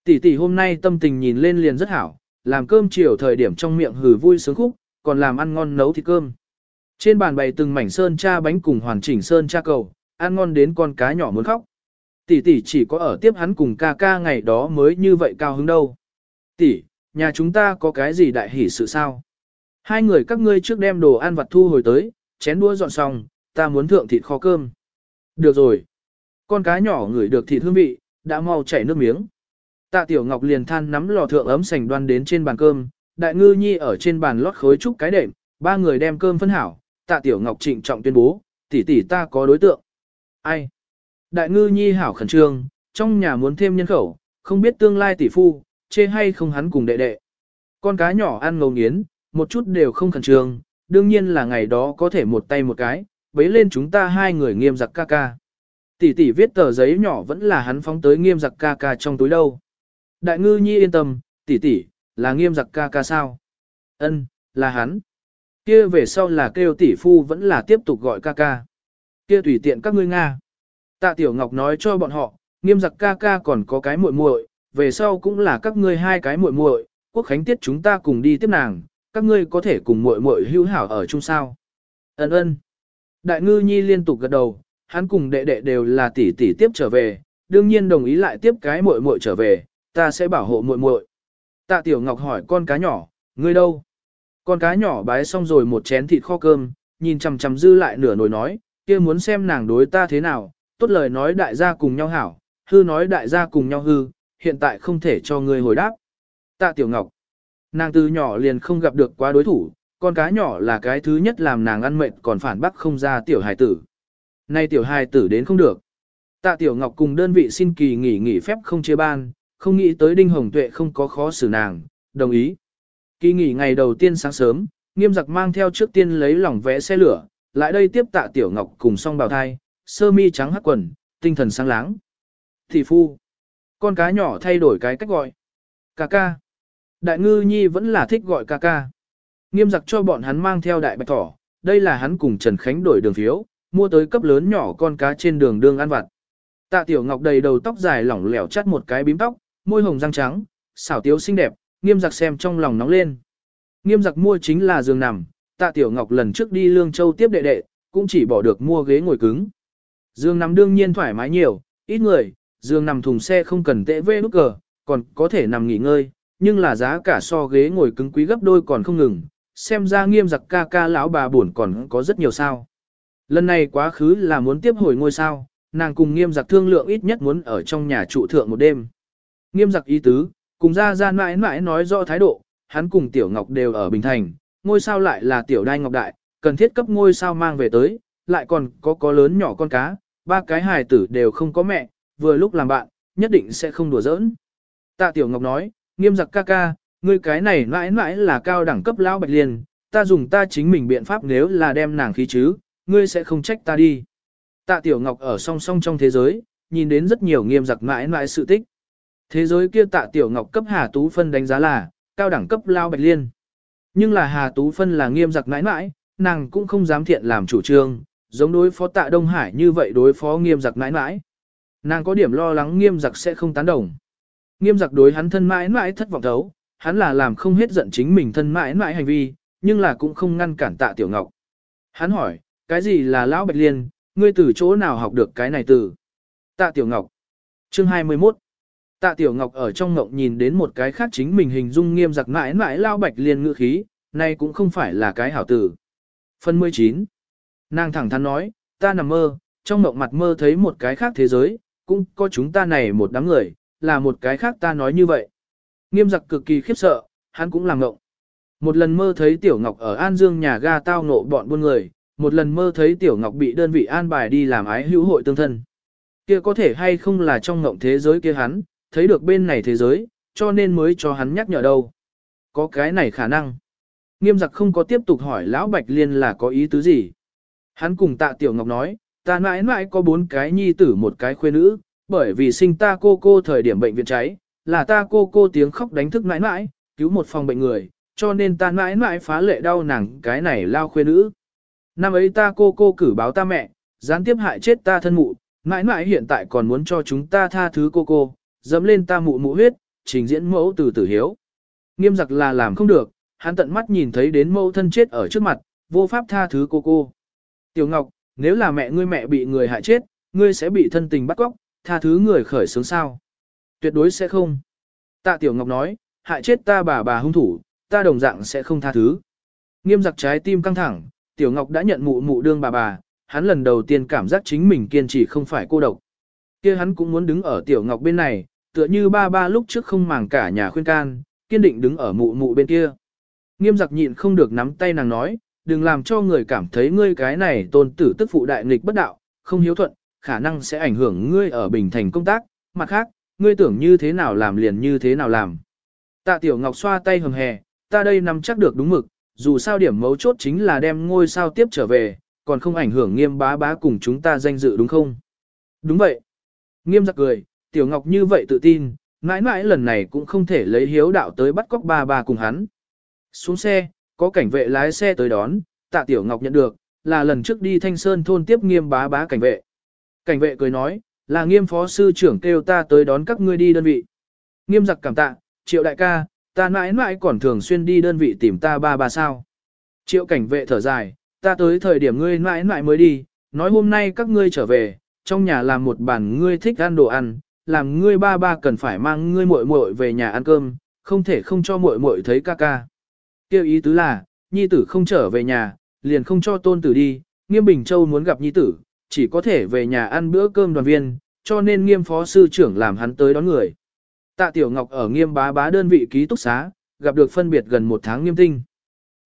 Tỷ tỷ hôm nay tâm tình nhìn lên liền rất hảo, làm cơm chiều thời điểm trong miệng hừ vui sướng khúc, còn làm ăn ngon nấu thịt cơm. Trên bàn bày từng mảnh sơn cha bánh cùng hoàn chỉnh sơn cha cầu, ăn ngon đến con cá nhỏ muốn khóc. Tỷ tỷ chỉ có ở tiếp hắn cùng ca ca ngày đó mới như vậy cao hứng đâu. Tỷ, nhà chúng ta có cái gì đại hỷ sự sao? Hai người các ngươi trước đem đồ ăn vặt thu hồi tới, chén đũa dọn xong, ta muốn thượng thịt kho cơm. Được rồi. Con cá nhỏ ngửi được thịt hương vị, đã mau chảy nước miếng. Tạ Tiểu Ngọc liền than nắm lò thượng ấm sành đoan đến trên bàn cơm, Đại Ngư Nhi ở trên bàn lót khối trúc cái đệm, ba người đem cơm phân hảo, Tạ Tiểu Ngọc trịnh trọng tuyên bố, tỷ tỷ ta có đối tượng. Ai? Đại Ngư Nhi hảo khẩn trương, trong nhà muốn thêm nhân khẩu, không biết tương lai tỷ phu, chê hay không hắn cùng đệ đệ. Con cá nhỏ ăn ngầu nghiến, một chút đều không khẩn trương, đương nhiên là ngày đó có thể một tay một cái, bấy lên chúng ta hai người nghiêm giặc ca ca. Tỷ tỷ viết tờ giấy nhỏ vẫn là hắn phóng tới nghiêm giặc ca ca trong túi đâu. Đại ngư nhi yên tâm, tỷ tỷ, là nghiêm giặc ca ca sao? Ân, là hắn. Kia về sau là kêu tỷ phu vẫn là tiếp tục gọi ca ca. Kia tùy tiện các ngươi Nga. Tạ Tiểu Ngọc nói cho bọn họ, nghiêm giặc ca ca còn có cái muội muội, về sau cũng là các ngươi hai cái muội muội, quốc khánh tiết chúng ta cùng đi tiếp nàng, các ngươi có thể cùng muội muội hữu hảo ở chung sao. Ân ân. Đại ngư nhi liên tục gật đầu, hắn cùng đệ đệ đều là tỷ tỷ tiếp trở về, đương nhiên đồng ý lại tiếp cái muội muội trở về, ta sẽ bảo hộ muội muội. Tạ Tiểu Ngọc hỏi con cá nhỏ, ngươi đâu? Con cá nhỏ bái xong rồi một chén thịt kho cơm, nhìn chằm chằm dư lại nửa nồi nói, kia muốn xem nàng đối ta thế nào, tốt lời nói đại gia cùng nhau hảo, hư nói đại gia cùng nhau hư, hiện tại không thể cho ngươi hồi đáp. Tạ Tiểu Ngọc, nàng từ nhỏ liền không gặp được quá đối thủ, con cá nhỏ là cái thứ nhất làm nàng ăn mệt còn phản bác không ra tiểu hài tử. Nay tiểu hài tử đến không được. Tạ Tiểu Ngọc cùng đơn vị xin kỳ nghỉ nghỉ phép không chia ban, không nghĩ tới Đinh Hồng Tuệ không có khó xử nàng, đồng ý. Kỳ nghỉ ngày đầu tiên sáng sớm, nghiêm giặc mang theo trước tiên lấy lỏng vẽ xe lửa, lại đây tiếp tạ Tiểu Ngọc cùng song bào thai, sơ mi trắng hắc quần, tinh thần sáng láng. Thị phu, con cá nhỏ thay đổi cái cách gọi. Cà ca. Đại ngư nhi vẫn là thích gọi ca ca. Nghiêm giặc cho bọn hắn mang theo đại bạch thỏ, đây là hắn cùng Trần Khánh đổi đường phiếu, mua tới cấp lớn nhỏ con cá trên đường đường ăn vặt. Tạ Tiểu Ngọc đầy đầu tóc dài lỏng lẻo chắt một cái bím tóc, môi hồng răng trắng, xảo tiếu xinh đẹp, nghiêm giặc xem trong lòng nóng lên. Nghiêm giặc mua chính là giường nằm, Tạ Tiểu Ngọc lần trước đi Lương Châu tiếp đệ đệ, cũng chỉ bỏ được mua ghế ngồi cứng. Giường nằm đương nhiên thoải mái nhiều, ít người, giường nằm thùng xe không cần tệ vê nút cờ, còn có thể nằm nghỉ ngơi, nhưng là giá cả so ghế ngồi cứng quý gấp đôi còn không ngừng, xem ra nghiêm giặc ca ca lão bà buồn còn có rất nhiều sao. Lần này quá khứ là muốn tiếp hồi ngôi sao, nàng cùng nghiêm giặc thương lượng ít nhất muốn ở trong nhà trụ thượng một đêm. Nghiêm giặc ý tứ, cùng ra ra mãi mãi nói rõ thái độ, hắn cùng tiểu ngọc đều ở Bình Thành, ngôi sao lại là tiểu đai ngọc đại, cần thiết cấp ngôi sao mang về tới, lại còn có có lớn nhỏ con cá, ba cái hài tử đều không có mẹ, vừa lúc làm bạn, nhất định sẽ không đùa giỡn. Tạ tiểu ngọc nói, nghiêm giặc ca ca, ngươi cái này mãi mãi là cao đẳng cấp lão bạch liên, ta dùng ta chính mình biện pháp nếu là đem nàng khí chứ, ngươi sẽ không trách ta đi. Tạ Tiểu Ngọc ở song song trong thế giới, nhìn đến rất nhiều nghiêm giặc mãi mãi sự tích. Thế giới kia Tạ Tiểu Ngọc cấp Hà Tú Phân đánh giá là, cao đẳng cấp lao bạch liên. Nhưng là Hà Tú Phân là nghiêm giặc mãi mãi, nàng cũng không dám thiện làm chủ trương, giống đối phó tạ Đông Hải như vậy đối phó nghiêm giặc mãi mãi. Nàng có điểm lo lắng nghiêm giặc sẽ không tán đồng. Nghiêm giặc đối hắn thân mãi mãi thất vọng thấu, hắn là làm không hết giận chính mình thân mãi mãi hành vi, nhưng là cũng không ngăn cản tạ tiểu ngọc. Hắn hỏi, cái gì là lão bạch liên, ngươi từ chỗ nào học được cái này từ? Tạ tiểu ngọc. Chương 21. Tạ tiểu ngọc ở trong ngộng nhìn đến một cái khác chính mình hình dung nghiêm giặc mãi mãi lao bạch liên ngữ khí, này cũng không phải là cái hảo tử. Phần 19. Nàng thẳng thắn nói, ta nằm mơ, trong mộng mặt mơ thấy một cái khác thế giới, cũng có chúng ta này một đám người, là một cái khác ta nói như vậy. Nghiêm giặc cực kỳ khiếp sợ, hắn cũng làm ngộng. Một lần mơ thấy Tiểu Ngọc ở An Dương nhà ga tao nộ bọn buôn người, một lần mơ thấy Tiểu Ngọc bị đơn vị an bài đi làm ái hữu hội tương thân. Kia có thể hay không là trong ngộng thế giới kia hắn, thấy được bên này thế giới, cho nên mới cho hắn nhắc nhở đâu. Có cái này khả năng. Nghiêm giặc không có tiếp tục hỏi Lão Bạch Liên là có ý tứ gì. Hắn cùng tạ Tiểu Ngọc nói, ta mãi mãi có bốn cái nhi tử một cái khuê nữ, bởi vì sinh ta cô cô thời điểm bệnh viện cháy, là ta cô cô tiếng khóc đánh thức mãi mãi, cứu một phòng bệnh người, cho nên ta mãi mãi phá lệ đau nàng cái này lao khuê nữ. Năm ấy ta cô cô cử báo ta mẹ, gián tiếp hại chết ta thân mụ, mãi mãi hiện tại còn muốn cho chúng ta tha thứ cô cô, dẫm lên ta mụ mụ huyết, trình diễn mẫu từ tử hiếu. Nghiêm giặc là làm không được, hắn tận mắt nhìn thấy đến mẫu thân chết ở trước mặt, vô pháp tha thứ cô cô. Tiểu Ngọc, nếu là mẹ ngươi mẹ bị người hại chết, ngươi sẽ bị thân tình bắt cóc, tha thứ người khởi sướng sao? Tuyệt đối sẽ không. Tạ Tiểu Ngọc nói, hại chết ta bà bà hung thủ, ta đồng dạng sẽ không tha thứ. Nghiêm giặc trái tim căng thẳng, Tiểu Ngọc đã nhận mụ mụ đương bà bà, hắn lần đầu tiên cảm giác chính mình kiên trì không phải cô độc. kia hắn cũng muốn đứng ở Tiểu Ngọc bên này, tựa như ba ba lúc trước không màng cả nhà khuyên can, kiên định đứng ở mụ mụ bên kia. Nghiêm giặc nhịn không được nắm tay nàng nói, đừng làm cho người cảm thấy ngươi cái này tôn tử tức phụ đại nghịch bất đạo, không hiếu thuận, khả năng sẽ ảnh hưởng ngươi ở Bình Thành công tác, mặt khác, ngươi tưởng như thế nào làm liền như thế nào làm. Tạ Tiểu Ngọc xoa tay hầm hè, ta đây nắm chắc được đúng mực, dù sao điểm mấu chốt chính là đem ngôi sao tiếp trở về, còn không ảnh hưởng nghiêm bá bá cùng chúng ta danh dự đúng không? Đúng vậy. Nghiêm giặc cười, Tiểu Ngọc như vậy tự tin, mãi mãi lần này cũng không thể lấy hiếu đạo tới bắt cóc ba ba cùng hắn. Xuống xe, có cảnh vệ lái xe tới đón, tạ Tiểu Ngọc nhận được, là lần trước đi Thanh Sơn thôn tiếp nghiêm bá bá cảnh vệ. Cảnh vệ cười nói, là nghiêm phó sư trưởng kêu ta tới đón các ngươi đi đơn vị. Nghiêm giặc cảm tạ, triệu đại ca, ta mãi mãi còn thường xuyên đi đơn vị tìm ta ba ba sao. Triệu cảnh vệ thở dài, ta tới thời điểm ngươi mãi mãi mới đi, nói hôm nay các ngươi trở về, trong nhà làm một bàn ngươi thích ăn đồ ăn, làm ngươi ba ba cần phải mang ngươi muội muội về nhà ăn cơm, không thể không cho muội muội thấy ca ca. Kêu ý tứ là, nhi tử không trở về nhà, liền không cho tôn tử đi, nghiêm Bình Châu muốn gặp nhi tử, chỉ có thể về nhà ăn bữa cơm đoàn viên, cho nên nghiêm phó sư trưởng làm hắn tới đón người. Tạ Tiểu Ngọc ở nghiêm bá bá đơn vị ký túc xá, gặp được phân biệt gần một tháng nghiêm tinh.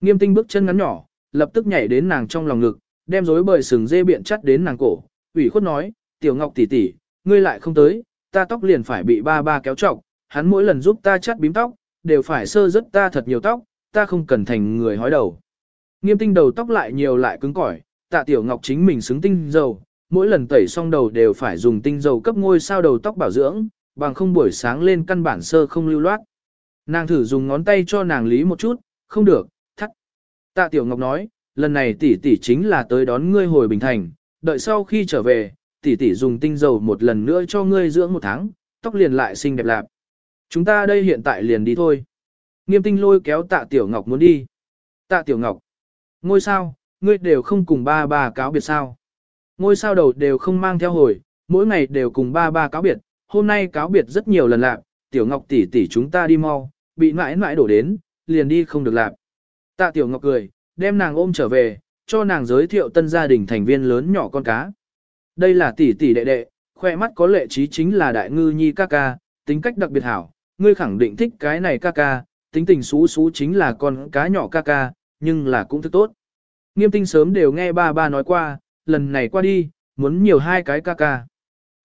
Nghiêm tinh bước chân ngắn nhỏ, lập tức nhảy đến nàng trong lòng ngực, đem rối bời sừng dê biện chắt đến nàng cổ, ủy khuất nói, Tiểu Ngọc tỷ tỷ, ngươi lại không tới, ta tóc liền phải bị ba ba kéo trọc, hắn mỗi lần giúp ta chắt bím tóc, đều phải sơ rất ta thật nhiều tóc, ta không cần thành người hói đầu. Nghiêm tinh đầu tóc lại nhiều lại cứng cỏi, tạ tiểu ngọc chính mình xứng tinh dầu, mỗi lần tẩy xong đầu đều phải dùng tinh dầu cấp ngôi sao đầu tóc bảo dưỡng, bằng không buổi sáng lên căn bản sơ không lưu loát. Nàng thử dùng ngón tay cho nàng lý một chút, không được, thắt. Tạ tiểu ngọc nói, lần này tỷ tỷ chính là tới đón ngươi hồi Bình Thành, đợi sau khi trở về, tỷ tỷ dùng tinh dầu một lần nữa cho ngươi dưỡng một tháng, tóc liền lại xinh đẹp lạp. Chúng ta đây hiện tại liền đi thôi. Nghiêm tinh lôi kéo tạ tiểu ngọc muốn đi. Tạ tiểu ngọc. Ngôi sao, ngươi đều không cùng ba ba cáo biệt sao. Ngôi sao đầu đều không mang theo hồi, mỗi ngày đều cùng ba ba cáo biệt, hôm nay cáo biệt rất nhiều lần lạc, tiểu ngọc tỷ tỷ chúng ta đi mau, bị mãi mãi đổ đến, liền đi không được lạc. Tạ tiểu ngọc cười, đem nàng ôm trở về, cho nàng giới thiệu tân gia đình thành viên lớn nhỏ con cá. Đây là tỷ tỷ đệ đệ, khoe mắt có lệ trí chính là đại ngư nhi ca ca, tính cách đặc biệt hảo, ngươi khẳng định thích cái này ca ca, tính tình xú xú chính là con cá nhỏ ca ca, nhưng là cũng thức tốt. Nghiêm tinh sớm đều nghe ba ba nói qua, lần này qua đi, muốn nhiều hai cái ca ca.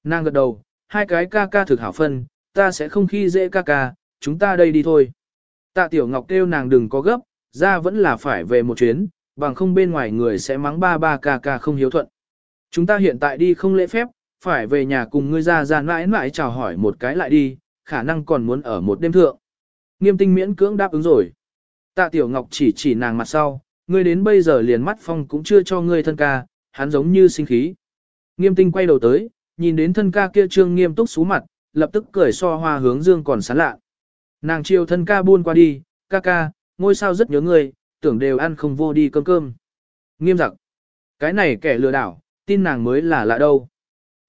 Nàng gật đầu, hai cái ca ca thực hảo phân, ta sẽ không khi dễ ca ca, chúng ta đây đi thôi. Tạ Tiểu Ngọc kêu nàng đừng có gấp, ra vẫn là phải về một chuyến, bằng không bên ngoài người sẽ mắng ba ba ca ca không hiếu thuận. Chúng ta hiện tại đi không lễ phép, phải về nhà cùng ngươi ra ra mãi mãi chào hỏi một cái lại đi, khả năng còn muốn ở một đêm thượng. Nghiêm tinh miễn cưỡng đáp ứng rồi. Tạ Tiểu Ngọc chỉ chỉ nàng mặt sau, ngươi đến bây giờ liền mắt phong cũng chưa cho ngươi thân ca, hắn giống như sinh khí. Nghiêm tinh quay đầu tới, nhìn đến thân ca kia trương nghiêm túc sú mặt, lập tức cười so hoa hướng dương còn sán lạ. Nàng chiều thân ca buôn qua đi, ca ca, ngôi sao rất nhớ ngươi, tưởng đều ăn không vô đi cơm cơm. Nghiêm giặc. Cái này kẻ lừa đảo, tin nàng mới là lạ đâu.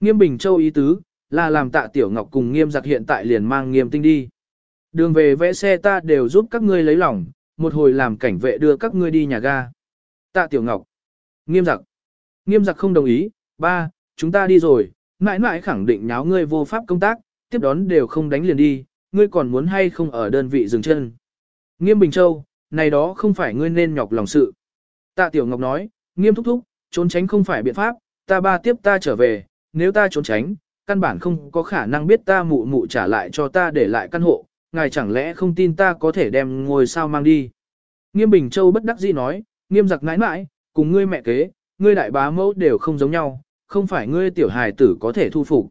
Nghiêm Bình Châu ý tứ, là làm tạ tiểu ngọc cùng nghiêm giặc hiện tại liền mang nghiêm tinh đi. Đường về vẽ xe ta đều giúp các ngươi lấy lòng, một hồi làm cảnh vệ đưa các ngươi đi nhà ga. Tạ tiểu ngọc. Nghiêm giặc. Nghiêm giặc không đồng ý, ba, chúng ta đi rồi, mãi mãi khẳng định nháo ngươi vô pháp công tác, tiếp đón đều không đánh liền đi, ngươi còn muốn hay không ở đơn vị dừng chân. Nghiêm Bình Châu, này đó không phải ngươi nên nhọc lòng sự. Tạ Tiểu Ngọc nói, nghiêm thúc thúc, trốn tránh không phải biện pháp, ta ba tiếp ta trở về, nếu ta trốn tránh, căn bản không có khả năng biết ta mụ mụ trả lại cho ta để lại căn hộ, ngài chẳng lẽ không tin ta có thể đem ngôi sao mang đi. Nghiêm Bình Châu bất đắc dĩ nói, nghiêm giặc nãi nãi, cùng ngươi mẹ kế, ngươi đại bá mẫu đều không giống nhau, không phải ngươi tiểu hài tử có thể thu phục.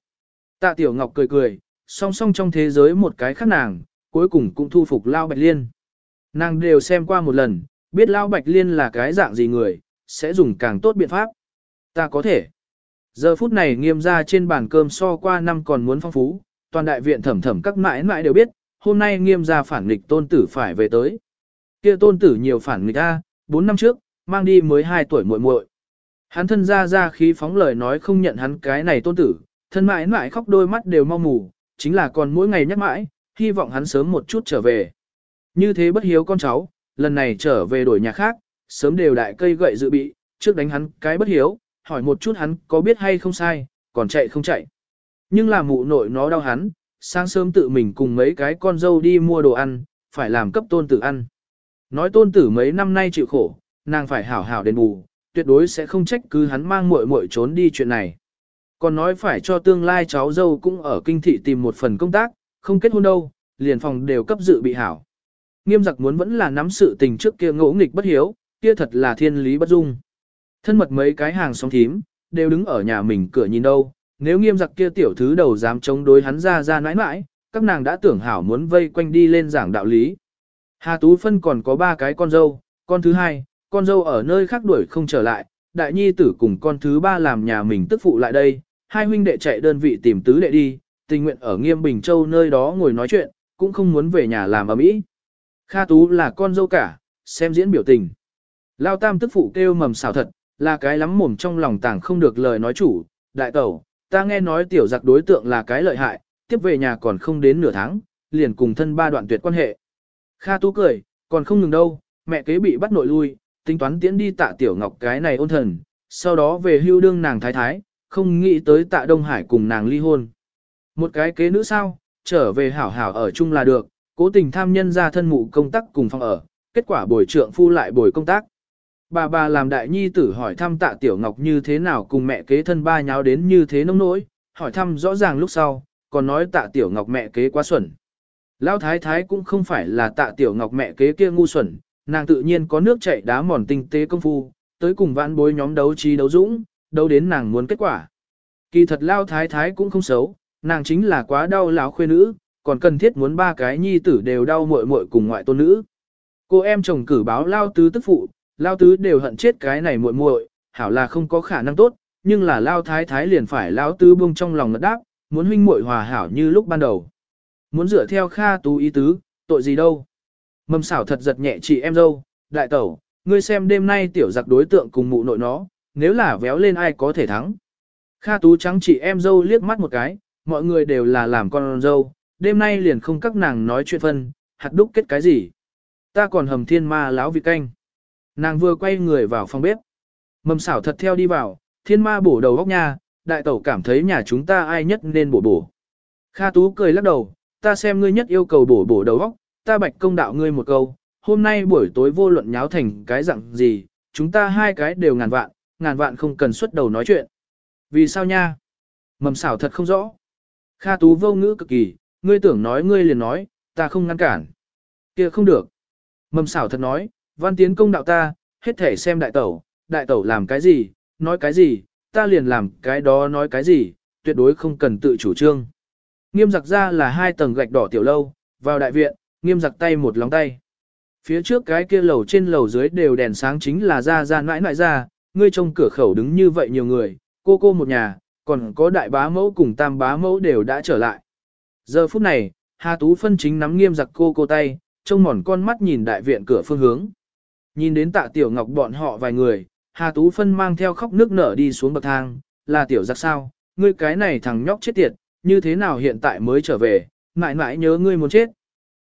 Tạ Tiểu Ngọc cười cười, song song trong thế giới một cái khác nàng, cuối cùng cũng thu phục Lao Bạch Liên. Nàng đều xem qua một lần, biết Lao Bạch Liên là cái dạng gì người, sẽ dùng càng tốt biện pháp. Ta có thể. Giờ phút này nghiêm ra trên bàn cơm so qua năm còn muốn phong phú, toàn đại viện thẩm thẩm các mãi mãi đều biết, hôm nay nghiêm ra phản nghịch tôn tử phải về tới. kia tôn tử nhiều phản nghịch A, 4 năm trước, mang đi mới 2 tuổi muội muội. Hắn thân ra ra khí phóng lời nói không nhận hắn cái này tôn tử, thân mãi mãi khóc đôi mắt đều mau mù, chính là còn mỗi ngày nhắc mãi, hy vọng hắn sớm một chút trở về. Như thế bất hiếu con cháu, lần này trở về đổi nhà khác, sớm đều đại cây gậy dự bị, trước đánh hắn cái bất hiếu, hỏi một chút hắn có biết hay không sai, còn chạy không chạy. Nhưng là mụ nội nó đau hắn, sáng sớm tự mình cùng mấy cái con dâu đi mua đồ ăn, phải làm cấp tôn tử ăn. Nói tôn tử mấy năm nay chịu khổ, nàng phải hảo hảo đền bù, tuyệt đối sẽ không trách cứ hắn mang muội muội trốn đi chuyện này. Còn nói phải cho tương lai cháu dâu cũng ở kinh thị tìm một phần công tác, không kết hôn đâu, liền phòng đều cấp dự bị hảo. Nghiêm giặc muốn vẫn là nắm sự tình trước kia ngỗ nghịch bất hiếu, kia thật là thiên lý bất dung. Thân mật mấy cái hàng xóm thím, đều đứng ở nhà mình cửa nhìn đâu, nếu nghiêm giặc kia tiểu thứ đầu dám chống đối hắn ra ra nãi nãi, các nàng đã tưởng hảo muốn vây quanh đi lên giảng đạo lý. Hà Tú Phân còn có ba cái con dâu, con thứ hai, con dâu ở nơi khác đuổi không trở lại, đại nhi tử cùng con thứ ba làm nhà mình tức phụ lại đây, hai huynh đệ chạy đơn vị tìm tứ đệ đi, tình nguyện ở Nghiêm Bình Châu nơi đó ngồi nói chuyện, cũng không muốn về nhà làm ở mỹ. Kha Tú là con dâu cả, xem diễn biểu tình. Lao tam tức phụ kêu mầm xào thật, là cái lắm mồm trong lòng tảng không được lời nói chủ, đại tẩu, ta nghe nói tiểu giặc đối tượng là cái lợi hại, tiếp về nhà còn không đến nửa tháng, liền cùng thân ba đoạn tuyệt quan hệ. Kha Tú cười, còn không ngừng đâu, mẹ kế bị bắt nội lui, tính toán tiễn đi tạ tiểu ngọc cái này ôn thần, sau đó về hưu đương nàng thái thái, không nghĩ tới tạ Đông Hải cùng nàng ly hôn. Một cái kế nữ sao, trở về hảo hảo ở chung là được, cố tình tham nhân ra thân mụ công tác cùng phòng ở, kết quả bồi trượng phu lại bồi công tác. Bà bà làm đại nhi tử hỏi thăm tạ tiểu ngọc như thế nào cùng mẹ kế thân ba nháo đến như thế nông nỗi, hỏi thăm rõ ràng lúc sau, còn nói tạ tiểu ngọc mẹ kế quá xuẩn. Lão thái thái cũng không phải là tạ tiểu ngọc mẹ kế kia ngu xuẩn, nàng tự nhiên có nước chảy đá mòn tinh tế công phu, tới cùng vãn bối nhóm đấu trí đấu dũng, đấu đến nàng muốn kết quả. Kỳ thật lao thái thái cũng không xấu, nàng chính là quá đau lão khuê nữ, còn cần thiết muốn ba cái nhi tử đều đau muội muội cùng ngoại tôn nữ. Cô em chồng cử báo lao tứ tức phụ, lao tứ đều hận chết cái này muội muội, hảo là không có khả năng tốt, nhưng là lao thái thái liền phải lao tứ buông trong lòng ngất đáp, muốn huynh muội hòa hảo như lúc ban đầu. Muốn dựa theo kha tú ý tứ, tội gì đâu. Mầm xảo thật giật nhẹ chị em dâu, đại tẩu, ngươi xem đêm nay tiểu giặc đối tượng cùng mụ nội nó, nếu là véo lên ai có thể thắng. Kha tú trắng chị em dâu liếc mắt một cái, mọi người đều là làm con dâu, đêm nay liền không các nàng nói chuyện phân, hạt đúc kết cái gì. Ta còn hầm thiên ma láo vị canh. Nàng vừa quay người vào phòng bếp. Mầm xảo thật theo đi vào, thiên ma bổ đầu góc nha, đại tẩu cảm thấy nhà chúng ta ai nhất nên bổ bổ. Kha tú cười lắc đầu, ta xem ngươi nhất yêu cầu bổ bổ đầu góc, ta bạch công đạo ngươi một câu, hôm nay buổi tối vô luận nháo thành cái dạng gì, chúng ta hai cái đều ngàn vạn, ngàn vạn không cần xuất đầu nói chuyện. Vì sao nha? Mầm xảo thật không rõ. Kha tú vô ngữ cực kỳ, ngươi tưởng nói ngươi liền nói, ta không ngăn cản. kia không được. Mầm xảo thật nói, văn tiến công đạo ta, hết thể xem đại tẩu, đại tẩu làm cái gì, nói cái gì, ta liền làm cái đó nói cái gì, tuyệt đối không cần tự chủ trương. Nghiêm giặc ra là hai tầng gạch đỏ tiểu lâu, vào đại viện, nghiêm giặc tay một lóng tay. Phía trước cái kia lầu trên lầu dưới đều đèn sáng chính là ra ra nãi nãi ra, ngươi trông cửa khẩu đứng như vậy nhiều người, cô cô một nhà, còn có đại bá mẫu cùng tam bá mẫu đều đã trở lại. Giờ phút này, Hà Tú Phân chính nắm nghiêm giặc cô cô tay, trông mòn con mắt nhìn đại viện cửa phương hướng. Nhìn đến tạ tiểu ngọc bọn họ vài người, Hà Tú Phân mang theo khóc nước nở đi xuống bậc thang, là tiểu giặc sao, ngươi cái này thằng nhóc chết tiệt, như thế nào hiện tại mới trở về, mãi mãi nhớ ngươi muốn chết.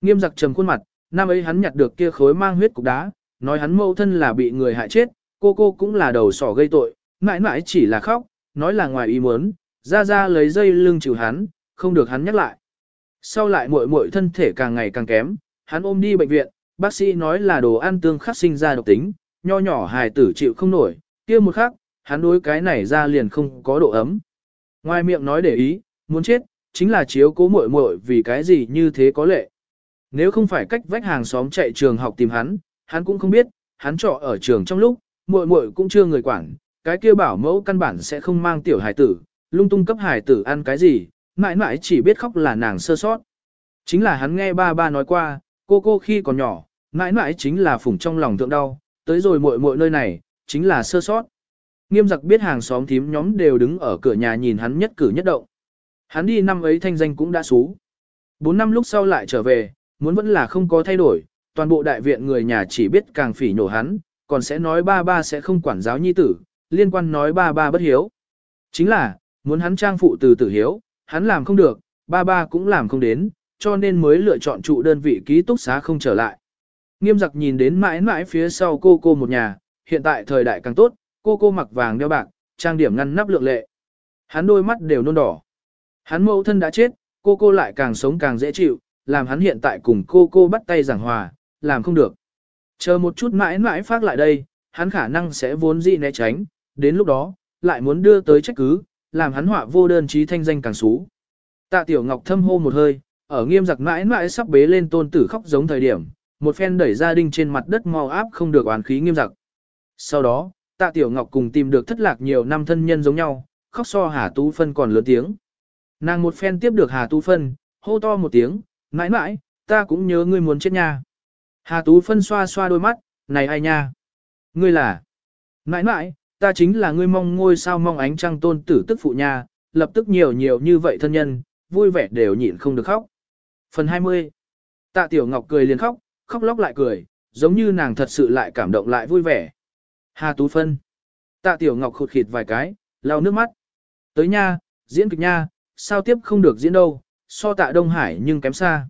Nghiêm giặc trầm khuôn mặt, năm ấy hắn nhặt được kia khối mang huyết cục đá, nói hắn mâu thân là bị người hại chết, cô cô cũng là đầu sỏ gây tội, mãi mãi chỉ là khóc, nói là ngoài ý muốn, ra ra lấy dây lưng chịu hắn, không được hắn nhắc lại. Sau lại muội muội thân thể càng ngày càng kém, hắn ôm đi bệnh viện, bác sĩ nói là đồ ăn tương khắc sinh ra độc tính, nho nhỏ hài tử chịu không nổi, kia một khắc, hắn đối cái này ra liền không có độ ấm. Ngoài miệng nói để ý, muốn chết, chính là chiếu cố muội muội vì cái gì như thế có lệ. Nếu không phải cách vách hàng xóm chạy trường học tìm hắn, hắn cũng không biết, hắn trọ ở trường trong lúc, muội muội cũng chưa người quản, cái kia bảo mẫu căn bản sẽ không mang tiểu hài tử, lung tung cấp hài tử ăn cái gì, mãi mãi chỉ biết khóc là nàng sơ sót. Chính là hắn nghe ba ba nói qua, cô cô khi còn nhỏ, mãi mãi chính là phủng trong lòng thượng đau, tới rồi muội muội nơi này, chính là sơ sót. Nghiêm giặc biết hàng xóm thím nhóm đều đứng ở cửa nhà nhìn hắn nhất cử nhất động. Hắn đi năm ấy thanh danh cũng đã xú. Bốn năm lúc sau lại trở về, muốn vẫn là không có thay đổi, toàn bộ đại viện người nhà chỉ biết càng phỉ nhổ hắn, còn sẽ nói ba ba sẽ không quản giáo nhi tử, liên quan nói ba ba bất hiếu. Chính là, muốn hắn trang phụ từ tử hiếu, hắn làm không được, ba ba cũng làm không đến, cho nên mới lựa chọn trụ đơn vị ký túc xá không trở lại. Nghiêm giặc nhìn đến mãi mãi phía sau cô cô một nhà, hiện tại thời đại càng tốt, cô cô mặc vàng đeo bạc, trang điểm ngăn nắp lượng lệ. Hắn đôi mắt đều nôn đỏ. Hắn mẫu thân đã chết, cô cô lại càng sống càng dễ chịu, làm hắn hiện tại cùng cô cô bắt tay giảng hòa, làm không được. Chờ một chút mãi mãi phát lại đây, hắn khả năng sẽ vốn dị né tránh, đến lúc đó, lại muốn đưa tới trách cứ, làm hắn họa vô đơn trí thanh danh càng xú. Tạ Tiểu Ngọc thâm hô một hơi, ở nghiêm giặc mãi mãi sắp bế lên tôn tử khóc giống thời điểm, một phen đẩy gia đình trên mặt đất mau áp không được oán khí nghiêm giặc. Sau đó, Tạ Tiểu Ngọc cùng tìm được thất lạc nhiều năm thân nhân giống nhau, khóc so Hà Tú Phân còn lớn tiếng. Nàng một phen tiếp được Hà Tú Phân, hô to một tiếng, mãi mãi, ta cũng nhớ ngươi muốn chết nha. Hà Tú Phân xoa xoa đôi mắt, này ai nha? Ngươi là? Mãi mãi, ta chính là ngươi mong ngôi sao mong ánh trăng tôn tử tức phụ nha, lập tức nhiều nhiều như vậy thân nhân, vui vẻ đều nhịn không được khóc. Phần 20 Tạ Tiểu Ngọc cười liền khóc, khóc lóc lại cười, giống như nàng thật sự lại cảm động lại vui vẻ. Hà Tú Phân Tạ Tiểu Ngọc khụt khịt vài cái, lau nước mắt. Tới nha, diễn kịch nha, sao tiếp không được diễn đâu, so tạ Đông Hải nhưng kém xa.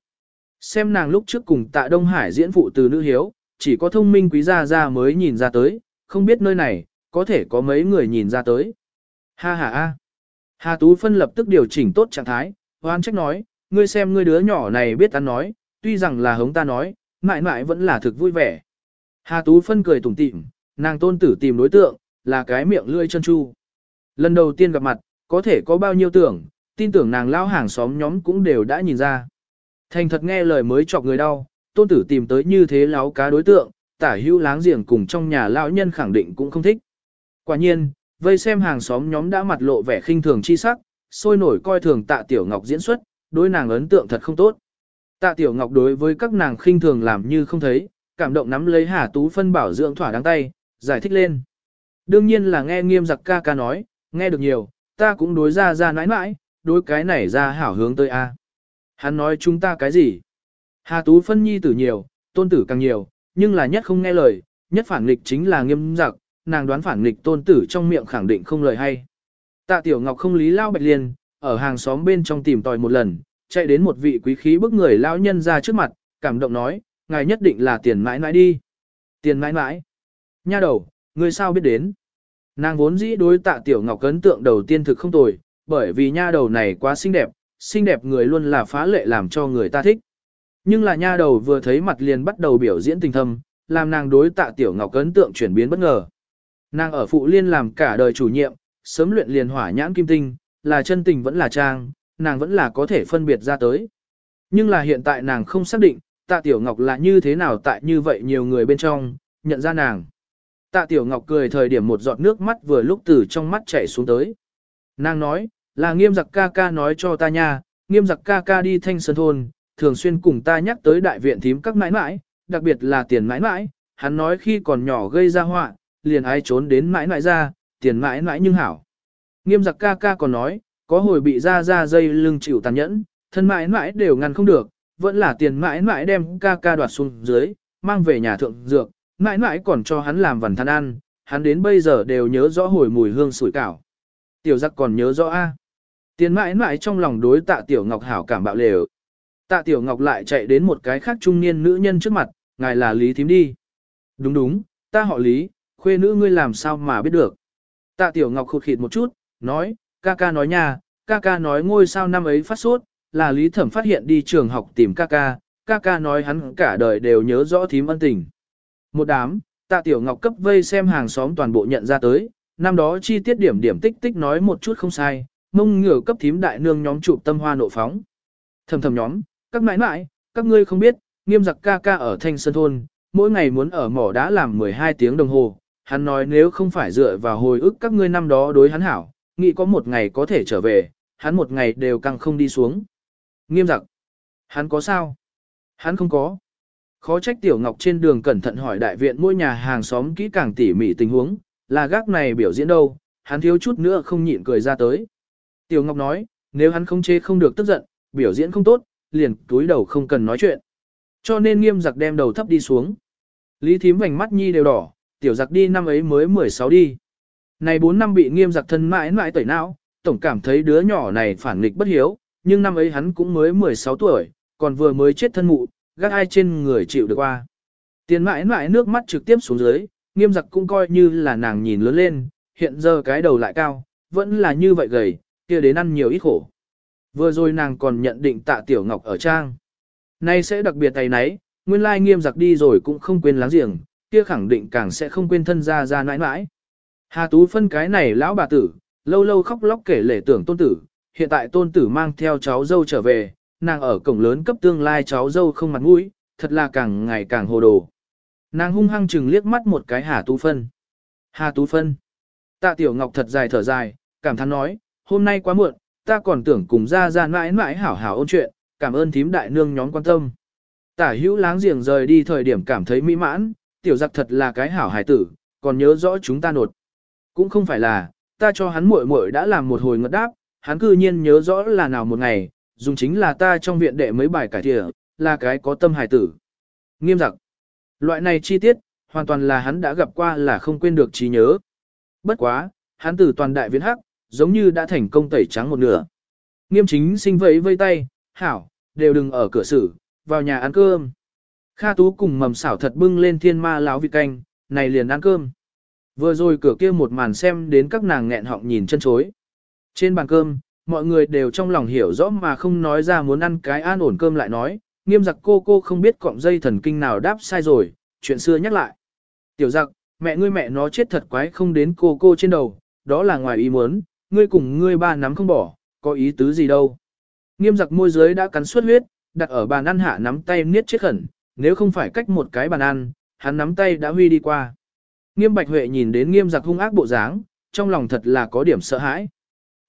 Xem nàng lúc trước cùng tạ Đông Hải diễn phụ từ nữ hiếu, chỉ có thông minh quý gia gia mới nhìn ra tới, không biết nơi này, có thể có mấy người nhìn ra tới. Ha ha ha. Hà Tú Phân lập tức điều chỉnh tốt trạng thái, hoan trách nói, ngươi xem ngươi đứa nhỏ này biết ăn nói, tuy rằng là hống ta nói, mãi mãi vẫn là thực vui vẻ. Hà Tú Phân cười tủm tỉm, nàng tôn tử tìm đối tượng, là cái miệng lươi chân chu. Lần đầu tiên gặp mặt, có thể có bao nhiêu tưởng, tin tưởng nàng lao hàng xóm nhóm cũng đều đã nhìn ra. Thành thật nghe lời mới chọc người đau, tôn tử tìm tới như thế láo cá đối tượng, tả hữu láng giềng cùng trong nhà lão nhân khẳng định cũng không thích. Quả nhiên, vây xem hàng xóm nhóm đã mặt lộ vẻ khinh thường chi sắc, sôi nổi coi thường tạ tiểu ngọc diễn xuất, đối nàng ấn tượng thật không tốt. Tạ tiểu ngọc đối với các nàng khinh thường làm như không thấy, cảm động nắm lấy Hà Tú phân bảo dưỡng thỏa đáng tay, giải thích lên. Đương nhiên là nghe nghiêm giặc ca ca nói, nghe được nhiều, ta cũng đối ra ra nãi nãi, đối cái này ra hảo hướng tới A. Hắn nói chúng ta cái gì? Hà Tú phân nhi tử nhiều, tôn tử càng nhiều, nhưng là nhất không nghe lời, nhất phản nghịch chính là nghiêm giặc, nàng đoán phản nghịch tôn tử trong miệng khẳng định không lời hay. Tạ Tiểu Ngọc không lý lao bạch liên, ở hàng xóm bên trong tìm tòi một lần, chạy đến một vị quý khí bức người lão nhân ra trước mặt, cảm động nói, ngài nhất định là tiền mãi mãi đi. Tiền mãi mãi. Nha đầu, người sao biết đến. Nàng vốn dĩ đối tạ Tiểu Ngọc ấn tượng đầu tiên thực không tồi, bởi vì nha đầu này quá xinh đẹp, xinh đẹp người luôn là phá lệ làm cho người ta thích. Nhưng là nha đầu vừa thấy mặt liền bắt đầu biểu diễn tình thâm, làm nàng đối tạ Tiểu Ngọc ấn tượng chuyển biến bất ngờ. Nàng ở phụ liên làm cả đời chủ nhiệm, sớm luyện liền hỏa nhãn kim tinh, là chân tình vẫn là trang, nàng vẫn là có thể phân biệt ra tới. Nhưng là hiện tại nàng không xác định, tạ tiểu ngọc là như thế nào tại như vậy nhiều người bên trong, nhận ra nàng. Tạ tiểu ngọc cười thời điểm một giọt nước mắt vừa lúc từ trong mắt chảy xuống tới. Nàng nói, là nghiêm giặc ca ca nói cho ta nha, nghiêm giặc ca ca đi thanh sơn thôn, thường xuyên cùng ta nhắc tới đại viện thím các mãi mãi, đặc biệt là tiền mãi mãi, hắn nói khi còn nhỏ gây ra họa, liền ai trốn đến mãi mãi ra, tiền mãi mãi nhưng hảo. Nghiêm giặc ca ca còn nói, có hồi bị ra ra dây lưng chịu tàn nhẫn, thân mãi mãi đều ngăn không được, vẫn là tiền mãi mãi đem ca ca đoạt xuống dưới, mang về nhà thượng dược, mãi mãi còn cho hắn làm vần than ăn, hắn đến bây giờ đều nhớ rõ hồi mùi hương sủi cảo. Tiểu giặc còn nhớ rõ a. Tiền mãi mãi trong lòng đối tạ tiểu ngọc hảo cảm bạo lều. Tạ tiểu ngọc lại chạy đến một cái khác trung niên nữ nhân trước mặt, ngài là Lý Thím đi. Đúng đúng, ta họ Lý, khuê nữ ngươi làm sao mà biết được. Tạ tiểu ngọc khụt khịt một chút, nói, ca ca nói nha, ca ca nói ngôi sao năm ấy phát sốt, là Lý Thẩm phát hiện đi trường học tìm ca ca, ca ca nói hắn cả đời đều nhớ rõ thím ân tình. Một đám, tạ tiểu ngọc cấp vây xem hàng xóm toàn bộ nhận ra tới, năm đó chi tiết điểm điểm tích tích nói một chút không sai, mông ngửa cấp thím đại nương nhóm chụp tâm hoa nộ phóng. Thầm thầm nhóm, các mãi mãi, các ngươi không biết, nghiêm giặc ca ca ở thanh sơn thôn, mỗi ngày muốn ở mỏ đã làm 12 tiếng đồng hồ, hắn nói nếu không phải dựa vào hồi ức các ngươi năm đó đối hắn hảo, nghĩ có một ngày có thể trở về, hắn một ngày đều căng không đi xuống. Nghiêm giặc, hắn có sao? Hắn không có. Khó trách Tiểu Ngọc trên đường cẩn thận hỏi đại viện mỗi nhà hàng xóm kỹ càng tỉ mỉ tình huống, là gác này biểu diễn đâu, hắn thiếu chút nữa không nhịn cười ra tới. Tiểu Ngọc nói, nếu hắn không chế không được tức giận, biểu diễn không tốt, liền túi đầu không cần nói chuyện. Cho nên nghiêm giặc đem đầu thấp đi xuống. Lý thím vành mắt nhi đều đỏ, tiểu giặc đi năm ấy mới 16 đi. Này 4 năm bị nghiêm giặc thân mãi mãi tẩy não, tổng cảm thấy đứa nhỏ này phản nghịch bất hiếu, nhưng năm ấy hắn cũng mới 16 tuổi, còn vừa mới chết thân mụ, gác ai trên người chịu được qua. Tiền mãi mãi nước mắt trực tiếp xuống dưới, nghiêm giặc cũng coi như là nàng nhìn lớn lên, hiện giờ cái đầu lại cao, vẫn là như vậy gầy, kia đến ăn nhiều ít khổ. Vừa rồi nàng còn nhận định tạ tiểu ngọc ở trang. Nay sẽ đặc biệt tay nấy, nguyên lai nghiêm giặc đi rồi cũng không quên láng giềng, kia khẳng định càng sẽ không quên thân ra ra nãi nãi. Hà Tú phân cái này lão bà tử, lâu lâu khóc lóc kể lể tưởng tôn tử, hiện tại tôn tử mang theo cháu dâu trở về, nàng ở cổng lớn cấp tương lai cháu dâu không mặt mũi, thật là càng ngày càng hồ đồ. Nàng hung hăng chừng liếc mắt một cái Hà Tú phân. Hà Tú phân. Tạ Tiểu Ngọc thật dài thở dài, cảm thán nói, hôm nay quá muộn, ta còn tưởng cùng ra ra mãi mãi hảo hảo ôn chuyện, cảm ơn thím đại nương nhóm quan tâm. Tả hữu láng giềng rời đi thời điểm cảm thấy mỹ mãn, tiểu giặc thật là cái hảo hài tử, còn nhớ rõ chúng ta nột. Cũng không phải là, ta cho hắn muội muội đã làm một hồi ngất đáp, hắn cư nhiên nhớ rõ là nào một ngày, dùng chính là ta trong viện đệ mấy bài cải thiện, là cái có tâm hài tử. Nghiêm giặc. Loại này chi tiết, hoàn toàn là hắn đã gặp qua là không quên được trí nhớ. Bất quá, hắn từ toàn đại viễn hắc, giống như đã thành công tẩy trắng một nửa. Nghiêm chính sinh vẫy vây tay, hảo, đều đừng ở cửa xử, vào nhà ăn cơm. Kha Tú cùng mầm xảo thật bưng lên thiên ma láo vị canh, này liền ăn cơm. Vừa rồi cửa kia một màn xem đến các nàng nghẹn họng nhìn chân chối. Trên bàn cơm, mọi người đều trong lòng hiểu rõ mà không nói ra muốn ăn cái an ổn cơm lại nói, nghiêm giặc cô cô không biết cọng dây thần kinh nào đáp sai rồi, chuyện xưa nhắc lại. Tiểu giặc, mẹ ngươi mẹ nó chết thật quái không đến cô cô trên đầu, đó là ngoài ý muốn, ngươi cùng ngươi ba nắm không bỏ, có ý tứ gì đâu. Nghiêm giặc môi dưới đã cắn suốt huyết, đặt ở bàn ăn hạ nắm tay niết chết khẩn, nếu không phải cách một cái bàn ăn, hắn nắm tay đã huy đi qua. Nghiêm Bạch Huệ nhìn đến nghiêm giặc hung ác bộ dáng, trong lòng thật là có điểm sợ hãi.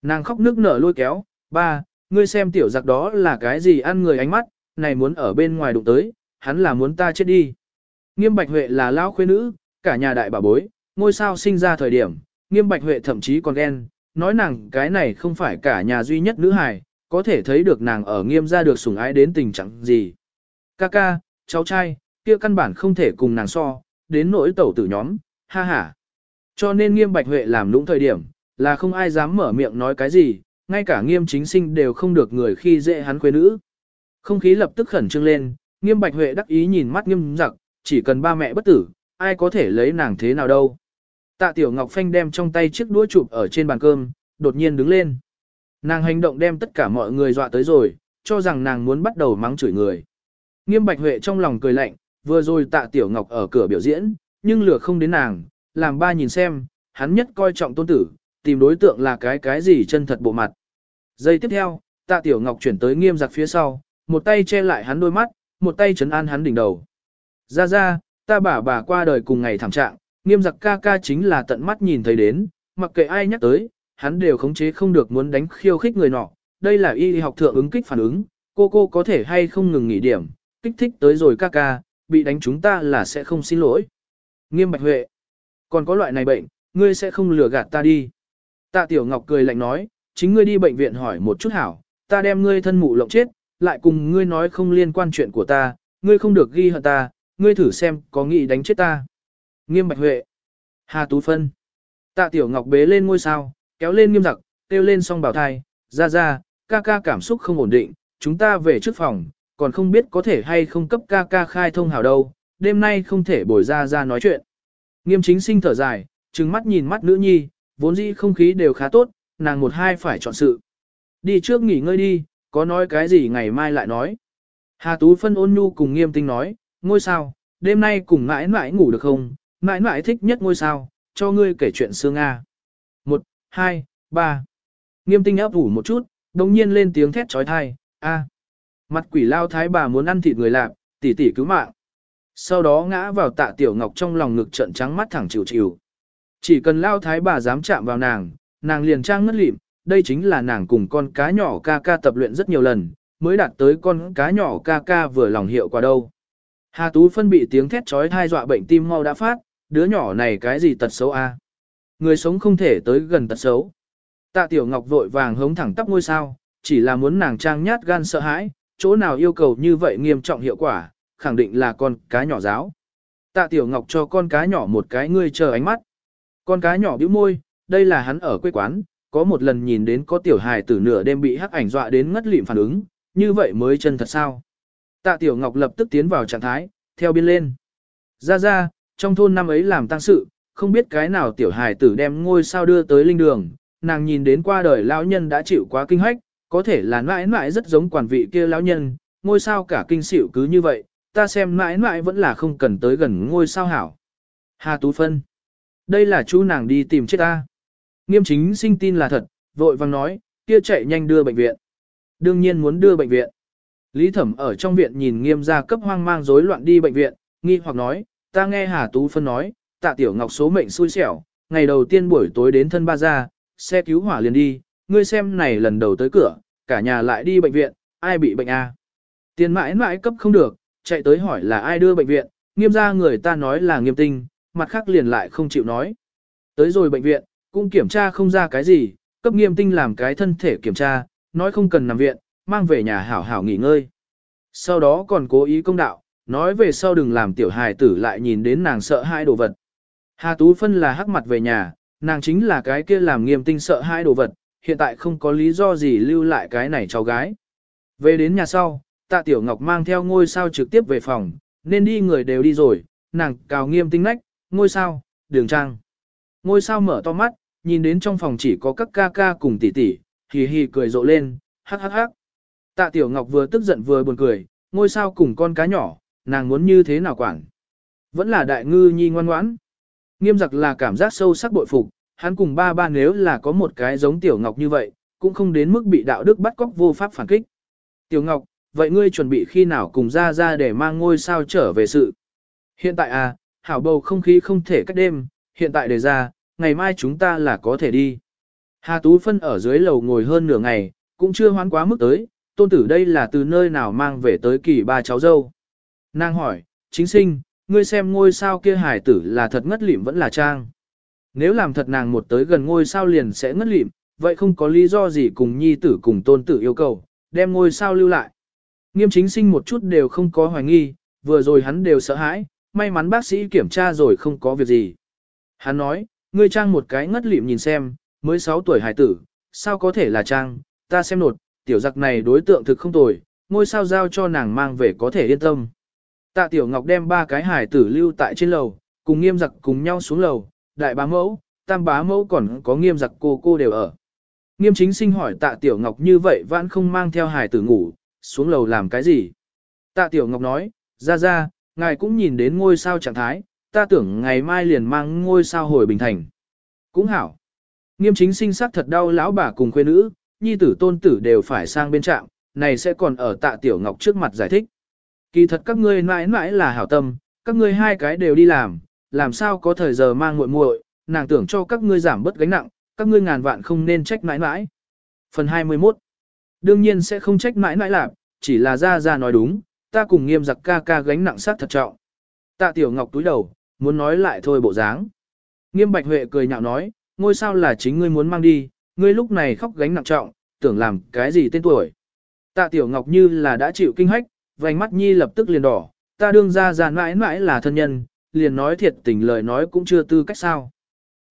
Nàng khóc nước nở lôi kéo, ba, ngươi xem tiểu giặc đó là cái gì ăn người ánh mắt, này muốn ở bên ngoài đụng tới, hắn là muốn ta chết đi. Nghiêm Bạch Huệ là lão khuê nữ, cả nhà đại bà bối, ngôi sao sinh ra thời điểm, Nghiêm Bạch Huệ thậm chí còn ghen, nói nàng cái này không phải cả nhà duy nhất nữ hài, có thể thấy được nàng ở nghiêm gia được sủng ái đến tình trạng gì. Kaka, cháu trai, kia căn bản không thể cùng nàng so, đến nỗi tẩu tử nhóm, ha ha. Cho nên nghiêm bạch huệ làm lũng thời điểm, là không ai dám mở miệng nói cái gì, ngay cả nghiêm chính sinh đều không được người khi dễ hắn quê nữ. Không khí lập tức khẩn trương lên, nghiêm bạch huệ đắc ý nhìn mắt nghiêm giặc, chỉ cần ba mẹ bất tử, ai có thể lấy nàng thế nào đâu. Tạ Tiểu Ngọc Phanh đem trong tay chiếc đũa chụp ở trên bàn cơm, đột nhiên đứng lên. Nàng hành động đem tất cả mọi người dọa tới rồi, cho rằng nàng muốn bắt đầu mắng chửi người. Nghiêm Bạch Huệ trong lòng cười lạnh, vừa rồi Tạ Tiểu Ngọc ở cửa biểu diễn, nhưng lửa không đến nàng, làm ba nhìn xem, hắn nhất coi trọng tôn tử, tìm đối tượng là cái cái gì chân thật bộ mặt. Giây tiếp theo, Tạ Tiểu Ngọc chuyển tới Nghiêm Giặc phía sau, một tay che lại hắn đôi mắt, một tay chấn an hắn đỉnh đầu. Ra ra, ta bà bà qua đời cùng ngày thảm trạng, nghiêm giặc ca ca chính là tận mắt nhìn thấy đến, mặc kệ ai nhắc tới, hắn đều khống chế không được muốn đánh khiêu khích người nọ. Đây là y học thượng ứng kích phản ứng, cô cô có thể hay không ngừng nghỉ điểm, kích thích tới rồi ca ca, bị đánh chúng ta là sẽ không xin lỗi. Nghiêm Bạch Huệ Còn có loại này bệnh, ngươi sẽ không lừa gạt ta đi. Tạ Tiểu Ngọc cười lạnh nói, chính ngươi đi bệnh viện hỏi một chút hảo, ta đem ngươi thân mụ lộng chết, lại cùng ngươi nói không liên quan chuyện của ta, ngươi không được ghi hận ta, ngươi thử xem có nghĩ đánh chết ta. Nghiêm Bạch Huệ. Hà Tú Phân. Tạ Tiểu Ngọc bế lên ngôi sao, kéo lên nghiêm giặc, kêu lên song bảo thai, ra ra, ca ca cảm xúc không ổn định, chúng ta về trước phòng, còn không biết có thể hay không cấp ca ca khai thông hảo đâu, đêm nay không thể bồi ra ra nói chuyện. Nghiêm chính sinh thở dài, trừng mắt nhìn mắt nữ nhi, vốn dĩ không khí đều khá tốt, nàng một hai phải chọn sự. Đi trước nghỉ ngơi đi, có nói cái gì ngày mai lại nói. Hà Tú phân ôn nhu cùng nghiêm tinh nói, ngôi sao, đêm nay cùng mãi mãi ngủ được không, mãi mãi thích nhất ngôi sao, cho ngươi kể chuyện xưa Nga. Một, hai, ba. Nghiêm tinh áp ủ một chút, đồng nhiên lên tiếng thét trói thai, a. Mặt quỷ lao thái bà muốn ăn thịt người lạc, tỷ tỷ cứu mạng. Sau đó ngã vào tạ tiểu ngọc trong lòng ngực trận trắng mắt thẳng chịu chịu. Chỉ cần lao thái bà dám chạm vào nàng, nàng liền trang ngất lịm, đây chính là nàng cùng con cá nhỏ ca ca tập luyện rất nhiều lần, mới đạt tới con cá nhỏ ca ca vừa lòng hiệu quả đâu. Hà Tú phân bị tiếng thét trói thai dọa bệnh tim mau đã phát, đứa nhỏ này cái gì tật xấu a? Người sống không thể tới gần tật xấu. Tạ Tiểu Ngọc vội vàng hống thẳng tắp ngôi sao, chỉ là muốn nàng trang nhát gan sợ hãi, chỗ nào yêu cầu như vậy nghiêm trọng hiệu quả, khẳng định là con cá nhỏ giáo. Tạ Tiểu Ngọc cho con cá nhỏ một cái ngươi chờ ánh mắt. Con cá nhỏ bĩu môi, đây là hắn ở quê quán, có một lần nhìn đến có tiểu hài tử nửa đêm bị hắc ảnh dọa đến ngất lịm phản ứng, như vậy mới chân thật sao. Tạ Tiểu Ngọc lập tức tiến vào trạng thái, theo biên lên. Ra ra, trong thôn năm ấy làm tăng sự, không biết cái nào tiểu hài tử đem ngôi sao đưa tới linh đường, nàng nhìn đến qua đời lão nhân đã chịu quá kinh hách, có thể là mãi mãi rất giống quản vị kia lão nhân, ngôi sao cả kinh xỉu cứ như vậy, ta xem mãi mãi vẫn là không cần tới gần ngôi sao hảo. Hà Tú Phân. Đây là chú nàng đi tìm chết ta. Nghiêm chính sinh tin là thật, vội vàng nói, kia chạy nhanh đưa bệnh viện. Đương nhiên muốn đưa bệnh viện. Lý Thẩm ở trong viện nhìn nghiêm gia cấp hoang mang rối loạn đi bệnh viện, nghi hoặc nói, ta nghe Hà Tú Phân nói, tạ tiểu ngọc số mệnh xui xẻo, ngày đầu tiên buổi tối đến thân ba gia, xe cứu hỏa liền đi, ngươi xem này lần đầu tới cửa, cả nhà lại đi bệnh viện, ai bị bệnh a? Tiền mãi mãi cấp không được, chạy tới hỏi là ai đưa bệnh viện, nghiêm ra người ta nói là nghiêm tinh, mặt khác liền lại không chịu nói. Tới rồi bệnh viện, cũng kiểm tra không ra cái gì, cấp nghiêm tinh làm cái thân thể kiểm tra, nói không cần nằm viện, mang về nhà hảo hảo nghỉ ngơi. Sau đó còn cố ý công đạo, nói về sau đừng làm tiểu hài tử lại nhìn đến nàng sợ hai đồ vật. Hà Tú Phân là hắc mặt về nhà, nàng chính là cái kia làm nghiêm tinh sợ hai đồ vật, hiện tại không có lý do gì lưu lại cái này cháu gái. Về đến nhà sau, tạ tiểu ngọc mang theo ngôi sao trực tiếp về phòng, nên đi người đều đi rồi, nàng cào nghiêm tinh nách, ngôi sao, đường trang. Ngôi sao mở to mắt, nhìn đến trong phòng chỉ có các ca ca cùng tỷ tỷ, hì hì cười rộ lên, hắc hắc hắc. Tạ tiểu ngọc vừa tức giận vừa buồn cười, ngôi sao cùng con cá nhỏ, nàng muốn như thế nào quản. Vẫn là đại ngư nhi ngoan ngoãn. Nghiêm giặc là cảm giác sâu sắc bội phục, hắn cùng ba ba nếu là có một cái giống Tiểu Ngọc như vậy, cũng không đến mức bị đạo đức bắt cóc vô pháp phản kích. Tiểu Ngọc, vậy ngươi chuẩn bị khi nào cùng ra ra để mang ngôi sao trở về sự? Hiện tại à, hảo bầu không khí không thể cách đêm, hiện tại đề ra, ngày mai chúng ta là có thể đi. Hà Tú Phân ở dưới lầu ngồi hơn nửa ngày, cũng chưa hoán quá mức tới, tôn tử đây là từ nơi nào mang về tới kỳ ba cháu dâu. Nàng hỏi, chính sinh, ngươi xem ngôi sao kia hải tử là thật ngất lịm vẫn là trang. Nếu làm thật nàng một tới gần ngôi sao liền sẽ ngất lịm, vậy không có lý do gì cùng nhi tử cùng tôn tử yêu cầu, đem ngôi sao lưu lại. Nghiêm chính sinh một chút đều không có hoài nghi, vừa rồi hắn đều sợ hãi, may mắn bác sĩ kiểm tra rồi không có việc gì. Hắn nói, ngươi trang một cái ngất lịm nhìn xem, mới 6 tuổi hải tử, sao có thể là trang, ta xem nột, tiểu giặc này đối tượng thực không tồi, ngôi sao giao cho nàng mang về có thể yên tâm. Tạ Tiểu Ngọc đem ba cái hải tử lưu tại trên lầu, cùng nghiêm giặc cùng nhau xuống lầu, đại bá mẫu, tam bá mẫu còn có nghiêm giặc cô cô đều ở. Nghiêm chính sinh hỏi tạ Tiểu Ngọc như vậy vẫn không mang theo hải tử ngủ, xuống lầu làm cái gì? Tạ Tiểu Ngọc nói, ra ra, ngài cũng nhìn đến ngôi sao trạng thái, ta tưởng ngày mai liền mang ngôi sao hồi bình thành. Cũng hảo. Nghiêm chính sinh sắc thật đau lão bà cùng khuê nữ, nhi tử tôn tử đều phải sang bên trạm, này sẽ còn ở tạ Tiểu Ngọc trước mặt giải thích. Kỳ thật các ngươi mãi mãi là hảo tâm, các ngươi hai cái đều đi làm, làm sao có thời giờ mang muội muội, nàng tưởng cho các ngươi giảm bớt gánh nặng, các ngươi ngàn vạn không nên trách mãi mãi. Phần 21 Đương nhiên sẽ không trách mãi mãi lạp, chỉ là ra ra nói đúng, ta cùng nghiêm giặc ca ca gánh nặng sát thật trọng. Tạ Tiểu Ngọc túi đầu, muốn nói lại thôi bộ dáng. Nghiêm Bạch Huệ cười nhạo nói, ngôi sao là chính ngươi muốn mang đi, ngươi lúc này khóc gánh nặng trọng, tưởng làm cái gì tên tuổi. Tạ Tiểu Ngọc như là đã chịu kinh hách, vành mắt nhi lập tức liền đỏ, ta đương ra ra mãi mãi là thân nhân, liền nói thiệt tình lời nói cũng chưa tư cách sao.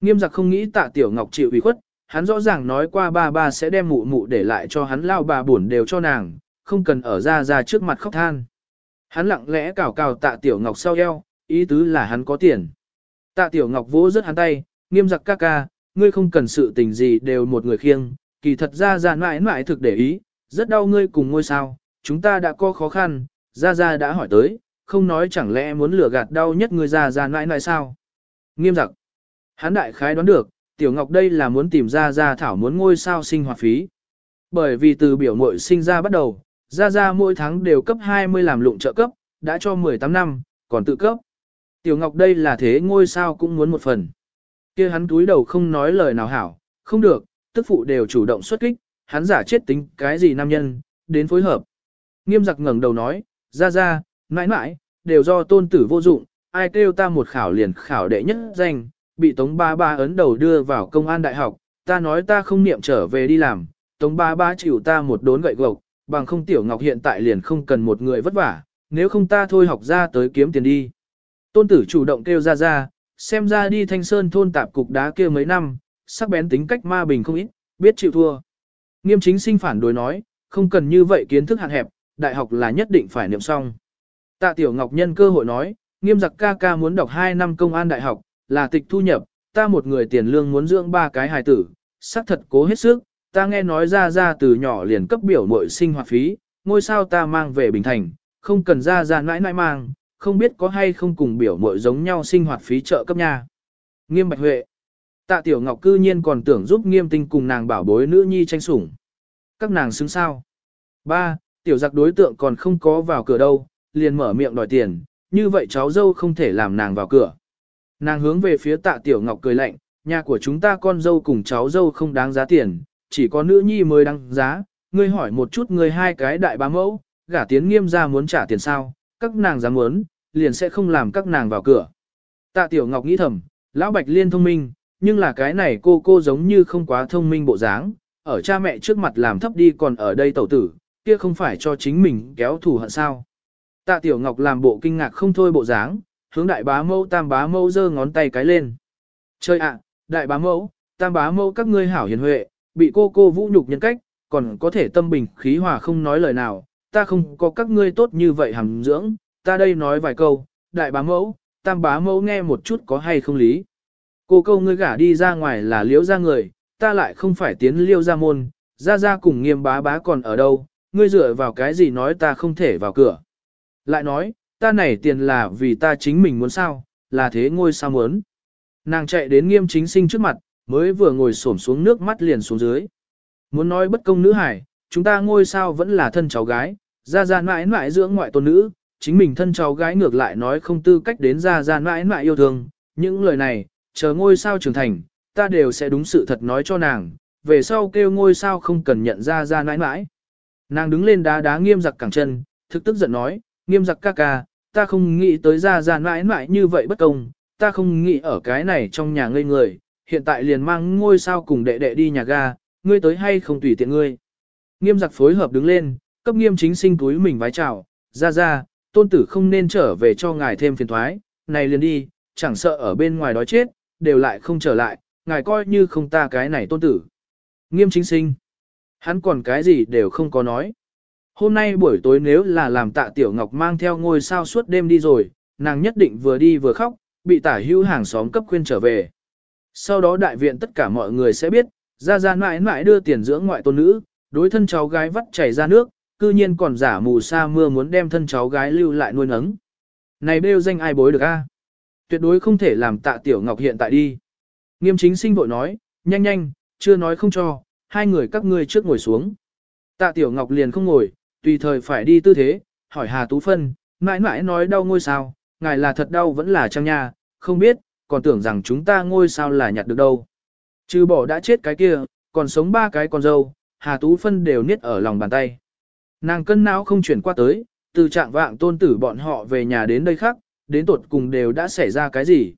Nghiêm giặc không nghĩ tạ Tiểu Ngọc chịu ủy khuất, hắn rõ ràng nói qua ba ba sẽ đem mụ mụ để lại cho hắn lao bà buồn đều cho nàng, không cần ở ra ra trước mặt khóc than. Hắn lặng lẽ cào cào tạ Tiểu Ngọc sau eo, ý tứ là hắn có tiền. Tạ Tiểu Ngọc vỗ rất hắn tay, nghiêm giặc ca ca, ngươi không cần sự tình gì đều một người khiêng, kỳ thật ra ra mãi mãi thực để ý, rất đau ngươi cùng ngôi sao, chúng ta đã có khó khăn, ra ra đã hỏi tới, không nói chẳng lẽ muốn lừa gạt đau nhất ngươi ra ra mãi mãi sao. Nghiêm giặc, hắn đại khái đoán được, Tiểu Ngọc đây là muốn tìm ra ra thảo muốn ngôi sao sinh hoạt phí. Bởi vì từ biểu mội sinh ra bắt đầu, ra ra mỗi tháng đều cấp 20 làm lụng trợ cấp, đã cho 18 năm, còn tự cấp. Tiểu Ngọc đây là thế ngôi sao cũng muốn một phần. kia hắn túi đầu không nói lời nào hảo, không được, tức phụ đều chủ động xuất kích, hắn giả chết tính cái gì nam nhân, đến phối hợp. Nghiêm giặc ngẩng đầu nói, ra ra, mãi mãi, đều do tôn tử vô dụng, ai kêu ta một khảo liền khảo đệ nhất danh, bị Tống Ba Ba ấn đầu đưa vào công an đại học, ta nói ta không niệm trở về đi làm, Tống Ba Ba chịu ta một đốn gậy gộc, bằng không Tiểu Ngọc hiện tại liền không cần một người vất vả, nếu không ta thôi học ra tới kiếm tiền đi. Tôn tử chủ động kêu ra ra, xem ra đi thanh sơn thôn tạp cục đá kia mấy năm, sắc bén tính cách ma bình không ít, biết chịu thua. Nghiêm chính sinh phản đối nói, không cần như vậy kiến thức hạn hẹp, đại học là nhất định phải niệm xong. Tạ Tiểu Ngọc nhân cơ hội nói, nghiêm giặc ca ca muốn đọc 2 năm công an đại học, là tịch thu nhập, ta một người tiền lương muốn dưỡng ba cái hài tử, xác thật cố hết sức, ta nghe nói ra ra từ nhỏ liền cấp biểu mội sinh hoạt phí, ngôi sao ta mang về Bình Thành, không cần ra ra nãi nãi mang, không biết có hay không cùng biểu mội giống nhau sinh hoạt phí trợ cấp nhà. Nghiêm Bạch Huệ Tạ Tiểu Ngọc cư nhiên còn tưởng giúp nghiêm tinh cùng nàng bảo bối nữ nhi tranh sủng. Các nàng xứng sao. Ba, Tiểu giặc đối tượng còn không có vào cửa đâu, liền mở miệng đòi tiền, như vậy cháu dâu không thể làm nàng vào cửa. Nàng hướng về phía tạ Tiểu Ngọc cười lạnh, nhà của chúng ta con dâu cùng cháu dâu không đáng giá tiền, chỉ có nữ nhi mới đáng giá. Ngươi hỏi một chút ngươi hai cái đại bá mẫu, gả tiến nghiêm ra muốn trả tiền sao, các nàng dám muốn, liền sẽ không làm các nàng vào cửa. Tạ Tiểu Ngọc nghĩ thầm, Lão Bạch Liên thông minh, nhưng là cái này cô cô giống như không quá thông minh bộ dáng, ở cha mẹ trước mặt làm thấp đi còn ở đây tẩu tử, kia không phải cho chính mình kéo thù hận sao. Tạ Tiểu Ngọc làm bộ kinh ngạc không thôi bộ dáng, hướng đại bá mẫu tam bá mẫu giơ ngón tay cái lên. Chơi ạ, đại bá mẫu, tam bá mẫu các ngươi hảo hiền huệ, bị cô cô vũ nhục nhân cách, còn có thể tâm bình khí hòa không nói lời nào, ta không có các ngươi tốt như vậy hàm dưỡng, ta đây nói vài câu, đại bá mẫu, tam bá mẫu nghe một chút có hay không lý. Cô câu ngươi gả đi ra ngoài là liễu ra người, ta lại không phải tiến liêu ra môn, ra ra cùng nghiêm bá bá còn ở đâu, ngươi dựa vào cái gì nói ta không thể vào cửa. Lại nói, ta này tiền là vì ta chính mình muốn sao, là thế ngôi sao muốn. Nàng chạy đến nghiêm chính sinh trước mặt, mới vừa ngồi xổm xuống nước mắt liền xuống dưới. Muốn nói bất công nữ hải, chúng ta ngôi sao vẫn là thân cháu gái, ra ra mãi mãi dưỡng ngoại tôn nữ, chính mình thân cháu gái ngược lại nói không tư cách đến ra ra mãi mãi yêu thương. Những lời này, chờ ngôi sao trưởng thành, ta đều sẽ đúng sự thật nói cho nàng, về sau kêu ngôi sao không cần nhận ra ra mãi mãi. Nàng đứng lên đá đá nghiêm giặc cẳng chân, thực tức giận nói, nghiêm giặc ca ca, ta không nghĩ tới ra ra mãi mãi như vậy bất công, ta không nghĩ ở cái này trong nhà ngây người, hiện tại liền mang ngôi sao cùng đệ đệ đi nhà ga, ngươi tới hay không tùy tiện ngươi. Nghiêm giặc phối hợp đứng lên, cấp nghiêm chính sinh túi mình vái chào, ra ra, tôn tử không nên trở về cho ngài thêm phiền thoái, này liền đi, chẳng sợ ở bên ngoài đói chết, đều lại không trở lại, ngài coi như không ta cái này tôn tử. Nghiêm chính sinh, hắn còn cái gì đều không có nói. Hôm nay buổi tối nếu là làm tạ tiểu ngọc mang theo ngôi sao suốt đêm đi rồi, nàng nhất định vừa đi vừa khóc, bị tả hưu hàng xóm cấp khuyên trở về. Sau đó đại viện tất cả mọi người sẽ biết, ra ra mãi mãi đưa tiền dưỡng ngoại tôn nữ, đối thân cháu gái vắt chảy ra nước, cư nhiên còn giả mù sa mưa muốn đem thân cháu gái lưu lại nuôi nấng. Này bêu danh ai bối được a? Tuyệt đối không thể làm tạ tiểu ngọc hiện tại đi. Nghiêm chính sinh vội nói, nhanh nhanh, chưa nói không cho, hai người các ngươi trước ngồi xuống. Tạ tiểu ngọc liền không ngồi, tùy thời phải đi tư thế, hỏi Hà Tú Phân, mãi mãi nói đau ngôi sao, ngài là thật đau vẫn là trang nha, không biết, còn tưởng rằng chúng ta ngôi sao là nhặt được đâu. Trừ bỏ đã chết cái kia, còn sống ba cái con dâu, Hà Tú Phân đều niết ở lòng bàn tay. Nàng cân não không chuyển qua tới, từ trạng vạng tôn tử bọn họ về nhà đến đây khác, đến tột cùng đều đã xảy ra cái gì.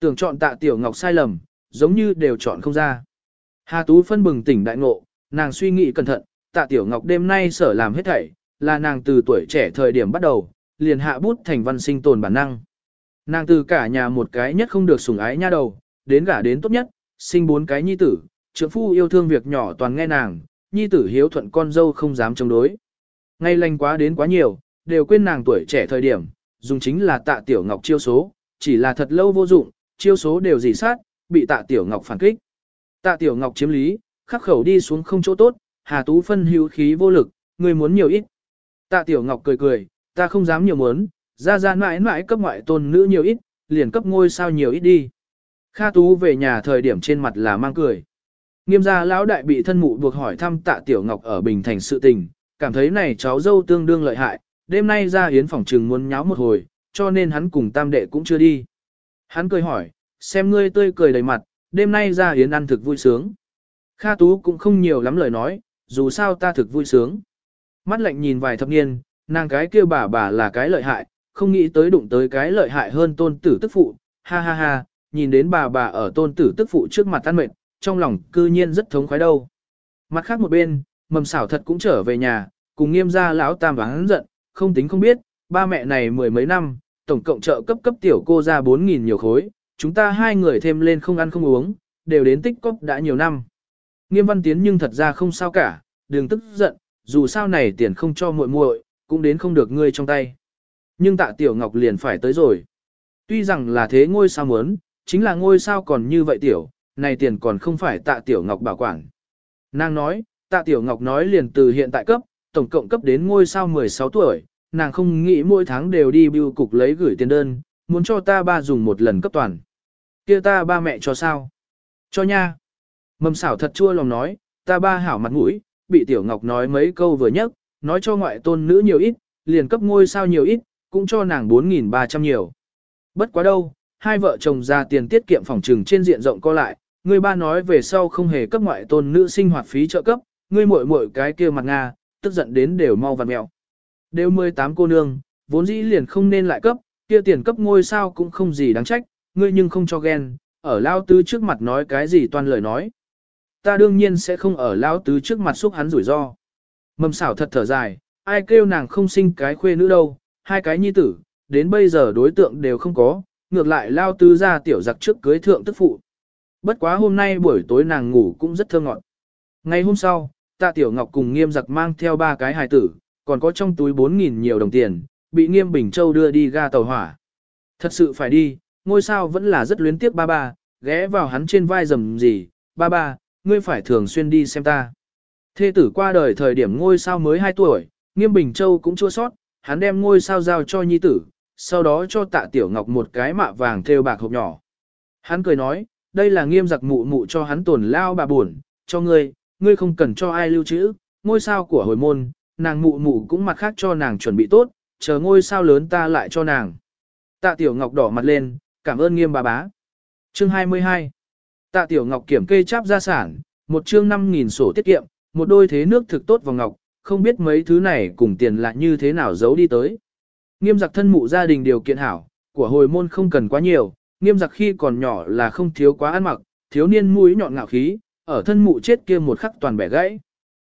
Tưởng chọn tạ tiểu ngọc sai lầm, giống như đều chọn không ra. Hà Tú phân bừng tỉnh đại ngộ, nàng suy nghĩ cẩn thận, tạ tiểu ngọc đêm nay sở làm hết thảy, là nàng từ tuổi trẻ thời điểm bắt đầu, liền hạ bút thành văn sinh tồn bản năng. Nàng từ cả nhà một cái nhất không được sủng ái nha đầu, đến gả đến tốt nhất, sinh bốn cái nhi tử, trưởng phu yêu thương việc nhỏ toàn nghe nàng, nhi tử hiếu thuận con dâu không dám chống đối. Ngay lành quá đến quá nhiều, đều quên nàng tuổi trẻ thời điểm, dùng chính là tạ tiểu ngọc chiêu số, chỉ là thật lâu vô dụng, chiêu số đều dì sát, bị tạ tiểu ngọc phản kích. Tạ tiểu ngọc chiếm lý, khắc khẩu đi xuống không chỗ tốt, Hà Tú phân hữu khí vô lực, người muốn nhiều ít. Tạ tiểu ngọc cười cười, ta không dám nhiều muốn, ra ra mãi mãi cấp ngoại tôn nữ nhiều ít, liền cấp ngôi sao nhiều ít đi. Kha Tú về nhà thời điểm trên mặt là mang cười. Nghiêm gia lão đại bị thân mụ buộc hỏi thăm tạ tiểu ngọc ở Bình Thành sự tình, cảm thấy này cháu dâu tương đương lợi hại, đêm nay ra hiến phòng trừng muốn nháo một hồi, cho nên hắn cùng tam đệ cũng chưa đi. Hắn cười hỏi, xem ngươi tươi cười đầy mặt, đêm nay ra hiến ăn thực vui sướng. Kha Tú cũng không nhiều lắm lời nói, dù sao ta thực vui sướng. Mắt lạnh nhìn vài thập niên, nàng cái kia bà bà là cái lợi hại, không nghĩ tới đụng tới cái lợi hại hơn tôn tử tức phụ, ha ha ha, nhìn đến bà bà ở tôn tử tức phụ trước mặt tan mệt, trong lòng cư nhiên rất thống khoái đâu. Mặt khác một bên, mầm xảo thật cũng trở về nhà, cùng nghiêm gia lão tam và hắn giận, không tính không biết, ba mẹ này mười mấy năm, tổng cộng trợ cấp cấp tiểu cô ra 4.000 nhiều khối, chúng ta hai người thêm lên không ăn không uống, đều đến tích cóp đã nhiều năm. Nghiêm văn tiến nhưng thật ra không sao cả, đừng tức giận, dù sao này tiền không cho muội muội, cũng đến không được ngươi trong tay. Nhưng tạ tiểu ngọc liền phải tới rồi. Tuy rằng là thế ngôi sao muốn, chính là ngôi sao còn như vậy tiểu, này tiền còn không phải tạ tiểu ngọc bảo quản. Nàng nói, tạ tiểu ngọc nói liền từ hiện tại cấp, tổng cộng cấp đến ngôi sao 16 tuổi, nàng không nghĩ mỗi tháng đều đi bưu cục lấy gửi tiền đơn, muốn cho ta ba dùng một lần cấp toàn. kia ta ba mẹ cho sao? Cho nha. Mầm xảo thật chua lòng nói, ta ba hảo mặt mũi, bị tiểu ngọc nói mấy câu vừa nhắc, nói cho ngoại tôn nữ nhiều ít, liền cấp ngôi sao nhiều ít, cũng cho nàng 4.300 nhiều. Bất quá đâu, hai vợ chồng ra tiền tiết kiệm phòng trừng trên diện rộng co lại, người ba nói về sau không hề cấp ngoại tôn nữ sinh hoạt phí trợ cấp, người muội muội cái kia mặt Nga, tức giận đến đều mau vằn mẹo. Đều 18 cô nương, vốn dĩ liền không nên lại cấp, kia tiền cấp ngôi sao cũng không gì đáng trách, ngươi nhưng không cho ghen, ở lao tứ trước mặt nói cái gì toàn lời nói. Ta đương nhiên sẽ không ở lão tứ trước mặt xúc hắn rủi ro. Mầm xảo thật thở dài, ai kêu nàng không sinh cái khuê nữ đâu, hai cái nhi tử, đến bây giờ đối tượng đều không có, ngược lại lao tứ ra tiểu giặc trước cưới thượng tức phụ. Bất quá hôm nay buổi tối nàng ngủ cũng rất thơ ngọt. Ngày hôm sau, tạ tiểu ngọc cùng nghiêm giặc mang theo ba cái hài tử, còn có trong túi 4.000 nhiều đồng tiền, bị nghiêm Bình Châu đưa đi ga tàu hỏa. Thật sự phải đi, ngôi sao vẫn là rất luyến tiếc ba ba, ghé vào hắn trên vai rầm gì, ba ba, ngươi phải thường xuyên đi xem ta. Thê tử qua đời thời điểm ngôi sao mới 2 tuổi, nghiêm Bình Châu cũng chua sót, hắn đem ngôi sao giao cho nhi tử, sau đó cho tạ tiểu ngọc một cái mạ vàng thêu bạc hộp nhỏ. Hắn cười nói, đây là nghiêm giặc mụ mụ cho hắn tổn lao bà buồn, cho ngươi, ngươi không cần cho ai lưu trữ, ngôi sao của hồi môn, nàng mụ mụ cũng mặt khác cho nàng chuẩn bị tốt, chờ ngôi sao lớn ta lại cho nàng. Tạ Tiểu Ngọc đỏ mặt lên, cảm ơn nghiêm bà bá. Chương 22 Tạ Tiểu Ngọc kiểm kê cháp gia sản, một chương 5.000 sổ tiết kiệm, một đôi thế nước thực tốt vào ngọc, không biết mấy thứ này cùng tiền là như thế nào giấu đi tới. Nghiêm giặc thân mụ gia đình điều kiện hảo, của hồi môn không cần quá nhiều, nghiêm giặc khi còn nhỏ là không thiếu quá ăn mặc, thiếu niên mũi nhọn ngạo khí, ở thân mụ chết kia một khắc toàn bẻ gãy.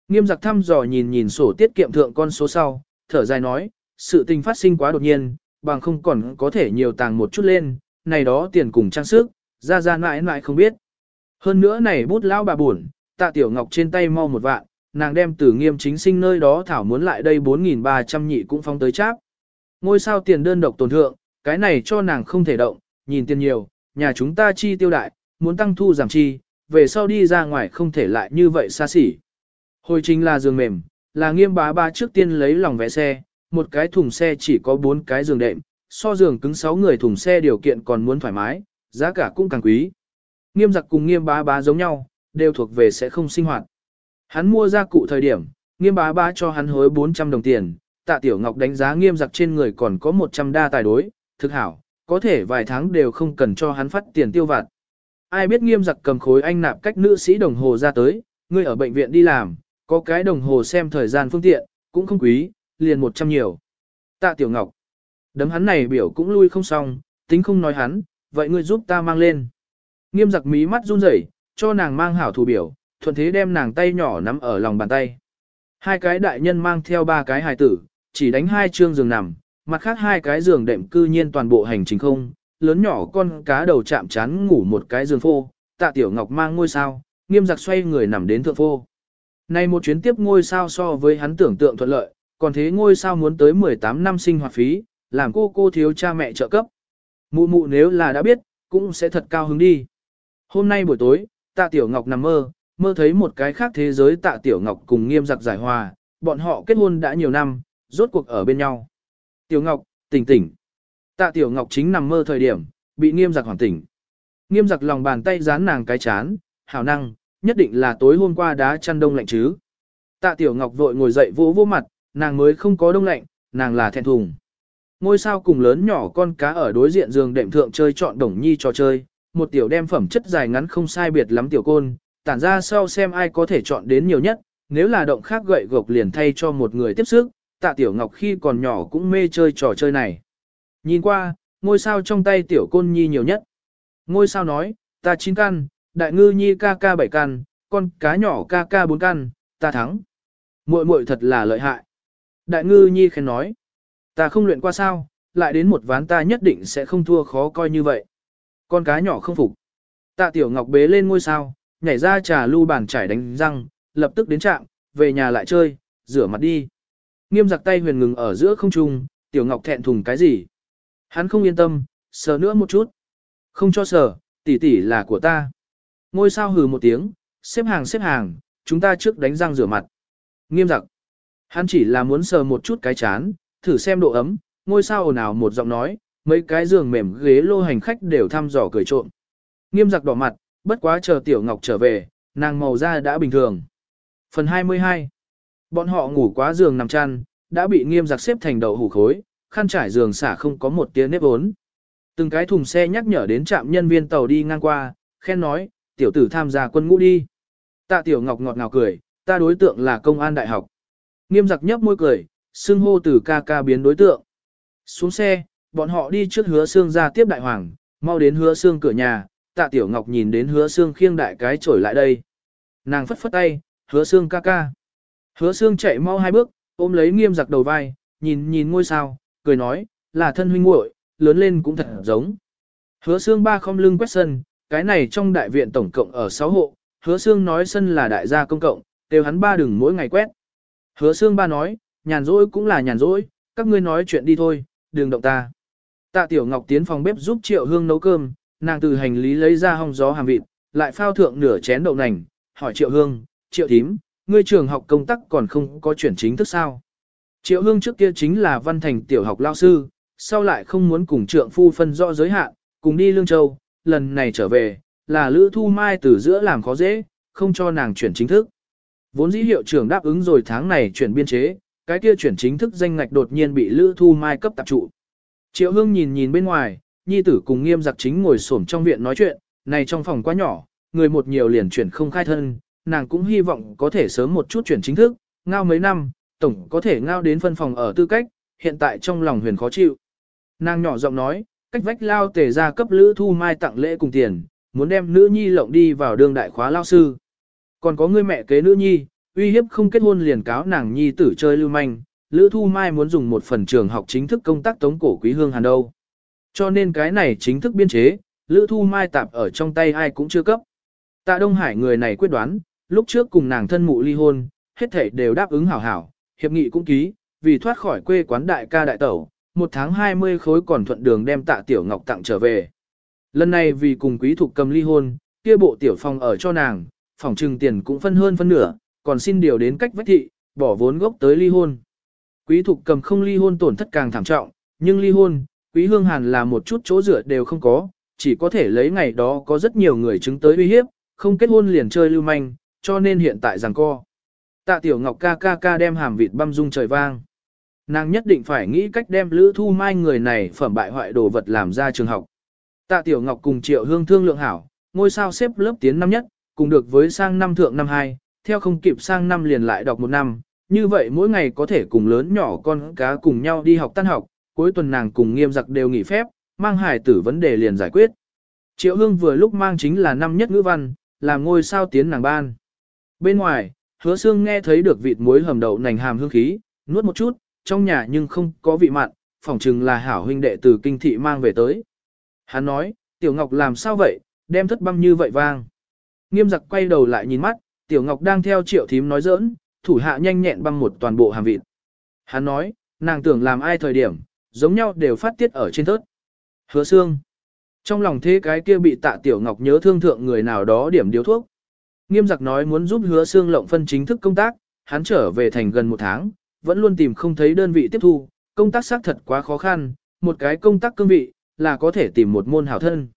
Nghiêm giặc thăm dò nhìn nhìn sổ tiết kiệm thượng con số sau, thở dài nói, sự tình phát sinh quá đột nhiên, bằng không còn có thể nhiều tàng một chút lên, này đó tiền cùng trang sức, ra ra mãi mãi không biết. Hơn nữa này bút lão bà buồn, tạ tiểu ngọc trên tay mau một vạn, nàng đem từ nghiêm chính sinh nơi đó thảo muốn lại đây 4.300 nhị cũng phong tới cháp. Ngôi sao tiền đơn độc tổn thượng, cái này cho nàng không thể động, nhìn tiền nhiều, nhà chúng ta chi tiêu đại, muốn tăng thu giảm chi, về sau đi ra ngoài không thể lại như vậy xa xỉ. Hồi trình là giường mềm, là nghiêm bá ba trước tiên lấy lòng vẽ xe, một cái thùng xe chỉ có bốn cái giường đệm, so giường cứng 6 người thùng xe điều kiện còn muốn thoải mái, giá cả cũng càng quý. Nghiêm giặc cùng nghiêm bá bá giống nhau, đều thuộc về sẽ không sinh hoạt. Hắn mua ra cụ thời điểm, nghiêm bá bá cho hắn hối 400 đồng tiền, tạ tiểu ngọc đánh giá nghiêm giặc trên người còn có 100 đa tài đối, thực hảo, có thể vài tháng đều không cần cho hắn phát tiền tiêu vặt. Ai biết nghiêm giặc cầm khối anh nạp cách nữ sĩ đồng hồ ra tới, ngươi ở bệnh viện đi làm, có cái đồng hồ xem thời gian phương tiện, cũng không quý, liền 100 nhiều. Tạ Tiểu Ngọc. Đấm hắn này biểu cũng lui không xong, tính không nói hắn, vậy ngươi giúp ta mang lên. Nghiêm giặc mí mắt run rẩy, cho nàng mang hảo thủ biểu, thuận thế đem nàng tay nhỏ nắm ở lòng bàn tay. Hai cái đại nhân mang theo ba cái hài tử, chỉ đánh hai chương giường nằm, mặt khác hai cái giường đệm cư nhiên toàn bộ hành trình không, lớn nhỏ con cá đầu chạm chán ngủ một cái giường phô, tạ tiểu ngọc mang ngôi sao, nghiêm giặc xoay người nằm đến thượng phô. Nay một chuyến tiếp ngôi sao so với hắn tưởng tượng thuận lợi, còn thế ngôi sao muốn tới 18 năm sinh hoạt phí, làm cô cô thiếu cha mẹ trợ cấp. Mụ mụ nếu là đã biết, cũng sẽ thật cao hứng đi. Hôm nay buổi tối, tạ tiểu ngọc nằm mơ, mơ thấy một cái khác thế giới tạ tiểu ngọc cùng nghiêm giặc giải hòa, bọn họ kết hôn đã nhiều năm, rốt cuộc ở bên nhau. Tiểu ngọc, tỉnh tỉnh. Tạ tiểu ngọc chính nằm mơ thời điểm, bị nghiêm giặc hoàn tỉnh. Nghiêm giặc lòng bàn tay dán nàng cái chán, hào năng, nhất định là tối hôm qua đá chăn đông lạnh chứ. Tạ tiểu ngọc vội ngồi dậy vỗ vỗ mặt, nàng mới không có đông lạnh, nàng là thẹn thùng. Ngôi sao cùng lớn nhỏ con cá ở đối diện giường đệm thượng chơi chọn đồng nhi trò chơi, một tiểu đem phẩm chất dài ngắn không sai biệt lắm tiểu côn, tản ra sau xem ai có thể chọn đến nhiều nhất, nếu là động khác gậy gộc liền thay cho một người tiếp sức, tạ tiểu ngọc khi còn nhỏ cũng mê chơi trò chơi này. Nhìn qua, ngôi sao trong tay tiểu côn nhi nhiều nhất. Ngôi sao nói, ta chín căn, đại ngư nhi ca ca bảy căn, con cá nhỏ ca ca bốn căn, ta thắng. muội muội thật là lợi hại. Đại ngư nhi khen nói, ta không luyện qua sao, lại đến một ván ta nhất định sẽ không thua khó coi như vậy. Con cá nhỏ không phục. Tạ tiểu ngọc bế lên ngôi sao, nhảy ra trà lưu bàn trải đánh răng, lập tức đến trạm, về nhà lại chơi, rửa mặt đi. Nghiêm giặc tay huyền ngừng ở giữa không trung, tiểu ngọc thẹn thùng cái gì. Hắn không yên tâm, sờ nữa một chút. Không cho sờ, tỷ tỷ là của ta. Ngôi sao hừ một tiếng, xếp hàng xếp hàng, chúng ta trước đánh răng rửa mặt. Nghiêm giặc. Hắn chỉ là muốn sờ một chút cái chán, thử xem độ ấm, ngôi sao ồn ào một giọng nói, mấy cái giường mềm ghế lô hành khách đều thăm dò cười trộm. Nghiêm giặc đỏ mặt, bất quá chờ Tiểu Ngọc trở về, nàng màu da đã bình thường. Phần 22 Bọn họ ngủ quá giường nằm chăn, đã bị nghiêm giặc xếp thành đầu hủ khối, khăn trải giường xả không có một tia nếp ốn. Từng cái thùng xe nhắc nhở đến trạm nhân viên tàu đi ngang qua, khen nói, tiểu tử tham gia quân ngũ đi. Tạ Tiểu Ngọc ngọt ngào cười, ta đối tượng là công an đại học. Nghiêm giặc nhấp môi cười, xưng hô từ ca ca biến đối tượng. Xuống xe, bọn họ đi trước hứa xương ra tiếp đại hoàng, mau đến hứa xương cửa nhà, tạ tiểu ngọc nhìn đến hứa xương khiêng đại cái trổi lại đây. Nàng phất phất tay, hứa xương ca ca. Hứa xương chạy mau hai bước, ôm lấy nghiêm giặc đầu vai, nhìn nhìn ngôi sao, cười nói, là thân huynh muội, lớn lên cũng thật giống. Hứa xương ba không lưng quét sân, cái này trong đại viện tổng cộng ở 6 hộ, hứa xương nói sân là đại gia công cộng, đều hắn ba đừng mỗi ngày quét. Hứa xương ba nói, nhàn rỗi cũng là nhàn rỗi, các ngươi nói chuyện đi thôi, đừng động ta. Tạ Tiểu Ngọc tiến phòng bếp giúp Triệu Hương nấu cơm, nàng từ hành lý lấy ra hong gió hàm vịt, lại phao thượng nửa chén đậu nành, hỏi Triệu Hương, Triệu Thím, ngươi trường học công tác còn không có chuyển chính thức sao? Triệu Hương trước kia chính là văn thành tiểu học lao sư, sau lại không muốn cùng trượng phu phân rõ giới hạn, cùng đi Lương Châu, lần này trở về, là Lữ Thu Mai từ giữa làm khó dễ, không cho nàng chuyển chính thức. Vốn dĩ hiệu trưởng đáp ứng rồi tháng này chuyển biên chế, cái kia chuyển chính thức danh ngạch đột nhiên bị Lữ Thu Mai cấp tạp trụ. Triệu Hương nhìn nhìn bên ngoài, nhi tử cùng nghiêm giặc chính ngồi xổm trong viện nói chuyện, này trong phòng quá nhỏ, người một nhiều liền chuyển không khai thân, nàng cũng hy vọng có thể sớm một chút chuyển chính thức, ngao mấy năm, tổng có thể ngao đến phân phòng ở tư cách, hiện tại trong lòng huyền khó chịu. Nàng nhỏ giọng nói, cách vách lao tề ra cấp lữ thu mai tặng lễ cùng tiền, muốn đem nữ nhi lộng đi vào đường đại khóa lao sư. Còn có người mẹ kế nữ nhi, uy hiếp không kết hôn liền cáo nàng nhi tử chơi lưu manh, lữ thu mai muốn dùng một phần trường học chính thức công tác tống cổ quý hương hàn đâu. Cho nên cái này chính thức biên chế, Lữ Thu Mai tạp ở trong tay ai cũng chưa cấp. Tạ Đông Hải người này quyết đoán, lúc trước cùng nàng thân mụ ly hôn, hết thảy đều đáp ứng hảo hảo, hiệp nghị cũng ký, vì thoát khỏi quê quán đại ca đại tẩu, một tháng 20 khối còn thuận đường đem tạ Tiểu Ngọc tặng trở về. Lần này vì cùng quý thục cầm ly hôn, kia bộ tiểu phòng ở cho nàng, phòng trừng tiền cũng phân hơn phân nửa, còn xin điều đến cách vách thị, bỏ vốn gốc tới ly hôn. Quý thục cầm không ly hôn tổn thất càng thảm trọng, nhưng ly hôn, Quý Hương Hàn là một chút chỗ dựa đều không có, chỉ có thể lấy ngày đó có rất nhiều người chứng tới uy hiếp, không kết hôn liền chơi lưu manh, cho nên hiện tại rằng co. Tạ Tiểu Ngọc ca ca ca đem hàm vịt băm dung trời vang. Nàng nhất định phải nghĩ cách đem Lữ Thu Mai người này phẩm bại hoại đồ vật làm ra trường học. Tạ Tiểu Ngọc cùng Triệu Hương thương lượng hảo, ngôi sao xếp lớp tiến năm nhất, cùng được với sang năm thượng năm hai, theo không kịp sang năm liền lại đọc một năm, như vậy mỗi ngày có thể cùng lớn nhỏ con cá cùng nhau đi học tan học, cuối tuần nàng cùng nghiêm giặc đều nghỉ phép, mang hải tử vấn đề liền giải quyết. Triệu Hương vừa lúc mang chính là năm nhất ngữ văn, làm ngôi sao tiến nàng ban. Bên ngoài, hứa xương nghe thấy được vịt muối hầm đậu nành hàm hương khí, nuốt một chút, trong nhà nhưng không có vị mặn, phỏng chừng là hảo huynh đệ từ kinh thị mang về tới. Hắn nói, Tiểu Ngọc làm sao vậy, đem thất băm như vậy vang. Nghiêm giặc quay đầu lại nhìn mắt, Tiểu Ngọc đang theo triệu thím nói giỡn, thủ hạ nhanh nhẹn băng một toàn bộ hàm vịt. Hắn nói, nàng tưởng làm ai thời điểm, giống nhau đều phát tiết ở trên thớt. Hứa xương. Trong lòng thế cái kia bị tạ Tiểu Ngọc nhớ thương thượng người nào đó điểm điếu thuốc. Nghiêm giặc nói muốn giúp hứa xương lộng phân chính thức công tác, hắn trở về thành gần một tháng, vẫn luôn tìm không thấy đơn vị tiếp thu, công tác xác thật quá khó khăn, một cái công tác cương vị, là có thể tìm một môn hảo thân.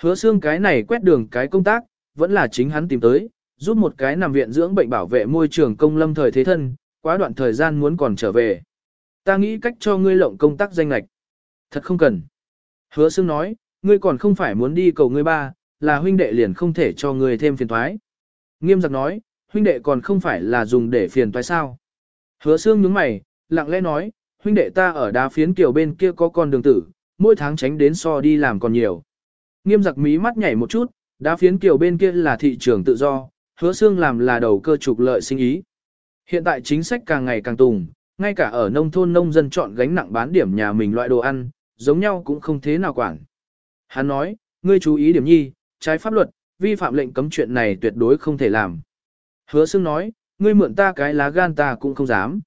Hứa xương cái này quét đường cái công tác, vẫn là chính hắn tìm tới, giúp một cái nằm viện dưỡng bệnh bảo vệ môi trường công lâm thời thế thân, quá đoạn thời gian muốn còn trở về. Ta nghĩ cách cho ngươi lộng công tác danh lạch. Thật không cần. Hứa xương nói, ngươi còn không phải muốn đi cầu ngươi ba, là huynh đệ liền không thể cho ngươi thêm phiền toái. Nghiêm giặc nói, huynh đệ còn không phải là dùng để phiền toái sao. Hứa xương nhướng mày, lặng lẽ nói, huynh đệ ta ở đá phiến kiều bên kia có con đường tử, mỗi tháng tránh đến so đi làm còn nhiều. Nghiêm giặc mí mắt nhảy một chút, đá phiến kiều bên kia là thị trường tự do, hứa xương làm là đầu cơ trục lợi sinh ý. Hiện tại chính sách càng ngày càng tùng, ngay cả ở nông thôn nông dân chọn gánh nặng bán điểm nhà mình loại đồ ăn, giống nhau cũng không thế nào quản. Hắn nói, ngươi chú ý điểm nhi, trái pháp luật, vi phạm lệnh cấm chuyện này tuyệt đối không thể làm. Hứa xương nói, ngươi mượn ta cái lá gan ta cũng không dám.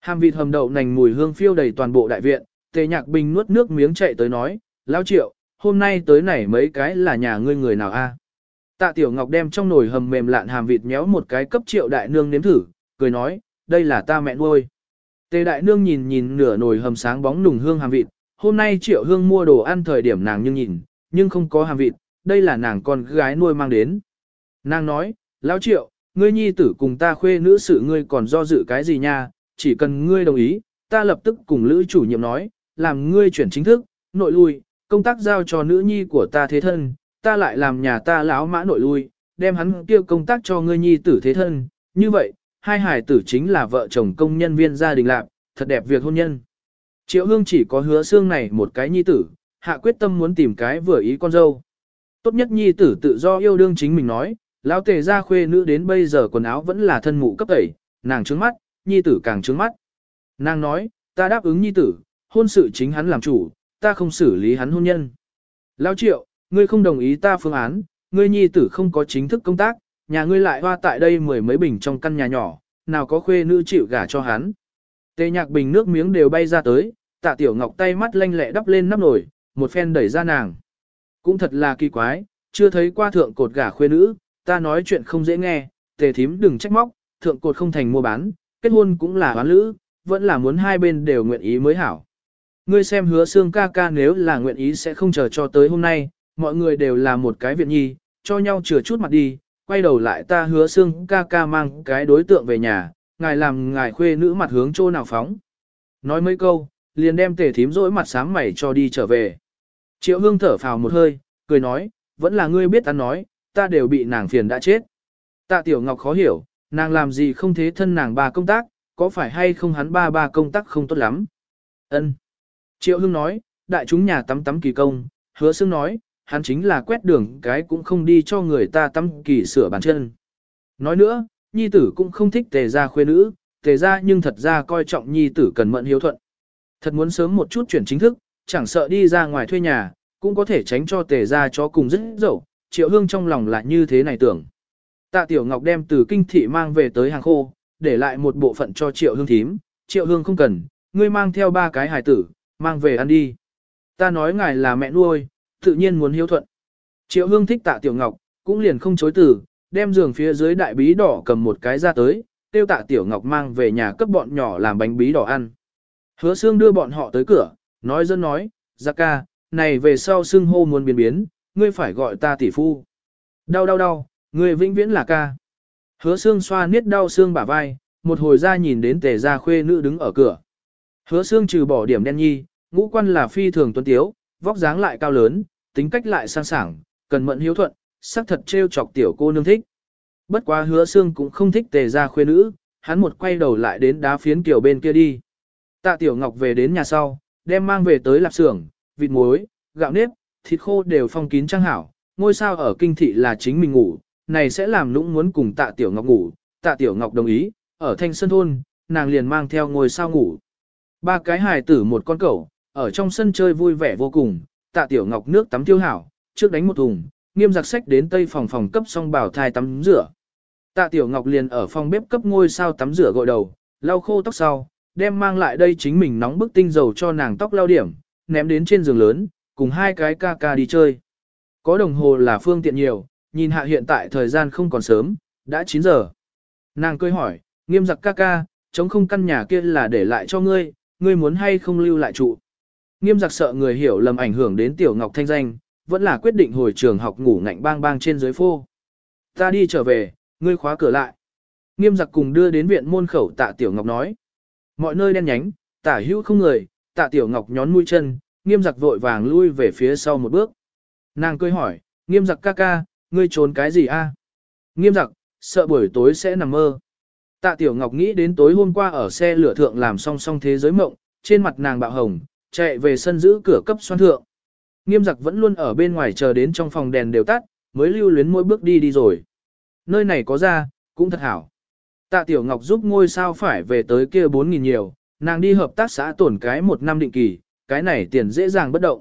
Hàm vịt hầm đậu nành mùi hương phiêu đầy toàn bộ đại viện, tề nhạc bình nuốt nước miếng chạy tới nói, lão triệu, hôm nay tới này mấy cái là nhà ngươi người nào a? Tạ tiểu ngọc đem trong nồi hầm mềm lạn hàm vịt méo một cái cấp triệu đại nương nếm thử, cười nói, đây là ta mẹ nuôi. Tề đại nương nhìn nhìn nửa nồi hầm sáng bóng nùng hương hàm vịt, hôm nay triệu hương mua đồ ăn thời điểm nàng nhưng nhìn, nhưng không có hàm vịt, đây là nàng con gái nuôi mang đến. Nàng nói, lão triệu, ngươi nhi tử cùng ta khuê nữ sự ngươi còn do dự cái gì nha, chỉ cần ngươi đồng ý, ta lập tức cùng lữ chủ nhiệm nói, làm ngươi chuyển chính thức, nội lui, công tác giao cho nữ nhi của ta thế thân, ta lại làm nhà ta lão mã nội lui, đem hắn kia công tác cho ngươi nhi tử thế thân, như vậy, hai hải tử chính là vợ chồng công nhân viên gia đình lạc, thật đẹp việc hôn nhân. Triệu Hương chỉ có hứa xương này một cái nhi tử, hạ quyết tâm muốn tìm cái vừa ý con dâu. Tốt nhất nhi tử tự do yêu đương chính mình nói, lão tề ra khuê nữ đến bây giờ quần áo vẫn là thân mụ cấp tẩy, nàng trướng mắt, nhi tử càng trướng mắt. Nàng nói, ta đáp ứng nhi tử, hôn sự chính hắn làm chủ, ta không xử lý hắn hôn nhân. Lão triệu, ngươi không đồng ý ta phương án, ngươi nhi tử không có chính thức công tác, nhà ngươi lại hoa tại đây mười mấy bình trong căn nhà nhỏ, nào có khuê nữ chịu gả cho hắn. Tề nhạc bình nước miếng đều bay ra tới, tạ tiểu ngọc tay mắt lanh lẹ đắp lên nắp nồi, một phen đẩy ra nàng. Cũng thật là kỳ quái, chưa thấy qua thượng cột gả khuê nữ, ta nói chuyện không dễ nghe, tề thím đừng trách móc, thượng cột không thành mua bán, kết hôn cũng là bán lữ, vẫn là muốn hai bên đều nguyện ý mới hảo. Ngươi xem hứa xương ca ca nếu là nguyện ý sẽ không chờ cho tới hôm nay, mọi người đều là một cái viện nhi, cho nhau chừa chút mặt đi, quay đầu lại ta hứa xương ca ca mang cái đối tượng về nhà, ngài làm ngài khuê nữ mặt hướng chỗ nào phóng. Nói mấy câu, liền đem tề thím rỗi mặt sáng mày cho đi trở về. Triệu hương thở phào một hơi, cười nói, vẫn là ngươi biết ta nói, ta đều bị nàng phiền đã chết. Tạ tiểu ngọc khó hiểu, nàng làm gì không thế thân nàng ba công tác, có phải hay không hắn ba ba công tác không tốt lắm. Ân. Triệu hương nói, đại chúng nhà tắm tắm kỳ công, hứa xương nói, hắn chính là quét đường cái cũng không đi cho người ta tắm kỳ sửa bàn chân. Nói nữa, nhi tử cũng không thích tề gia khuê nữ, tề gia nhưng thật ra coi trọng nhi tử cần mận hiếu thuận. Thật muốn sớm một chút chuyển chính thức, chẳng sợ đi ra ngoài thuê nhà, cũng có thể tránh cho tề gia cho cùng rất dậu, triệu hương trong lòng là như thế này tưởng. Tạ Tiểu Ngọc đem từ kinh thị mang về tới hàng khô, để lại một bộ phận cho triệu hương thím, triệu hương không cần, ngươi mang theo ba cái hài tử, mang về ăn đi. Ta nói ngài là mẹ nuôi, tự nhiên muốn hiếu thuận. Triệu hương thích tạ Tiểu Ngọc, cũng liền không chối từ, đem giường phía dưới đại bí đỏ cầm một cái ra tới, tiêu tạ Tiểu Ngọc mang về nhà cấp bọn nhỏ làm bánh bí đỏ ăn. Hứa xương đưa bọn họ tới cửa, nói dân nói, Gia ca, này về sau xưng hô muốn biến biến, ngươi phải gọi ta tỷ phu. Đau đau đau, ngươi vĩnh viễn là ca. Hứa xương xoa niết đau xương bả vai, một hồi ra nhìn đến tề gia khuê nữ đứng ở cửa. Hứa xương trừ bỏ điểm đen nhi, ngũ quan là phi thường tuấn tiếu, vóc dáng lại cao lớn, tính cách lại sang sảng, cần mẫn hiếu thuận, sắc thật trêu chọc tiểu cô nương thích. Bất quá hứa xương cũng không thích tề gia khuê nữ, hắn một quay đầu lại đến đá phiến kiểu bên kia đi. Tạ tiểu ngọc về đến nhà sau, đem mang về tới lạp xưởng, vịt muối, gạo nếp, thịt khô đều phong kín trang hảo, ngôi sao ở kinh thị là chính mình ngủ, này sẽ làm nũng muốn cùng tạ tiểu ngọc ngủ, tạ tiểu ngọc đồng ý, ở thanh sơn thôn, nàng liền mang theo ngôi sao ngủ. Ba cái hài tử một con cẩu, ở trong sân chơi vui vẻ vô cùng, tạ tiểu ngọc nước tắm tiêu hảo, trước đánh một thùng, nghiêm giặc sách đến tây phòng phòng cấp xong bảo thai tắm rửa. Tạ tiểu ngọc liền ở phòng bếp cấp ngôi sao tắm rửa gội đầu, lau khô tóc sau, đem mang lại đây chính mình nóng bức tinh dầu cho nàng tóc lau điểm, ném đến trên giường lớn, cùng hai cái ca ca đi chơi. Có đồng hồ là phương tiện nhiều, nhìn hạ hiện tại thời gian không còn sớm, đã 9 giờ. Nàng cười hỏi, nghiêm giặc ca ca, chống không căn nhà kia là để lại cho ngươi, ngươi muốn hay không lưu lại trụ. Nghiêm giặc sợ người hiểu lầm ảnh hưởng đến tiểu ngọc thanh danh, vẫn là quyết định hồi trường học ngủ ngạnh bang bang trên dưới phô. Ta đi trở về, ngươi khóa cửa lại. Nghiêm giặc cùng đưa đến viện môn khẩu tạ tiểu ngọc nói. Mọi nơi đen nhánh, tả hữu không người, tạ tiểu ngọc nhón mũi chân, nghiêm giặc vội vàng lui về phía sau một bước. Nàng cười hỏi, nghiêm giặc ca ca, ngươi trốn cái gì a? Nghiêm giặc, sợ buổi tối sẽ nằm mơ. Tạ Tiểu Ngọc nghĩ đến tối hôm qua ở xe lửa thượng làm song song thế giới mộng, trên mặt nàng bạo hồng, chạy về sân giữ cửa cấp xoan thượng. Nghiêm giặc vẫn luôn ở bên ngoài chờ đến trong phòng đèn đều tắt, mới lưu luyến mỗi bước đi đi rồi. Nơi này có ra, cũng thật hảo. Tạ Tiểu Ngọc giúp ngôi sao phải về tới kia 4.000 nhiều, nàng đi hợp tác xã tổn cái một năm định kỳ, cái này tiền dễ dàng bất động.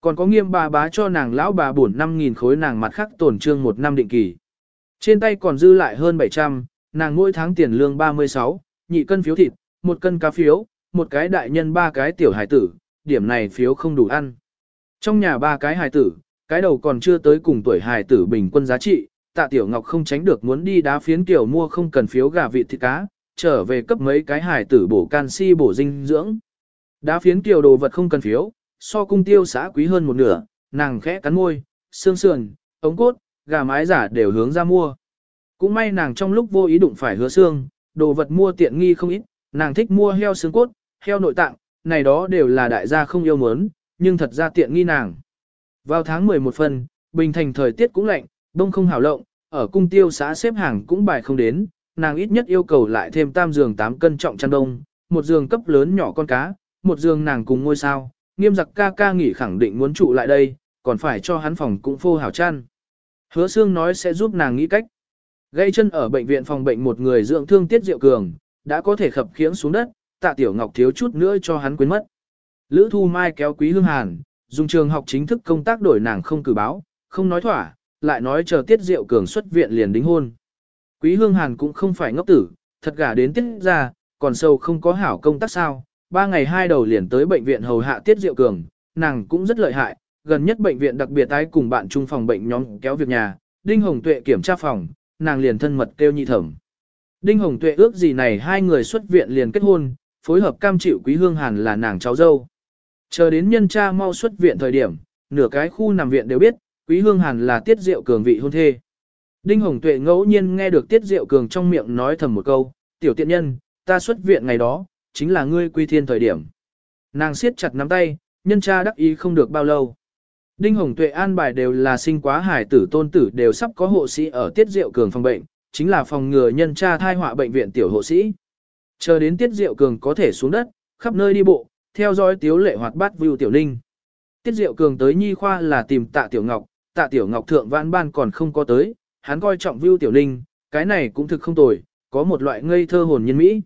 Còn có nghiêm bà bá cho nàng lão bà bổn 5.000 khối nàng mặt khác tổn trương một năm định kỳ. Trên tay còn dư lại hơn 700, nàng mỗi tháng tiền lương 36, nhị cân phiếu thịt, một cân cá phiếu, một cái đại nhân ba cái tiểu hải tử, điểm này phiếu không đủ ăn. Trong nhà ba cái hải tử, cái đầu còn chưa tới cùng tuổi hải tử bình quân giá trị, tạ tiểu ngọc không tránh được muốn đi đá phiến kiểu mua không cần phiếu gà vịt thịt cá, trở về cấp mấy cái hải tử bổ canxi bổ dinh dưỡng. Đá phiến kiểu đồ vật không cần phiếu, so cung tiêu xã quý hơn một nửa, nàng khẽ cắn môi, xương sườn, ống cốt, gà mái giả đều hướng ra mua. Cũng may nàng trong lúc vô ý đụng phải hứa xương, đồ vật mua tiện nghi không ít, nàng thích mua heo xương cốt, heo nội tạng, này đó đều là đại gia không yêu muốn, nhưng thật ra tiện nghi nàng. Vào tháng 11 phần, bình thành thời tiết cũng lạnh, đông không hảo lộng, ở cung tiêu xã xếp hàng cũng bài không đến, nàng ít nhất yêu cầu lại thêm tam giường 8 cân trọng chăn đông, một giường cấp lớn nhỏ con cá, một giường nàng cùng ngôi sao, nghiêm giặc ca ca nghỉ khẳng định muốn trụ lại đây, còn phải cho hắn phòng cũng phô hảo chăn. Hứa xương nói sẽ giúp nàng nghĩ cách. Gây chân ở bệnh viện phòng bệnh một người dưỡng thương tiết diệu cường, đã có thể khập khiễng xuống đất, tạ tiểu ngọc thiếu chút nữa cho hắn quên mất. Lữ thu mai kéo quý hương hàn, dùng trường học chính thức công tác đổi nàng không cử báo, không nói thỏa, lại nói chờ tiết diệu cường xuất viện liền đính hôn. Quý hương hàn cũng không phải ngốc tử, thật gả đến tiết ra, còn sâu không có hảo công tác sao, ba ngày hai đầu liền tới bệnh viện hầu hạ tiết diệu cường, nàng cũng rất lợi hại, gần nhất bệnh viện đặc biệt tái cùng bạn chung phòng bệnh nhóm kéo việc nhà, Đinh Hồng Tuệ kiểm tra phòng, nàng liền thân mật kêu nhị thẩm. Đinh Hồng Tuệ ước gì này hai người xuất viện liền kết hôn, phối hợp cam chịu Quý Hương Hàn là nàng cháu dâu. Chờ đến nhân cha mau xuất viện thời điểm, nửa cái khu nằm viện đều biết, Quý Hương Hàn là Tiết Diệu Cường vị hôn thê. Đinh Hồng Tuệ ngẫu nhiên nghe được Tiết Diệu Cường trong miệng nói thầm một câu, tiểu tiện nhân, ta xuất viện ngày đó, chính là ngươi quy thiên thời điểm. Nàng siết chặt nắm tay, nhân cha đắc ý không được bao lâu. Đinh Hồng Tuệ an bài đều là sinh quá hải tử tôn tử đều sắp có hộ sĩ ở Tiết Diệu Cường phòng bệnh, chính là phòng ngừa nhân cha thai họa bệnh viện tiểu hộ sĩ. Chờ đến Tiết Diệu Cường có thể xuống đất, khắp nơi đi bộ, theo dõi tiếu lệ hoạt bát view tiểu ninh. Tiết Diệu Cường tới nhi khoa là tìm tạ tiểu ngọc, tạ tiểu ngọc thượng vãn ban còn không có tới, hắn coi trọng view tiểu ninh, cái này cũng thực không tồi, có một loại ngây thơ hồn nhân mỹ.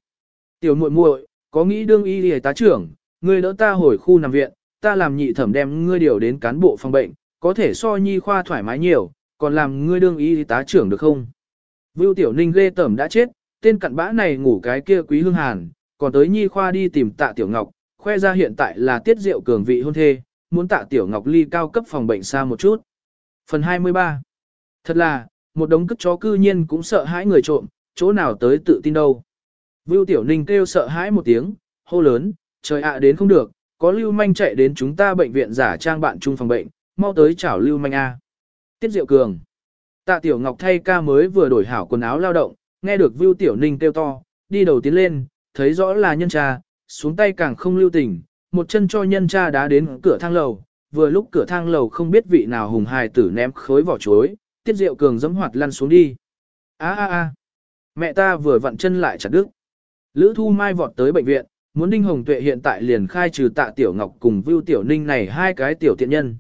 Tiểu muội muội, có nghĩ đương y lìa tá trưởng, ngươi đỡ ta hồi khu nằm viện, ta làm nhị thẩm đem ngươi điều đến cán bộ phòng bệnh, có thể so nhi khoa thoải mái nhiều, còn làm ngươi đương y tá trưởng được không? Vưu Tiểu Ninh ghê tẩm đã chết, tên cặn bã này ngủ cái kia quý hương hàn, còn tới nhi khoa đi tìm tạ Tiểu Ngọc, khoe ra hiện tại là tiết diệu cường vị hôn thê, muốn tạ Tiểu Ngọc ly cao cấp phòng bệnh xa một chút. Phần 23 Thật là, một đống cất chó cư nhiên cũng sợ hãi người trộm, chỗ nào tới tự tin đâu. Vưu Tiểu Ninh kêu sợ hãi một tiếng, hô lớn, trời ạ đến không được, có lưu manh chạy đến chúng ta bệnh viện giả trang bạn chung phòng bệnh, mau tới chảo lưu manh A. Tiết Diệu Cường Tạ Tiểu Ngọc thay ca mới vừa đổi hảo quần áo lao động, nghe được Vưu Tiểu Ninh kêu to, đi đầu tiến lên, thấy rõ là nhân cha, xuống tay càng không lưu tình, một chân cho nhân cha đá đến cửa thang lầu, vừa lúc cửa thang lầu không biết vị nào hùng hài tử ném khối vỏ chuối, Tiết Diệu Cường giẫm hoạt lăn xuống đi. A a a. Mẹ ta vừa vặn chân lại chặt đứt. Lữ Thu Mai vọt tới bệnh viện, muốn Đinh Hồng Tuệ hiện tại liền khai trừ tạ Tiểu Ngọc cùng Vưu Tiểu Ninh này hai cái tiểu tiện nhân.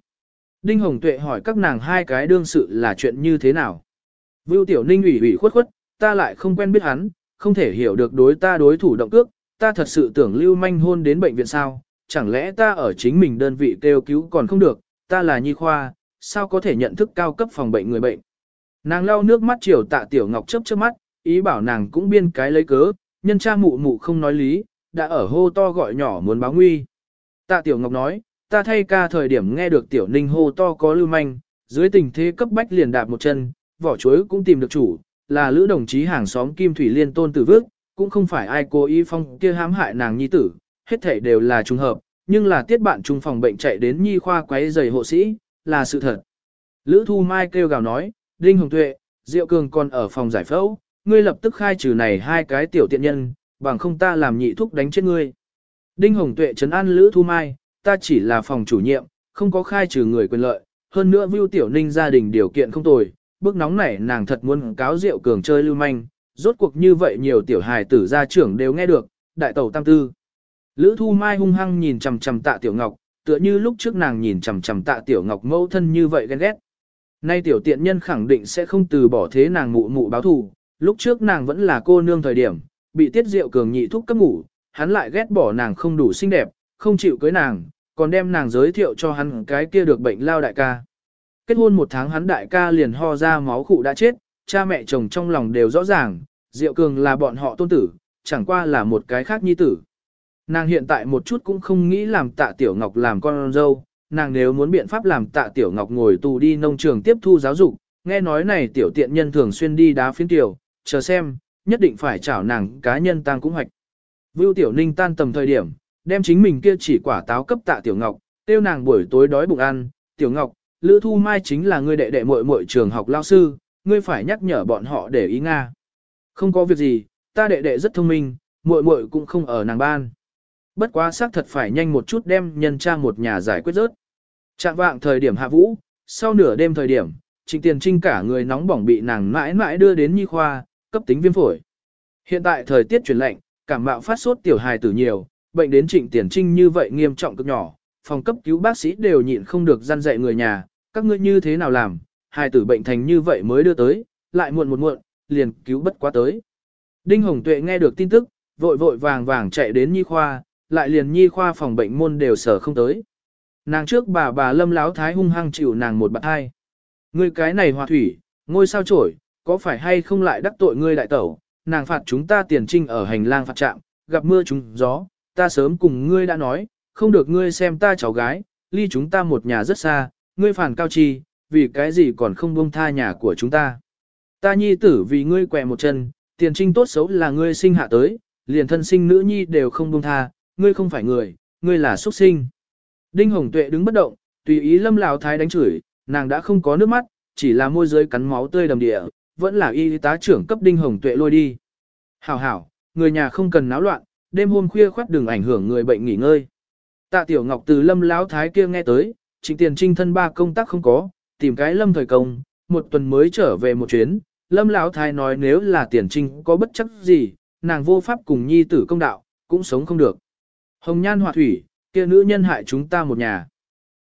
Đinh Hồng Tuệ hỏi các nàng hai cái đương sự là chuyện như thế nào. Vưu Tiểu Ninh ủy ủy khuất khuất, ta lại không quen biết hắn, không thể hiểu được đối ta đối thủ động cước, ta thật sự tưởng lưu manh hôn đến bệnh viện sao, chẳng lẽ ta ở chính mình đơn vị kêu cứu còn không được, ta là nhi khoa, sao có thể nhận thức cao cấp phòng bệnh người bệnh. Nàng lau nước mắt chiều tạ Tiểu Ngọc chớp chớp mắt, ý bảo nàng cũng biên cái lấy cớ, nhân cha mụ mụ không nói lý, đã ở hô to gọi nhỏ muốn báo nguy. Tạ Tiểu Ngọc nói, ta thay ca thời điểm nghe được Tiểu Ninh hô to có lưu manh, dưới tình thế cấp bách liền đạp một chân, vỏ chuối cũng tìm được chủ, là lữ đồng chí hàng xóm Kim Thủy Liên tôn tử vước, cũng không phải ai cố ý phong kia hãm hại nàng nhi tử, hết thảy đều là trùng hợp, nhưng là tiết bạn trung phòng bệnh chạy đến nhi khoa quấy giày hộ sĩ, là sự thật. Lữ Thu Mai kêu gào nói, Đinh Hồng Tuệ, Diệu Cường còn ở phòng giải phẫu, ngươi lập tức khai trừ này hai cái tiểu tiện nhân, bằng không ta làm nhị thúc đánh chết ngươi. Đinh Hồng Tuệ trấn an Lữ Thu Mai, ta chỉ là phòng chủ nhiệm, không có khai trừ người quyền lợi, hơn nữa Vưu Tiểu Ninh gia đình điều kiện không tồi, bước nóng nảy nàng thật muốn cáo rượu Cường chơi lưu manh, rốt cuộc như vậy nhiều tiểu hài tử gia trưởng đều nghe được, đại tẩu tam tư. Lữ Thu Mai hung hăng nhìn chằm chằm Tạ Tiểu Ngọc, tựa như lúc trước nàng nhìn chằm chằm Tạ Tiểu Ngọc mẫu thân như vậy ghen ghét. Nay tiểu tiện nhân khẳng định sẽ không từ bỏ thế nàng mụ mụ báo thù, lúc trước nàng vẫn là cô nương thời điểm, bị tiết diệu cường nhị thúc cấp ngủ, hắn lại ghét bỏ nàng không đủ xinh đẹp, không chịu cưới nàng, còn đem nàng giới thiệu cho hắn cái kia được bệnh lao đại ca. Kết hôn một tháng hắn đại ca liền ho ra máu khụ đã chết, cha mẹ chồng trong lòng đều rõ ràng, diệu cường là bọn họ tôn tử, chẳng qua là một cái khác nhi tử. Nàng hiện tại một chút cũng không nghĩ làm tạ tiểu ngọc làm con dâu, nàng nếu muốn biện pháp làm tạ tiểu ngọc ngồi tù đi nông trường tiếp thu giáo dục, nghe nói này tiểu tiện nhân thường xuyên đi đá phiến tiểu, chờ xem, nhất định phải chảo nàng cá nhân tăng cũng hoạch. Vưu tiểu ninh tan tầm thời điểm, đem chính mình kia chỉ quả táo cấp tạ tiểu ngọc, tiêu nàng buổi tối đói bụng ăn, tiểu ngọc, lữ thu mai chính là ngươi đệ đệ muội muội trường học lao sư, ngươi phải nhắc nhở bọn họ để ý Nga. Không có việc gì, ta đệ đệ rất thông minh, muội muội cũng không ở nàng ban. Bất quá xác thật phải nhanh một chút đem nhân tra một nhà giải quyết rớt. Trạng vạng thời điểm hạ vũ, sau nửa đêm thời điểm, trịnh tiền trinh cả người nóng bỏng bị nàng mãi mãi đưa đến nhi khoa, cấp tính viêm phổi. Hiện tại thời tiết chuyển lạnh, cảm mạo phát sốt tiểu hài tử nhiều, bệnh đến trịnh tiền trinh như vậy nghiêm trọng cực nhỏ, phòng cấp cứu bác sĩ đều nhịn không được gian dạy người nhà, các ngươi như thế nào làm, hai tử bệnh thành như vậy mới đưa tới, lại muộn một muộn, liền cứu bất quá tới. Đinh Hồng Tuệ nghe được tin tức, vội vội vàng vàng chạy đến nhi khoa, lại liền nhi khoa phòng bệnh môn đều sở không tới. Nàng trước bà bà lâm láo thái hung hăng chịu nàng một bạn hai. Ngươi cái này hòa thủy, ngôi sao trổi, có phải hay không lại đắc tội ngươi đại tẩu, nàng phạt chúng ta tiền trinh ở hành lang phạt trạm, gặp mưa trúng gió, ta sớm cùng ngươi đã nói, không được ngươi xem ta cháu gái, ly chúng ta một nhà rất xa, ngươi phản cao chi, vì cái gì còn không buông tha nhà của chúng ta. Ta nhi tử vì ngươi quẹ một chân, tiền trinh tốt xấu là ngươi sinh hạ tới, liền thân sinh nữ nhi đều không buông tha, ngươi không phải người, ngươi là xuất sinh. Đinh Hồng Tuệ đứng bất động, tùy ý lâm lão thái đánh chửi, nàng đã không có nước mắt, chỉ là môi dưới cắn máu tươi đầm địa, vẫn là y tá trưởng cấp Đinh Hồng Tuệ lôi đi. Hảo hảo, người nhà không cần náo loạn, đêm hôm khuya khoát đừng ảnh hưởng người bệnh nghỉ ngơi. Tạ Tiểu Ngọc từ lâm lão thái kia nghe tới, trịnh tiền trinh thân ba công tác không có, tìm cái lâm thời công, một tuần mới trở về một chuyến. Lâm lão thái nói nếu là tiền trinh có bất chấp gì, nàng vô pháp cùng nhi tử công đạo, cũng sống không được. Hồng nhan họa thủy, kia nữ nhân hại chúng ta một nhà.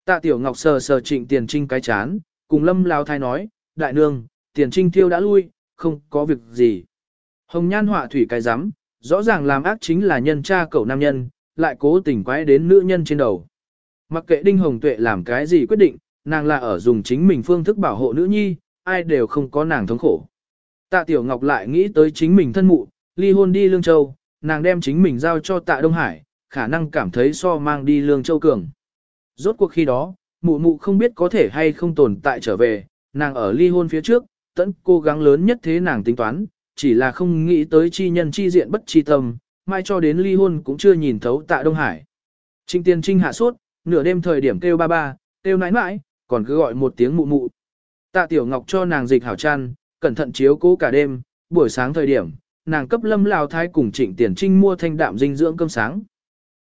Tạ Tiểu Ngọc sờ sờ trịnh tiền trinh cái chán, cùng lâm Lão thái nói, đại nương, tiền trinh thiêu đã lui, không có việc gì. Hồng nhan họa thủy cái rắm rõ ràng làm ác chính là nhân cha cậu nam nhân, lại cố tình quái đến nữ nhân trên đầu. Mặc kệ Đinh Hồng Tuệ làm cái gì quyết định, nàng là ở dùng chính mình phương thức bảo hộ nữ nhi, ai đều không có nàng thống khổ. Tạ Tiểu Ngọc lại nghĩ tới chính mình thân mụ, ly hôn đi Lương Châu, nàng đem chính mình giao cho Tạ Đông Hải, khả năng cảm thấy so mang đi Lương Châu Cường. Rốt cuộc khi đó, mụ mụ không biết có thể hay không tồn tại trở về, nàng ở ly hôn phía trước, tẫn cố gắng lớn nhất thế nàng tính toán, chỉ là không nghĩ tới chi nhân chi diện bất chi tâm, mai cho đến ly hôn cũng chưa nhìn thấu tạ Đông Hải. Trinh Tiên Trinh hạ sốt, nửa đêm thời điểm kêu ba ba, kêu nãi nãi, còn cứ gọi một tiếng mụ mụ. Tạ Tiểu Ngọc cho nàng dịch hảo chăn, cẩn thận chiếu cố cả đêm, buổi sáng thời điểm, nàng cấp lâm lao thái cùng trịnh tiền trinh mua thanh đạm dinh dưỡng cơm sáng.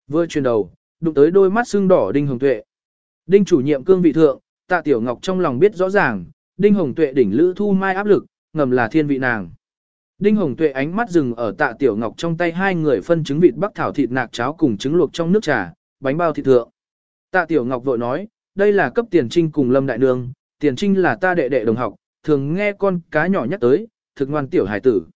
Vừa chuyển đầu, đụng tới đôi mắt xương đỏ Đinh Hồng Tuệ. Đinh chủ nhiệm cương vị thượng, tạ Tiểu Ngọc trong lòng biết rõ ràng, Đinh Hồng Tuệ đỉnh lữ thu mai áp lực, ngầm là thiên vị nàng. Đinh Hồng Tuệ ánh mắt dừng ở tạ Tiểu Ngọc trong tay hai người phân trứng vịt bắc thảo thịt nạc cháo cùng trứng luộc trong nước trà, bánh bao thịt thượng. Tạ Tiểu Ngọc vội nói, đây là cấp tiền trinh cùng Lâm Đại Nương, tiền trinh là ta đệ đệ đồng học, thường nghe con cá nhỏ nhắc tới, thực ngoan tiểu hải tử.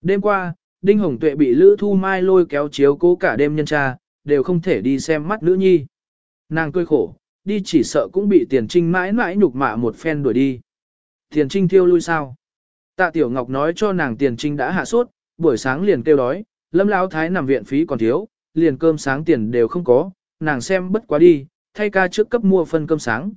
Đêm qua, Đinh Hồng Tuệ bị Lữ Thu Mai lôi kéo chiếu cố cả đêm nhân tra, đều không thể đi xem mắt nữ nhi. Nàng cười khổ, đi chỉ sợ cũng bị tiền trinh mãi mãi nhục mạ một phen đuổi đi. Tiền trinh thiêu lui sao? Tạ Tiểu Ngọc nói cho nàng tiền trinh đã hạ sốt, buổi sáng liền kêu đói, lâm lão thái nằm viện phí còn thiếu, liền cơm sáng tiền đều không có, nàng xem bất quá đi, thay ca trước cấp mua phân cơm sáng.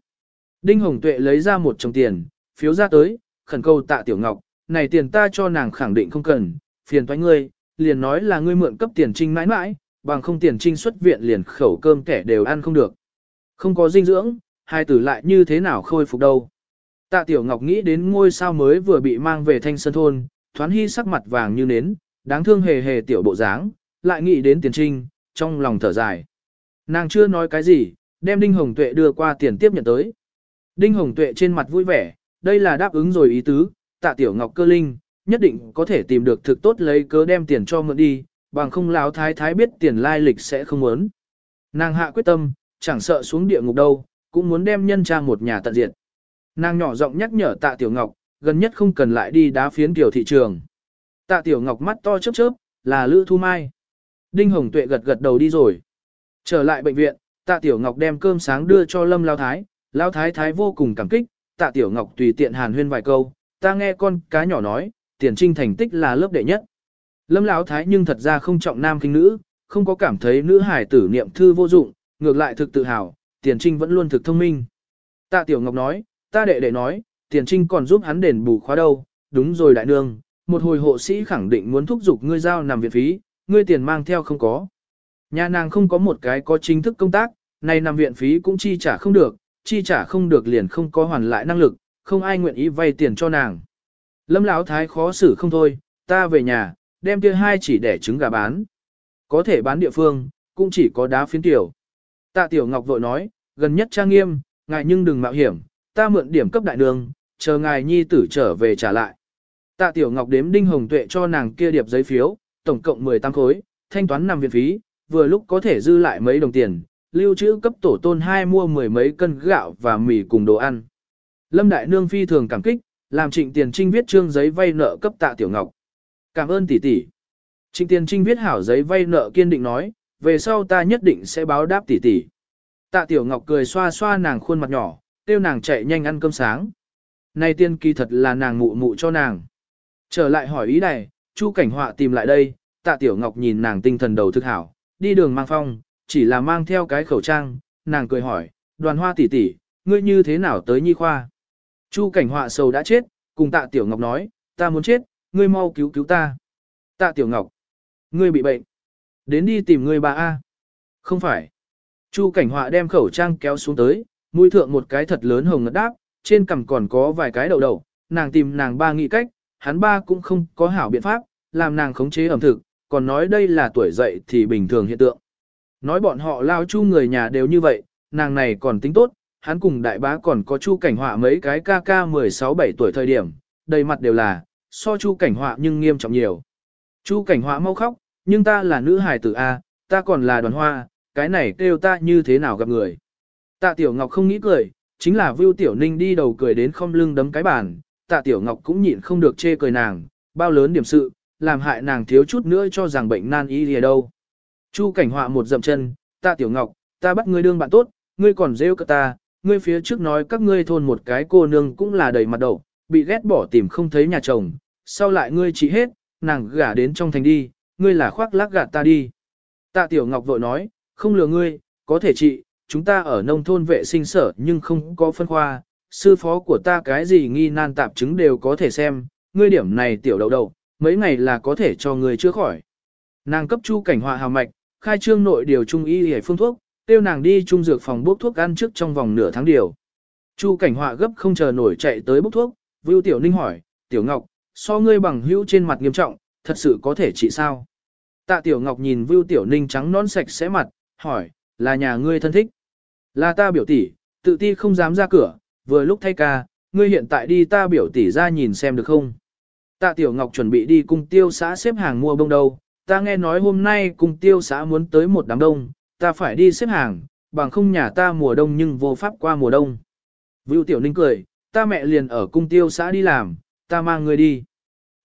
Đinh Hồng Tuệ lấy ra một chồng tiền, phiếu ra tới, khẩn cầu tạ Tiểu Ngọc, này tiền ta cho nàng khẳng định không cần, phiền toái ngươi, liền nói là ngươi mượn cấp tiền trinh mãi mãi, bằng không tiền trinh xuất viện liền khẩu cơm kẻ đều ăn không được. Không có dinh dưỡng, hai tử lại như thế nào khôi phục đâu. Tạ Tiểu Ngọc nghĩ đến ngôi sao mới vừa bị mang về thanh sơn thôn, thoán hy sắc mặt vàng như nến, đáng thương hề hề tiểu bộ dáng, lại nghĩ đến tiền trinh, trong lòng thở dài. Nàng chưa nói cái gì, đem Đinh Hồng Tuệ đưa qua tiền tiếp nhận tới. Đinh Hồng Tuệ trên mặt vui vẻ, đây là đáp ứng rồi ý tứ, tạ tiểu ngọc cơ linh, nhất định có thể tìm được thực tốt lấy cớ đem tiền cho mượn đi, bằng không láo thái thái biết tiền lai lịch sẽ không muốn. Nàng hạ quyết tâm, chẳng sợ xuống địa ngục đâu, cũng muốn đem nhân tra một nhà tận diệt. Nàng nhỏ giọng nhắc nhở tạ tiểu ngọc, gần nhất không cần lại đi đá phiến tiểu thị trường. Tạ tiểu ngọc mắt to chớp chớp, là Lữ Thu Mai. Đinh Hồng Tuệ gật gật đầu đi rồi. Trở lại bệnh viện, tạ tiểu ngọc đem cơm sáng đưa cho Lâm Lao Thái, Lao Thái Thái vô cùng cảm kích, tạ tiểu ngọc tùy tiện hàn huyên vài câu, ta nghe con cá nhỏ nói, tiền trinh thành tích là lớp đệ nhất. Lâm Lão Thái nhưng thật ra không trọng nam khinh nữ, không có cảm thấy nữ hải tử niệm thư vô dụng, ngược lại thực tự hào, tiền trinh vẫn luôn thực thông minh. Tạ Tiểu Ngọc nói, ta đệ đệ nói, tiền trinh còn giúp hắn đền bù khóa đâu, đúng rồi đại nương, một hồi hộ sĩ khẳng định muốn thúc giục ngươi giao nằm viện phí, ngươi tiền mang theo không có. Nhà nàng không có một cái có chính thức công tác, nay nằm viện phí cũng chi trả không được, chi trả không được liền không có hoàn lại năng lực, không ai nguyện ý vay tiền cho nàng. Lâm Lão thái khó xử không thôi, ta về nhà, đem kia hai chỉ để trứng gà bán. Có thể bán địa phương, cũng chỉ có đá phiến tiểu. Tạ Tiểu Ngọc vội nói, gần nhất trang nghiêm, ngài nhưng đừng mạo hiểm, ta mượn điểm cấp đại đường, chờ ngài nhi tử trở về trả lại. Tạ Tiểu Ngọc đếm đinh hồng tuệ cho nàng kia điệp giấy phiếu, tổng cộng 18 khối, thanh toán nằm viện phí, vừa lúc có thể dư lại mấy đồng tiền, lưu trữ cấp tổ tôn hai mua mười mấy cân gạo và mì cùng đồ ăn. Lâm Đại Nương phi thường cảm kích, làm trịnh tiền trinh viết trương giấy vay nợ cấp tạ Tiểu Ngọc. Cảm ơn tỷ tỷ. Trịnh tiền trinh viết hảo giấy vay nợ kiên định nói, về sau ta nhất định sẽ báo đáp tỷ tỷ. Tạ Tiểu Ngọc cười xoa xoa nàng khuôn mặt nhỏ, kêu nàng chạy nhanh ăn cơm sáng. Này tiên kỳ thật là nàng mụ mụ cho nàng. Trở lại hỏi ý này, Chu Cảnh Họa tìm lại đây, Tạ Tiểu Ngọc nhìn nàng tinh thần đầu thực hảo, đi đường mang phong, chỉ là mang theo cái khẩu trang, nàng cười hỏi, đoàn hoa tỷ tỷ, ngươi như thế nào tới nhi khoa? Chu Cảnh Họa sầu đã chết, cùng Tạ Tiểu Ngọc nói, ta muốn chết, ngươi mau cứu cứu ta. Tạ Tiểu Ngọc, ngươi bị bệnh. Đến đi tìm ngươi bà A. Không phải. Chu Cảnh Họa đem khẩu trang kéo xuống tới, mũi thượng một cái thật lớn hồng ngất đáp, trên cằm còn có vài cái đầu đầu, nàng tìm nàng ba nghĩ cách, hắn ba cũng không có hảo biện pháp, làm nàng khống chế ẩm thực, còn nói đây là tuổi dậy thì bình thường hiện tượng. Nói bọn họ lao chu người nhà đều như vậy, nàng này còn tính tốt, hắn cùng đại bá còn có chu cảnh họa mấy cái ca ca 16-17 tuổi thời điểm, đầy mặt đều là, so chu cảnh họa nhưng nghiêm trọng nhiều. Chu cảnh họa mau khóc, nhưng ta là nữ hài tử A, ta còn là đoàn hoa, cái này kêu ta như thế nào gặp người. Tạ Tiểu Ngọc không nghĩ cười, chính là Vưu Tiểu Ninh đi đầu cười đến không lưng đấm cái bàn, Tạ Tiểu Ngọc cũng nhịn không được chê cười nàng, bao lớn điểm sự, làm hại nàng thiếu chút nữa cho rằng bệnh nan y lìa đâu. Chu cảnh họa một dậm chân, Tạ Tiểu Ngọc, ta bắt ngươi đương bạn tốt, ngươi còn rêu cơ ta, ngươi phía trước nói các ngươi thôn một cái cô nương cũng là đầy mặt đầu, bị ghét bỏ tìm không thấy nhà chồng, sau lại ngươi chỉ hết, nàng gả đến trong thành đi, ngươi là khoác lác gạt ta đi. Tạ Tiểu Ngọc vội nói, không lừa ngươi, có thể trị, chúng ta ở nông thôn vệ sinh sở nhưng không có phân khoa, sư phó của ta cái gì nghi nan tạp chứng đều có thể xem, ngươi điểm này tiểu đầu đầu, mấy ngày là có thể cho người chữa khỏi. Nàng cấp chu cảnh họa hào mạch, khai trương nội điều trung y hề phương thuốc, tiêu nàng đi trung dược phòng bốc thuốc ăn trước trong vòng nửa tháng điều. Chu cảnh họa gấp không chờ nổi chạy tới bốc thuốc, Vưu Tiểu Ninh hỏi, Tiểu Ngọc, so ngươi bằng hữu trên mặt nghiêm trọng, thật sự có thể trị sao? Tạ Tiểu Ngọc nhìn Vưu Tiểu Ninh trắng non sạch sẽ mặt, hỏi, là nhà ngươi thân thích? Là ta biểu tỷ, tự ti không dám ra cửa, vừa lúc thay ca, ngươi hiện tại đi ta biểu tỷ ra nhìn xem được không? Tạ Tiểu Ngọc chuẩn bị đi cùng tiêu xã xếp hàng mua bông đâu, ta nghe nói hôm nay cùng tiêu xã muốn tới một đám đông, ta phải đi xếp hàng, bằng không nhà ta mùa đông nhưng vô pháp qua mùa đông. Vưu Tiểu Ninh cười, ta mẹ liền ở cung tiêu xã đi làm, ta mang người đi.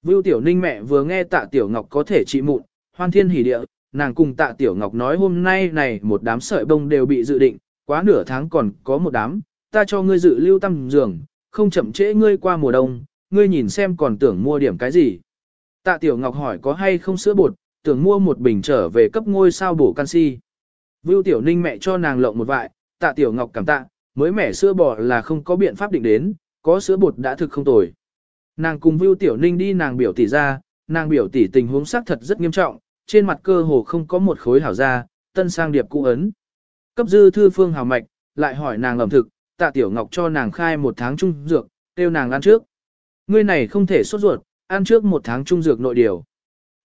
Vưu Tiểu Ninh mẹ vừa nghe tạ Tiểu Ngọc có thể trị mụn, hoan thiên hỉ địa, nàng cùng tạ Tiểu Ngọc nói hôm nay này một đám sợi bông đều bị dự định, quá nửa tháng còn có một đám, ta cho ngươi dự lưu tâm giường, không chậm trễ ngươi qua mùa đông, ngươi nhìn xem còn tưởng mua điểm cái gì. Tạ Tiểu Ngọc hỏi có hay không sữa bột, tưởng mua một bình trở về cấp ngôi sao bổ canxi. Vưu Tiểu Ninh mẹ cho nàng lộng một vại, Tạ Tiểu Ngọc cảm tạ, mới mẻ sữa bò là không có biện pháp định đến, có sữa bột đã thực không tồi. Nàng cùng Vưu Tiểu Ninh đi nàng biểu tỷ ra, nàng biểu tỷ tình huống xác thật rất nghiêm trọng, trên mặt cơ hồ không có một khối hảo da, tân sang điệp cũ ấn. Cấp dư thư phương hào mạch, lại hỏi nàng ẩm thực, tạ tiểu ngọc cho nàng khai một tháng trung dược, tiêu nàng ăn trước. Ngươi này không thể sốt ruột, ăn trước một tháng trung dược nội điều.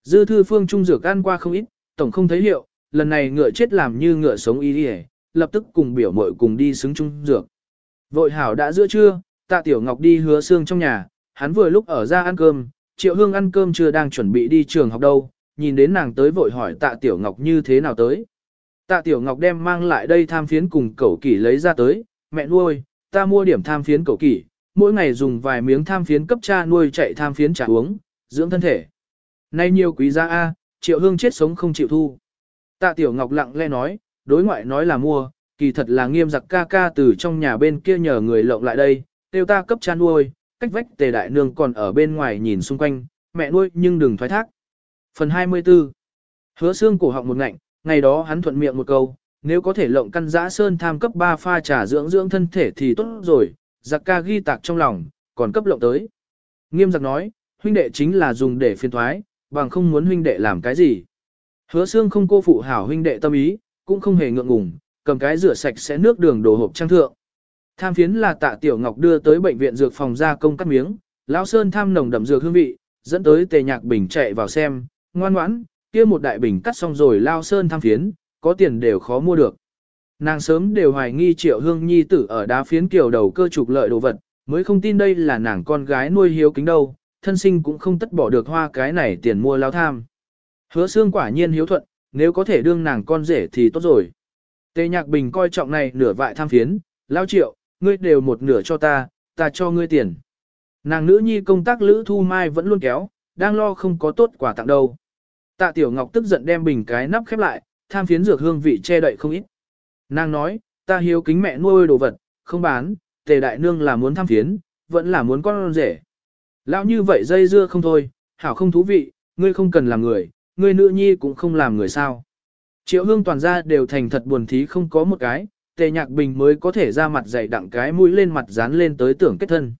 Dư thư phương trung dược ăn qua không ít, tổng không thấy hiệu, lần này ngựa chết làm như ngựa sống y đi lập tức cùng biểu mội cùng đi xứng trung dược. Vội hảo đã giữa trưa, tạ tiểu ngọc đi hứa xương trong nhà, hắn vừa lúc ở ra ăn cơm, triệu hương ăn cơm chưa đang chuẩn bị đi trường học đâu, nhìn đến nàng tới vội hỏi tạ tiểu ngọc như thế nào tới. Tạ tiểu ngọc đem mang lại đây tham phiến cùng cẩu kỷ lấy ra tới, mẹ nuôi, ta mua điểm tham phiến cẩu kỷ, mỗi ngày dùng vài miếng tham phiến cấp cha nuôi chạy tham phiến trả uống, dưỡng thân thể. Nay nhiều quý gia A, triệu hương chết sống không chịu thu. Tạ tiểu ngọc lặng lẽ nói, đối ngoại nói là mua, kỳ thật là nghiêm giặc ca ca từ trong nhà bên kia nhờ người lộng lại đây, tiêu ta cấp cha nuôi, cách vách tề đại nương còn ở bên ngoài nhìn xung quanh, mẹ nuôi nhưng đừng thoái thác. Phần 24 Hứa xương cổ họng một ngạnh, ngày đó hắn thuận miệng một câu, nếu có thể lộng căn giã sơn tham cấp 3 pha trà dưỡng dưỡng thân thể thì tốt rồi, giặc ca ghi tạc trong lòng, còn cấp lộng tới. Nghiêm giặc nói, huynh đệ chính là dùng để phiên thoái, bằng không muốn huynh đệ làm cái gì. Hứa xương không cô phụ hảo huynh đệ tâm ý, cũng không hề ngượng ngùng, cầm cái rửa sạch sẽ nước đường đồ hộp trang thượng. Tham phiến là tạ tiểu ngọc đưa tới bệnh viện dược phòng gia công cắt miếng, lão sơn tham nồng đậm dược hương vị, dẫn tới tề nhạc bình chạy vào xem, ngoan ngoãn, kia một đại bình cắt xong rồi lao sơn tham phiến, có tiền đều khó mua được. Nàng sớm đều hoài nghi triệu hương nhi tử ở đá phiến kiểu đầu cơ trục lợi đồ vật, mới không tin đây là nàng con gái nuôi hiếu kính đâu, thân sinh cũng không tất bỏ được hoa cái này tiền mua lao tham. Hứa xương quả nhiên hiếu thuận, nếu có thể đương nàng con rể thì tốt rồi. Tề nhạc bình coi trọng này nửa vại tham phiến, lao triệu, ngươi đều một nửa cho ta, ta cho ngươi tiền. Nàng nữ nhi công tác Lữ Thu Mai vẫn luôn kéo, đang lo không có tốt quả tặng đâu. Tạ Tiểu Ngọc tức giận đem bình cái nắp khép lại, tham phiến dược hương vị che đậy không ít. Nàng nói, ta hiếu kính mẹ nuôi đồ vật, không bán, tề đại nương là muốn tham phiến, vẫn là muốn con rể. Lão như vậy dây dưa không thôi, hảo không thú vị, ngươi không cần làm người, ngươi nữ nhi cũng không làm người sao. Triệu hương toàn ra đều thành thật buồn thí không có một cái, tề nhạc bình mới có thể ra mặt dày đặng cái mũi lên mặt dán lên tới tưởng kết thân.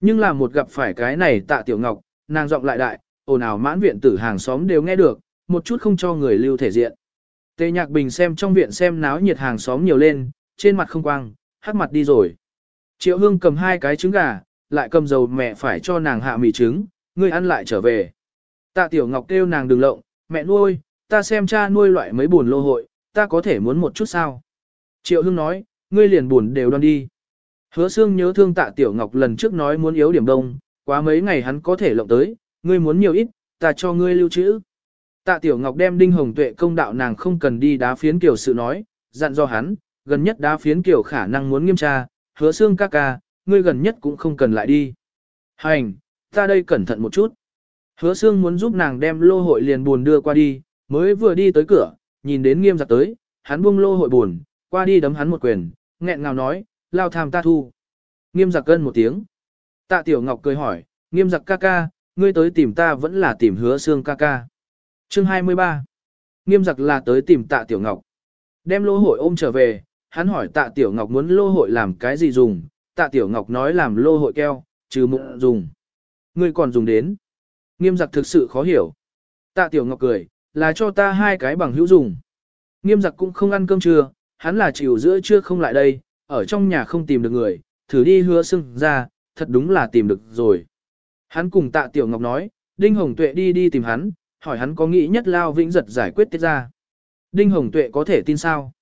Nhưng là một gặp phải cái này tạ tiểu ngọc, nàng giọng lại đại, ồn ào mãn viện tử hàng xóm đều nghe được, một chút không cho người lưu thể diện. Tề nhạc bình xem trong viện xem náo nhiệt hàng xóm nhiều lên, trên mặt không quang, hắc mặt đi rồi. Triệu hương cầm hai cái trứng gà, lại cầm dầu mẹ phải cho nàng hạ mì trứng, ngươi ăn lại trở về. Tạ tiểu ngọc kêu nàng đừng lộng, mẹ nuôi, ta xem cha nuôi loại mấy buồn lô hội, ta có thể muốn một chút sao. Triệu hương nói, ngươi liền buồn đều đoan đi. Hứa xương nhớ thương tạ tiểu ngọc lần trước nói muốn yếu điểm đông, quá mấy ngày hắn có thể lộng tới, ngươi muốn nhiều ít, ta cho ngươi lưu trữ. Tạ Tiểu Ngọc đem Đinh Hồng Tuệ công đạo nàng không cần đi đá phiến kiểu sự nói, dặn do hắn, gần nhất đá phiến kiểu khả năng muốn nghiêm tra, hứa xương ca ca, ngươi gần nhất cũng không cần lại đi. Hành, ta đây cẩn thận một chút. Hứa xương muốn giúp nàng đem lô hội liền buồn đưa qua đi, mới vừa đi tới cửa, nhìn đến nghiêm giặc tới, hắn buông lô hội buồn, qua đi đấm hắn một quyền, nghẹn ngào nói, lao tham ta thu. Nghiêm giặc cân một tiếng. Tạ Tiểu Ngọc cười hỏi, nghiêm giặc ca ca, ngươi tới tìm ta vẫn là tìm hứa xương ca ca. Chương 23 Nghiêm giặc là tới tìm tạ Tiểu Ngọc. Đem lô hội ôm trở về, hắn hỏi tạ Tiểu Ngọc muốn lô hội làm cái gì dùng, tạ Tiểu Ngọc nói làm lô hội keo, trừ mụn dùng. Ngươi còn dùng đến. Nghiêm giặc thực sự khó hiểu. Tạ Tiểu Ngọc cười, là cho ta hai cái bằng hữu dùng. Nghiêm giặc cũng không ăn cơm trưa, hắn là chiều giữa trưa không lại đây, ở trong nhà không tìm được người, thử đi hứa sưng ra, thật đúng là tìm được rồi. Hắn cùng tạ Tiểu Ngọc nói, Đinh Hồng Tuệ đi đi tìm hắn, hỏi hắn có nghĩ nhất lao vĩnh giật giải quyết tiết ra. Đinh Hồng Tuệ có thể tin sao?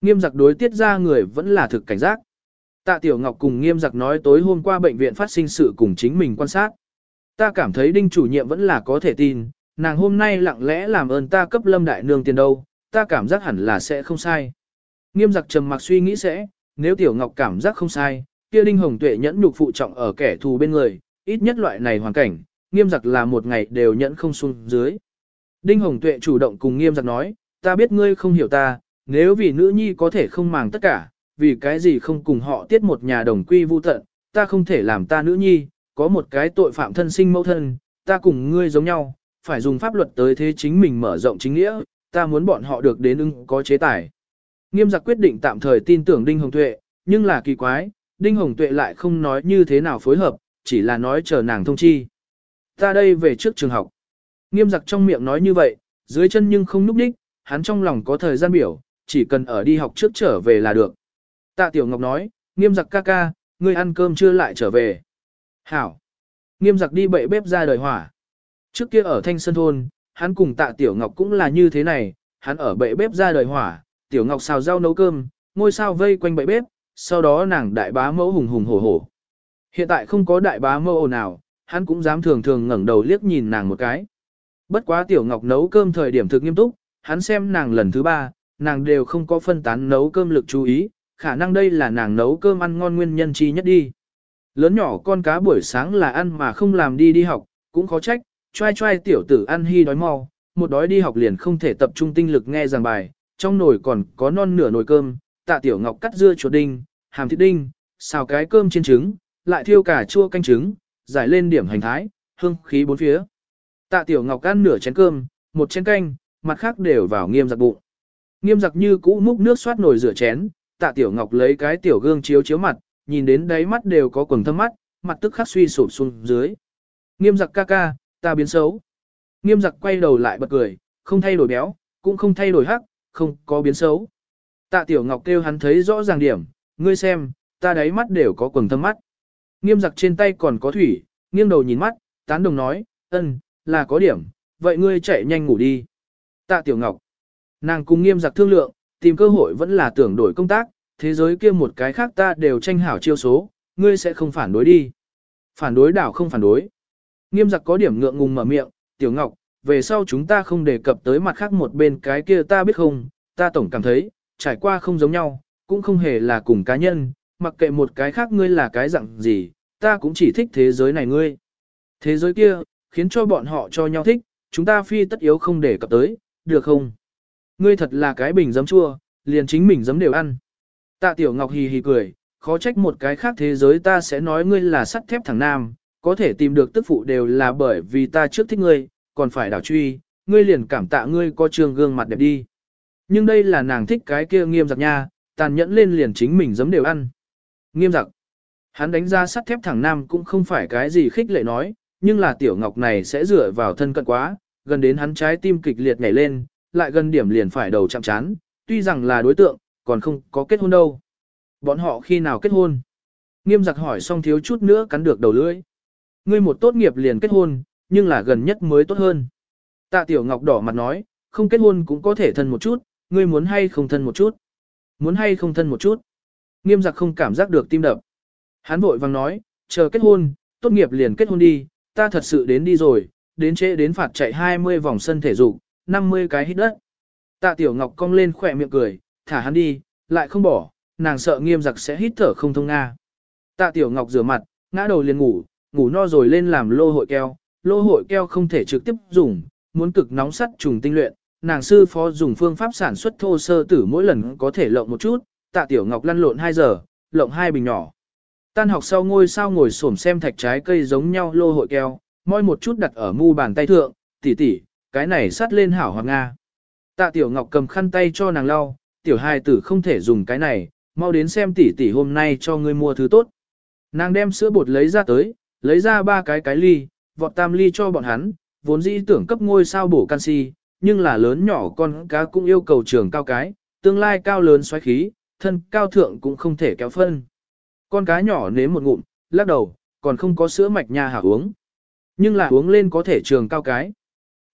Nghiêm giặc đối tiết ra người vẫn là thực cảnh giác. Tạ Tiểu Ngọc cùng nghiêm giặc nói tối hôm qua bệnh viện phát sinh sự cùng chính mình quan sát. Ta cảm thấy đinh chủ nhiệm vẫn là có thể tin, nàng hôm nay lặng lẽ làm ơn ta cấp lâm đại nương tiền đâu, ta cảm giác hẳn là sẽ không sai. Nghiêm giặc trầm mặc suy nghĩ sẽ, nếu Tiểu Ngọc cảm giác không sai, kia Đinh Hồng Tuệ nhẫn nhục phụ trọng ở kẻ thù bên người, ít nhất loại này hoàn cảnh, nghiêm giặc là một ngày đều nhẫn không xuống dưới. Đinh Hồng Tuệ chủ động cùng nghiêm giặc nói, ta biết ngươi không hiểu ta, nếu vì nữ nhi có thể không màng tất cả, vì cái gì không cùng họ tiết một nhà đồng quy vu tận, ta không thể làm ta nữ nhi, có một cái tội phạm thân sinh mẫu thân, ta cùng ngươi giống nhau, phải dùng pháp luật tới thế chính mình mở rộng chính nghĩa, ta muốn bọn họ được đến ứng có chế tài. Nghiêm giặc quyết định tạm thời tin tưởng Đinh Hồng Tuệ, nhưng là kỳ quái, Đinh Hồng Tuệ lại không nói như thế nào phối hợp, chỉ là nói chờ nàng thông chi. Ta đây về trước trường học. Nghiêm giặc trong miệng nói như vậy, dưới chân nhưng không núp đích, hắn trong lòng có thời gian biểu, chỉ cần ở đi học trước trở về là được. Tạ Tiểu Ngọc nói, nghiêm giặc ca ca, ngươi ăn cơm chưa lại trở về. Hảo. Nghiêm giặc đi bậy bếp ra đời hỏa. Trước kia ở Thanh Sơn Thôn, hắn cùng tạ Tiểu Ngọc cũng là như thế này, hắn ở bậy bếp ra đời hỏa, Tiểu Ngọc xào rau nấu cơm, ngôi sao vây quanh bậy bếp, sau đó nàng đại bá mẫu hùng hùng hổ hổ. Hiện tại không có đại bá mẫu nào, hắn cũng dám thường thường ngẩng đầu liếc nhìn nàng một cái. Bất quá Tiểu Ngọc nấu cơm thời điểm thực nghiêm túc, hắn xem nàng lần thứ ba, nàng đều không có phân tán nấu cơm lực chú ý, khả năng đây là nàng nấu cơm ăn ngon nguyên nhân chi nhất đi. Lớn nhỏ con cá buổi sáng là ăn mà không làm đi đi học, cũng khó trách, trai trai tiểu tử ăn hy đói mau, một đói đi học liền không thể tập trung tinh lực nghe giảng bài, trong nồi còn có non nửa nồi cơm, tạ tiểu ngọc cắt dưa chuột đinh, hàm thịt đinh, xào cái cơm trên trứng, lại thiêu cả chua canh trứng, giải lên điểm hành thái, hương khí bốn phía. Tạ tiểu ngọc ăn nửa chén cơm, một chén canh, mặt khác đều vào nghiêm giặc bụng. Nghiêm giặc như cũ múc nước xoát nồi rửa chén, tạ tiểu ngọc lấy cái tiểu gương chiếu chiếu mặt, nhìn đến đáy mắt đều có quầng thâm mắt, mặt tức khắc suy sụp xuống dưới. Nghiêm giặc ca ca, ta biến xấu. Nghiêm giặc quay đầu lại bật cười, không thay đổi béo, cũng không thay đổi hắc, không có biến xấu. Tạ tiểu ngọc kêu hắn thấy rõ ràng điểm, ngươi xem, ta đáy mắt đều có quầng thâm mắt. Nghiêm giặc trên tay còn có thủy, nghiêng đầu nhìn mắt, tán đồng nói, ân, là có điểm, vậy ngươi chạy nhanh ngủ đi. Tạ tiểu ngọc, nàng cùng nghiêm giặc thương lượng, tìm cơ hội vẫn là tưởng đổi công tác, thế giới kia một cái khác ta đều tranh hảo chiêu số, ngươi sẽ không phản đối đi. Phản đối đảo không phản đối. Nghiêm giặc có điểm ngượng ngùng mở miệng, tiểu ngọc, về sau chúng ta không đề cập tới mặt khác một bên cái kia ta biết không, ta tổng cảm thấy, trải qua không giống nhau, cũng không hề là cùng cá nhân, mặc kệ một cái khác ngươi là cái dạng gì, ta cũng chỉ thích thế giới này ngươi. Thế giới kia, khiến cho bọn họ cho nhau thích, chúng ta phi tất yếu không để cập tới, được không? Ngươi thật là cái bình giấm chua, liền chính mình giấm đều ăn. Tạ Tiểu Ngọc hì hì cười, khó trách một cái khác thế giới ta sẽ nói ngươi là sắt thép thằng nam, có thể tìm được tức phụ đều là bởi vì ta trước thích ngươi, còn phải đảo truy, ngươi liền cảm tạ ngươi có trường gương mặt đẹp đi. Nhưng đây là nàng thích cái kia nghiêm giặc nha, tàn nhẫn lên liền chính mình giấm đều ăn. Nghiêm giặc. Hắn đánh ra sắt thép thẳng nam cũng không phải cái gì khích lệ nói, nhưng là tiểu ngọc này sẽ dựa vào thân cận quá, gần đến hắn trái tim kịch liệt nhảy lên, lại gần điểm liền phải đầu chạm chán, tuy rằng là đối tượng, còn không có kết hôn đâu. Bọn họ khi nào kết hôn? Nghiêm giặc hỏi xong thiếu chút nữa cắn được đầu lưỡi. Ngươi một tốt nghiệp liền kết hôn, nhưng là gần nhất mới tốt hơn. Tạ Tiểu Ngọc đỏ mặt nói, không kết hôn cũng có thể thân một chút, ngươi muốn hay không thân một chút? Muốn hay không thân một chút? Nghiêm giặc không cảm giác được tim đập. Hắn vội vàng nói, chờ kết hôn, tốt nghiệp liền kết hôn đi, ta thật sự đến đi rồi, đến trễ đến phạt chạy 20 vòng sân thể dục, 50 cái hít đất. Tạ Tiểu Ngọc cong lên khỏe miệng cười, thả hắn đi, lại không bỏ, nàng sợ nghiêm giặc sẽ hít thở không thông Nga. Tạ Tiểu Ngọc rửa mặt, ngã đầu liền ngủ, ngủ no rồi lên làm lô hội keo, lô hội keo không thể trực tiếp dùng, muốn cực nóng sắt trùng tinh luyện, nàng sư phó dùng phương pháp sản xuất thô sơ tử mỗi lần có thể lộng một chút, Tạ Tiểu Ngọc lăn lộn 2 giờ, lộng hai bình nhỏ. Tan học sau ngôi sao ngồi xổm xem thạch trái cây giống nhau lô hội keo, moi một chút đặt ở mu bàn tay thượng, tỉ tỉ, cái này sắt lên hảo hoặc Nga. Tạ Tiểu Ngọc cầm khăn tay cho nàng lau, tiểu hài tử không thể dùng cái này, mau đến xem tỷ tỷ hôm nay cho ngươi mua thứ tốt. Nàng đem sữa bột lấy ra tới, lấy ra ba cái cái ly, vọt tam ly cho bọn hắn, vốn dĩ tưởng cấp ngôi sao bổ canxi, nhưng là lớn nhỏ con cá cũng yêu cầu trường cao cái, tương lai cao lớn xoáy khí, thân cao thượng cũng không thể kéo phân. Con cá nhỏ nếm một ngụm, lắc đầu, còn không có sữa mạch nha hả uống. Nhưng là uống lên có thể trường cao cái.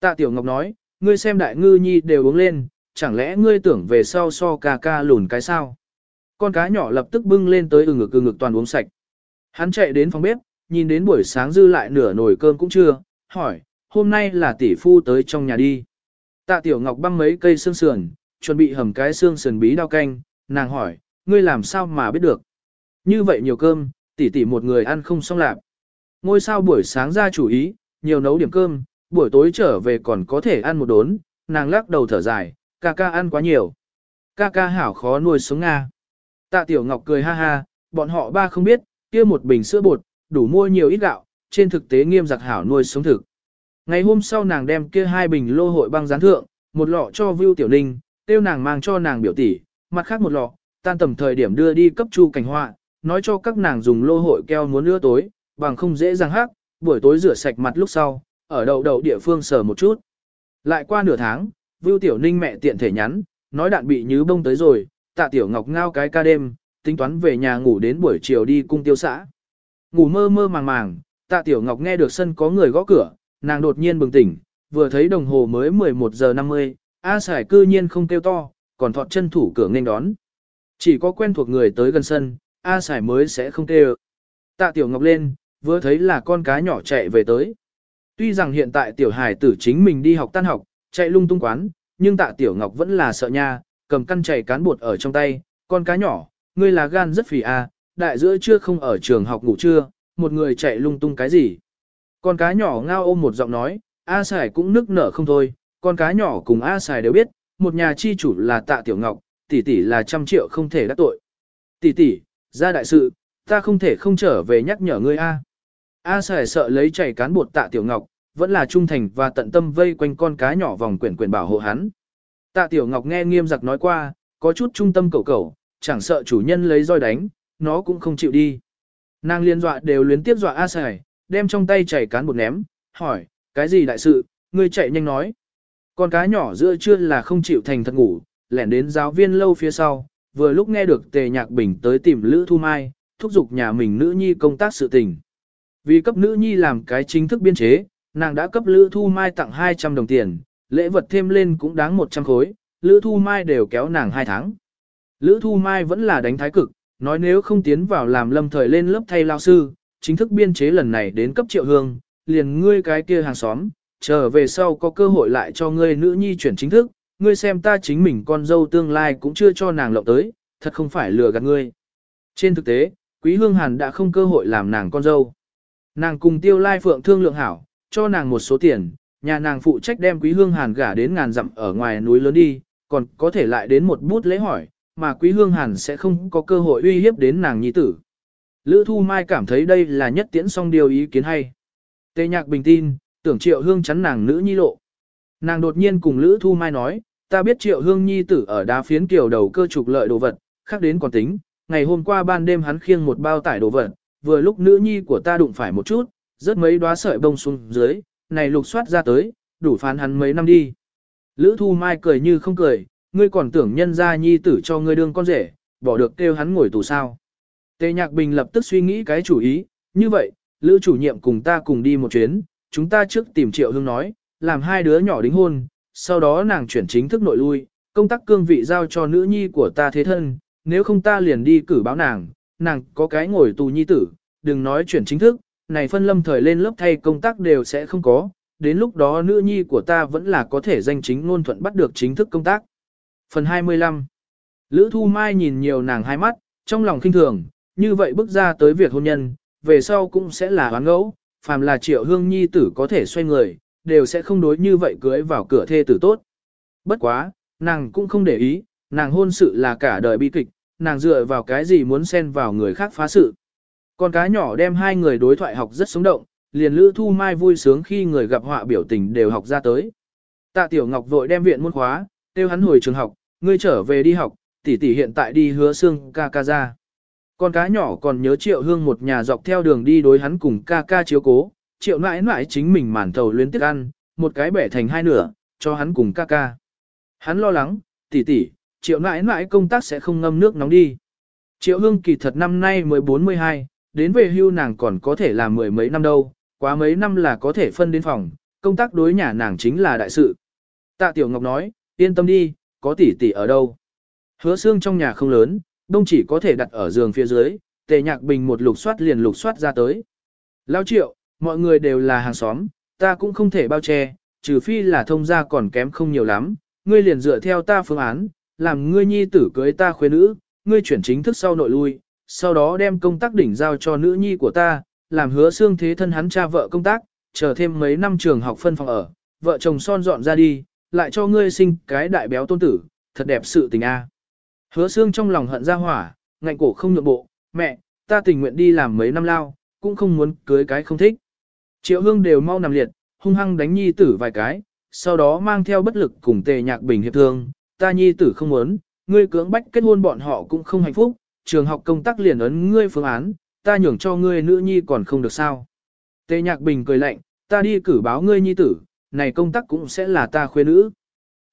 Tạ Tiểu Ngọc nói, ngươi xem đại ngư nhi đều uống lên, chẳng lẽ ngươi tưởng về sau so ca ca lùn cái sao? Con cá nhỏ lập tức bưng lên tới ừ ngực ừ ngực toàn uống sạch. Hắn chạy đến phòng bếp, nhìn đến buổi sáng dư lại nửa nồi cơm cũng chưa, hỏi, hôm nay là tỷ phu tới trong nhà đi. Tạ Tiểu Ngọc băm mấy cây xương sườn, chuẩn bị hầm cái xương sườn bí đao canh, nàng hỏi, ngươi làm sao mà biết được. Như vậy nhiều cơm, tỷ tỷ một người ăn không xong lạc. Ngôi sao buổi sáng ra chủ ý, nhiều nấu điểm cơm, buổi tối trở về còn có thể ăn một đốn, nàng lắc đầu thở dài, ca ca ăn quá nhiều. Ca ca hảo khó nuôi sống Nga. Tạ Tiểu Ngọc cười ha ha, bọn họ ba không biết, kia một bình sữa bột, đủ mua nhiều ít gạo, trên thực tế nghiêm giặc hảo nuôi sống thực. Ngày hôm sau nàng đem kia hai bình lô hội băng gián thượng, một lọ cho Vưu Tiểu Ninh, tiêu nàng mang cho nàng biểu tỷ, mặt khác một lọ, tan tầm thời điểm đưa đi cấp chu cảnh họa, nói cho các nàng dùng lô hội keo muốn lưa tối, bằng không dễ dàng hắc, buổi tối rửa sạch mặt lúc sau, ở đầu đầu địa phương sờ một chút. Lại qua nửa tháng, Vưu Tiểu Ninh mẹ tiện thể nhắn, nói đạn bị nhứ bông tới rồi, tạ Tiểu Ngọc ngao cái ca đêm, tính toán về nhà ngủ đến buổi chiều đi cung tiêu xã. Ngủ mơ mơ màng màng, tạ Tiểu Ngọc nghe được sân có người gõ cửa, nàng đột nhiên bừng tỉnh, vừa thấy đồng hồ mới 11 giờ 50, A Sải cư nhiên không kêu to, còn thọt chân thủ cửa nghênh đón. Chỉ có quen thuộc người tới gần sân, A Sải mới sẽ không kêu. Tạ Tiểu Ngọc lên, vừa thấy là con cá nhỏ chạy về tới. Tuy rằng hiện tại Tiểu Hải tử chính mình đi học tan học, chạy lung tung quán, nhưng Tạ Tiểu Ngọc vẫn là sợ nha, cầm căn chảy cán bột ở trong tay, con cá nhỏ, ngươi là gan rất phì à, đại giữa trưa không ở trường học ngủ trưa, một người chạy lung tung cái gì. Con cá nhỏ ngao ôm một giọng nói, A Sải cũng nức nở không thôi, con cá nhỏ cùng A Sải đều biết, một nhà chi chủ là tạ tiểu ngọc, tỷ tỷ là trăm triệu không thể đắc tội. Tỷ tỷ, ra đại sự, ta không thể không trở về nhắc nhở ngươi A. A Sẻ sợ lấy chảy cán bột tạ tiểu ngọc, vẫn là trung thành và tận tâm vây quanh con cá nhỏ vòng quyển quyển bảo hộ hắn. Tạ tiểu ngọc nghe nghiêm giặc nói qua, có chút trung tâm cầu cầu, chẳng sợ chủ nhân lấy roi đánh, nó cũng không chịu đi. Nàng liên dọa đều luyến tiếp dọa A Sẻ, đem trong tay chảy cán bột ném, hỏi, cái gì đại sự, ngươi chạy nhanh nói. Con cá nhỏ giữa trưa là không chịu thành thật ngủ, lẻn đến giáo viên lâu phía sau, vừa lúc nghe được tề nhạc bình tới tìm Lữ Thu Mai, thúc giục nhà mình nữ nhi công tác sự tình. Vì cấp nữ nhi làm cái chính thức biên chế, nàng đã cấp Lữ Thu Mai tặng 200 đồng tiền, lễ vật thêm lên cũng đáng 100 khối, Lữ Thu Mai đều kéo nàng 2 tháng. Lữ Thu Mai vẫn là đánh thái cực, nói nếu không tiến vào làm lâm thời lên lớp thay lao sư, chính thức biên chế lần này đến cấp triệu hương, liền ngươi cái kia hàng xóm, chờ về sau có cơ hội lại cho ngươi nữ nhi chuyển chính thức, ngươi xem ta chính mình con dâu tương lai cũng chưa cho nàng lộng tới, thật không phải lừa gạt ngươi. Trên thực tế, Quý Hương Hàn đã không cơ hội làm nàng con dâu. Nàng cùng Tiêu Lai Phượng thương lượng hảo, cho nàng một số tiền, nhà nàng phụ trách đem Quý Hương Hàn gả đến ngàn dặm ở ngoài núi lớn đi, còn có thể lại đến một bút lễ hỏi, mà Quý Hương Hàn sẽ không có cơ hội uy hiếp đến nàng nhi tử. Lữ Thu Mai cảm thấy đây là nhất tiễn song điều ý kiến hay. Tề nhạc bình tin, tưởng triệu hương chắn nàng nữ nhi lộ. Nàng đột nhiên cùng Lữ Thu Mai nói, ta biết triệu hương nhi tử ở đá phiến kiều đầu cơ trục lợi đồ vật, khác đến còn tính, ngày hôm qua ban đêm hắn khiêng một bao tải đồ vật, vừa lúc nữ nhi của ta đụng phải một chút, rớt mấy đóa sợi bông xuống dưới, này lục soát ra tới, đủ phán hắn mấy năm đi. Lữ Thu Mai cười như không cười, ngươi còn tưởng nhân gia nhi tử cho ngươi đương con rể, bỏ được kêu hắn ngồi tù sao. Tề Nhạc Bình lập tức suy nghĩ cái chủ ý, như vậy, Lữ chủ nhiệm cùng ta cùng đi một chuyến, chúng ta trước tìm Triệu Hương nói, làm hai đứa nhỏ đính hôn, sau đó nàng chuyển chính thức nội lui, công tác cương vị giao cho nữ nhi của ta thế thân, nếu không ta liền đi cử báo nàng, nàng có cái ngồi tù nhi tử, đừng nói chuyển chính thức, này phân lâm thời lên lớp thay công tác đều sẽ không có, đến lúc đó nữ nhi của ta vẫn là có thể danh chính ngôn thuận bắt được chính thức công tác. Phần 25 Lữ Thu Mai nhìn nhiều nàng hai mắt, trong lòng khinh thường, như vậy bước ra tới việc hôn nhân, về sau cũng sẽ là hoán ngẫu, phàm là triệu hương nhi tử có thể xoay người, đều sẽ không đối như vậy cưới vào cửa thê tử tốt. Bất quá, nàng cũng không để ý, nàng hôn sự là cả đời bi kịch, nàng dựa vào cái gì muốn xen vào người khác phá sự. Con cá nhỏ đem hai người đối thoại học rất sống động, liền Lữ Thu Mai vui sướng khi người gặp họa biểu tình đều học ra tới. Tạ Tiểu Ngọc vội đem viện môn khóa, kêu hắn hồi trường học, ngươi trở về đi học, tỷ tỷ hiện tại đi hứa xương ca ca ra. Con cá nhỏ còn nhớ triệu hương một nhà dọc theo đường đi đối hắn cùng ca ca chiếu cố, triệu nãi nãi chính mình màn thầu luyến tiếc ăn, một cái bẻ thành hai nửa, cho hắn cùng ca ca. Hắn lo lắng, tỷ tỷ, triệu nãi nãi công tác sẽ không ngâm nước nóng đi. Triệu hương kỳ thật năm nay mới 42, đến về hưu nàng còn có thể làm mười mấy năm đâu, quá mấy năm là có thể phân đến phòng, công tác đối nhà nàng chính là đại sự. Tạ Tiểu Ngọc nói, yên tâm đi, có tỷ tỷ ở đâu. Hứa xương trong nhà không lớn, đông chỉ có thể đặt ở giường phía dưới, tề nhạc bình một lục soát liền lục soát ra tới. Lao triệu, mọi người đều là hàng xóm, ta cũng không thể bao che, trừ phi là thông gia còn kém không nhiều lắm, ngươi liền dựa theo ta phương án, làm ngươi nhi tử cưới ta khuê nữ, ngươi chuyển chính thức sau nội lui, sau đó đem công tác đỉnh giao cho nữ nhi của ta, làm hứa xương thế thân hắn cha vợ công tác, chờ thêm mấy năm trường học phân phòng ở, vợ chồng son dọn ra đi, lại cho ngươi sinh cái đại béo tôn tử, thật đẹp sự tình a. Hứa xương trong lòng hận ra hỏa, ngạnh cổ không nhượng bộ, mẹ, ta tình nguyện đi làm mấy năm lao, cũng không muốn cưới cái không thích. Triệu hương đều mau nằm liệt, hung hăng đánh nhi tử vài cái, sau đó mang theo bất lực cùng tề nhạc bình hiệp thương, ta nhi tử không muốn, ngươi cưỡng bách kết hôn bọn họ cũng không hạnh phúc, trường học công tác liền ấn ngươi phương án, ta nhường cho ngươi nữ nhi còn không được sao. Tề nhạc bình cười lạnh, ta đi cử báo ngươi nhi tử, này công tác cũng sẽ là ta khuê nữ.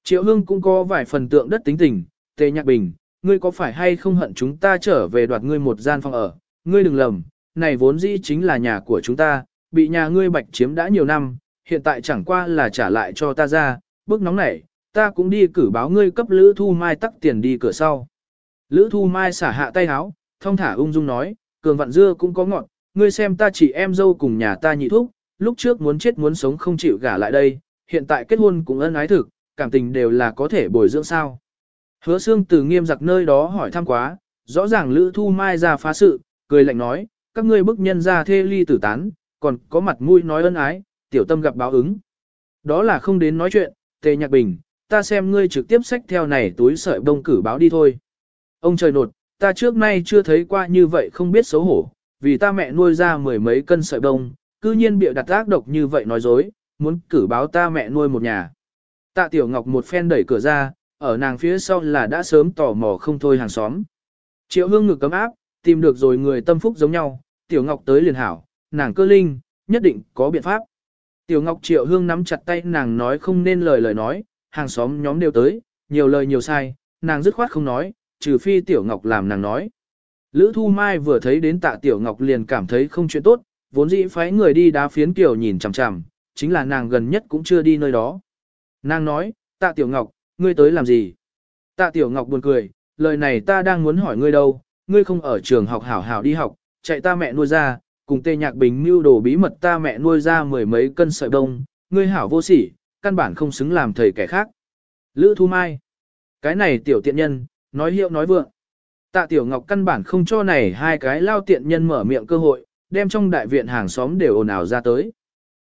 Triệu hương cũng có vài phần tượng đất tính tình, tề nhạc bình, ngươi có phải hay không hận chúng ta trở về đoạt ngươi một gian phòng ở, ngươi đừng lầm, này vốn dĩ chính là nhà của chúng ta, bị nhà ngươi bạch chiếm đã nhiều năm, hiện tại chẳng qua là trả lại cho ta ra, bước nóng này, ta cũng đi cử báo ngươi cấp Lữ Thu Mai tắc tiền đi cửa sau. Lữ Thu Mai xả hạ tay háo, thông thả ung dung nói, cường vạn dưa cũng có ngọn, ngươi xem ta chỉ em dâu cùng nhà ta nhị thúc, lúc trước muốn chết muốn sống không chịu gả lại đây, hiện tại kết hôn cũng ân ái thực, cảm tình đều là có thể bồi dưỡng sao. Hứa xương từ nghiêm giặc nơi đó hỏi thăm quá, rõ ràng Lữ Thu Mai ra phá sự, cười lạnh nói, các ngươi bức nhân ra thê ly tử tán, còn có mặt mũi nói ân ái, tiểu tâm gặp báo ứng. Đó là không đến nói chuyện, tề nhạc bình, ta xem ngươi trực tiếp xách theo này túi sợi bông cử báo đi thôi. Ông trời nột, ta trước nay chưa thấy qua như vậy không biết xấu hổ, vì ta mẹ nuôi ra mười mấy cân sợi bông, cư nhiên bịa đặt ác độc như vậy nói dối, muốn cử báo ta mẹ nuôi một nhà. Tạ Tiểu Ngọc một phen đẩy cửa ra, ở nàng phía sau là đã sớm tò mò không thôi hàng xóm. Triệu hương ngực cấm áp, tìm được rồi người tâm phúc giống nhau, Tiểu Ngọc tới liền hảo, nàng cơ linh, nhất định có biện pháp. Tiểu Ngọc Triệu Hương nắm chặt tay nàng nói không nên lời lời nói, hàng xóm nhóm đều tới, nhiều lời nhiều sai, nàng dứt khoát không nói, trừ phi Tiểu Ngọc làm nàng nói. Lữ Thu Mai vừa thấy đến tạ Tiểu Ngọc liền cảm thấy không chuyện tốt, vốn dĩ phái người đi đá phiến kiểu nhìn chằm chằm, chính là nàng gần nhất cũng chưa đi nơi đó. Nàng nói, tạ Tiểu Ngọc, ngươi tới làm gì? Tạ Tiểu Ngọc buồn cười, lời này ta đang muốn hỏi ngươi đâu, ngươi không ở trường học hảo hảo đi học, chạy ta mẹ nuôi ra, cùng tê nhạc bình mưu đồ bí mật ta mẹ nuôi ra mười mấy cân sợi bông, ngươi hảo vô sỉ, căn bản không xứng làm thầy kẻ khác. Lữ Thu Mai, cái này tiểu tiện nhân, nói hiệu nói vượng. Tạ Tiểu Ngọc căn bản không cho này hai cái lao tiện nhân mở miệng cơ hội, đem trong đại viện hàng xóm đều ồn ào ra tới.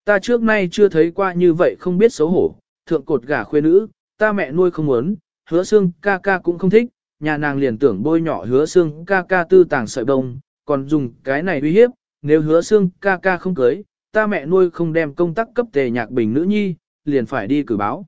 Ta trước nay chưa thấy qua như vậy không biết xấu hổ, thượng cột gà khuê nữ, ta mẹ nuôi không muốn, hứa xương ca ca cũng không thích, nhà nàng liền tưởng bôi nhỏ hứa xương ca ca tư tàng sợi bông, còn dùng cái này uy hiếp, nếu hứa xương ca ca không cưới, ta mẹ nuôi không đem công tác cấp tề nhạc bình nữ nhi, liền phải đi cử báo.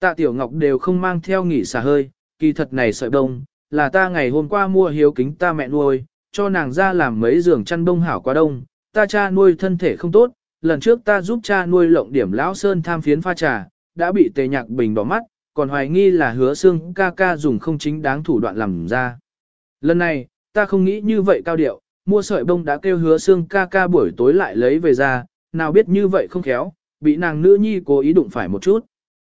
Tạ Tiểu Ngọc đều không mang theo nghỉ xả hơi, kỳ thật này sợi bông, là ta ngày hôm qua mua hiếu kính ta mẹ nuôi, cho nàng ra làm mấy giường chăn bông hảo quá đông, ta cha nuôi thân thể không tốt, lần trước ta giúp cha nuôi lộng điểm lão sơn tham phiến pha trà, đã bị tề nhạc bình bỏ mắt, còn hoài nghi là hứa xương ca ca dùng không chính đáng thủ đoạn làm ra. Lần này, ta không nghĩ như vậy cao điệu, mua sợi bông đã kêu hứa xương ca ca buổi tối lại lấy về ra, nào biết như vậy không khéo, bị nàng nữ nhi cố ý đụng phải một chút.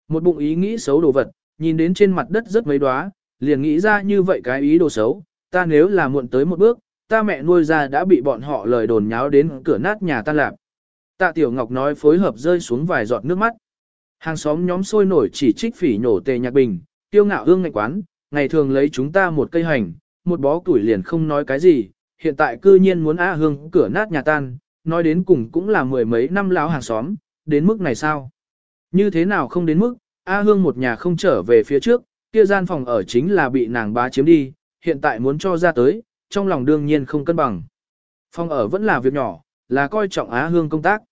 Một bụng ý nghĩ xấu đồ vật, nhìn đến trên mặt đất rất mấy đóa, liền nghĩ ra như vậy cái ý đồ xấu, ta nếu là muộn tới một bước, ta mẹ nuôi ra đã bị bọn họ lời đồn nháo đến cửa nát nhà ta lạp. Tạ Tiểu Ngọc nói phối hợp rơi xuống vài giọt nước mắt. Hàng xóm nhóm sôi nổi chỉ trích phỉ nhổ tề nhạc bình, tiêu ngạo hương ngạch quán, ngày thường lấy chúng ta một cây hành, một bó củi liền không nói cái gì, hiện tại cư nhiên muốn A Hương cửa nát nhà tan, nói đến cùng cũng là mười mấy năm lão hàng xóm, đến mức này sao? Như thế nào không đến mức, A Hương một nhà không trở về phía trước, kia gian phòng ở chính là bị nàng bá chiếm đi, hiện tại muốn cho ra tới, trong lòng đương nhiên không cân bằng. Phòng ở vẫn là việc nhỏ, là coi trọng Á Hương công tác.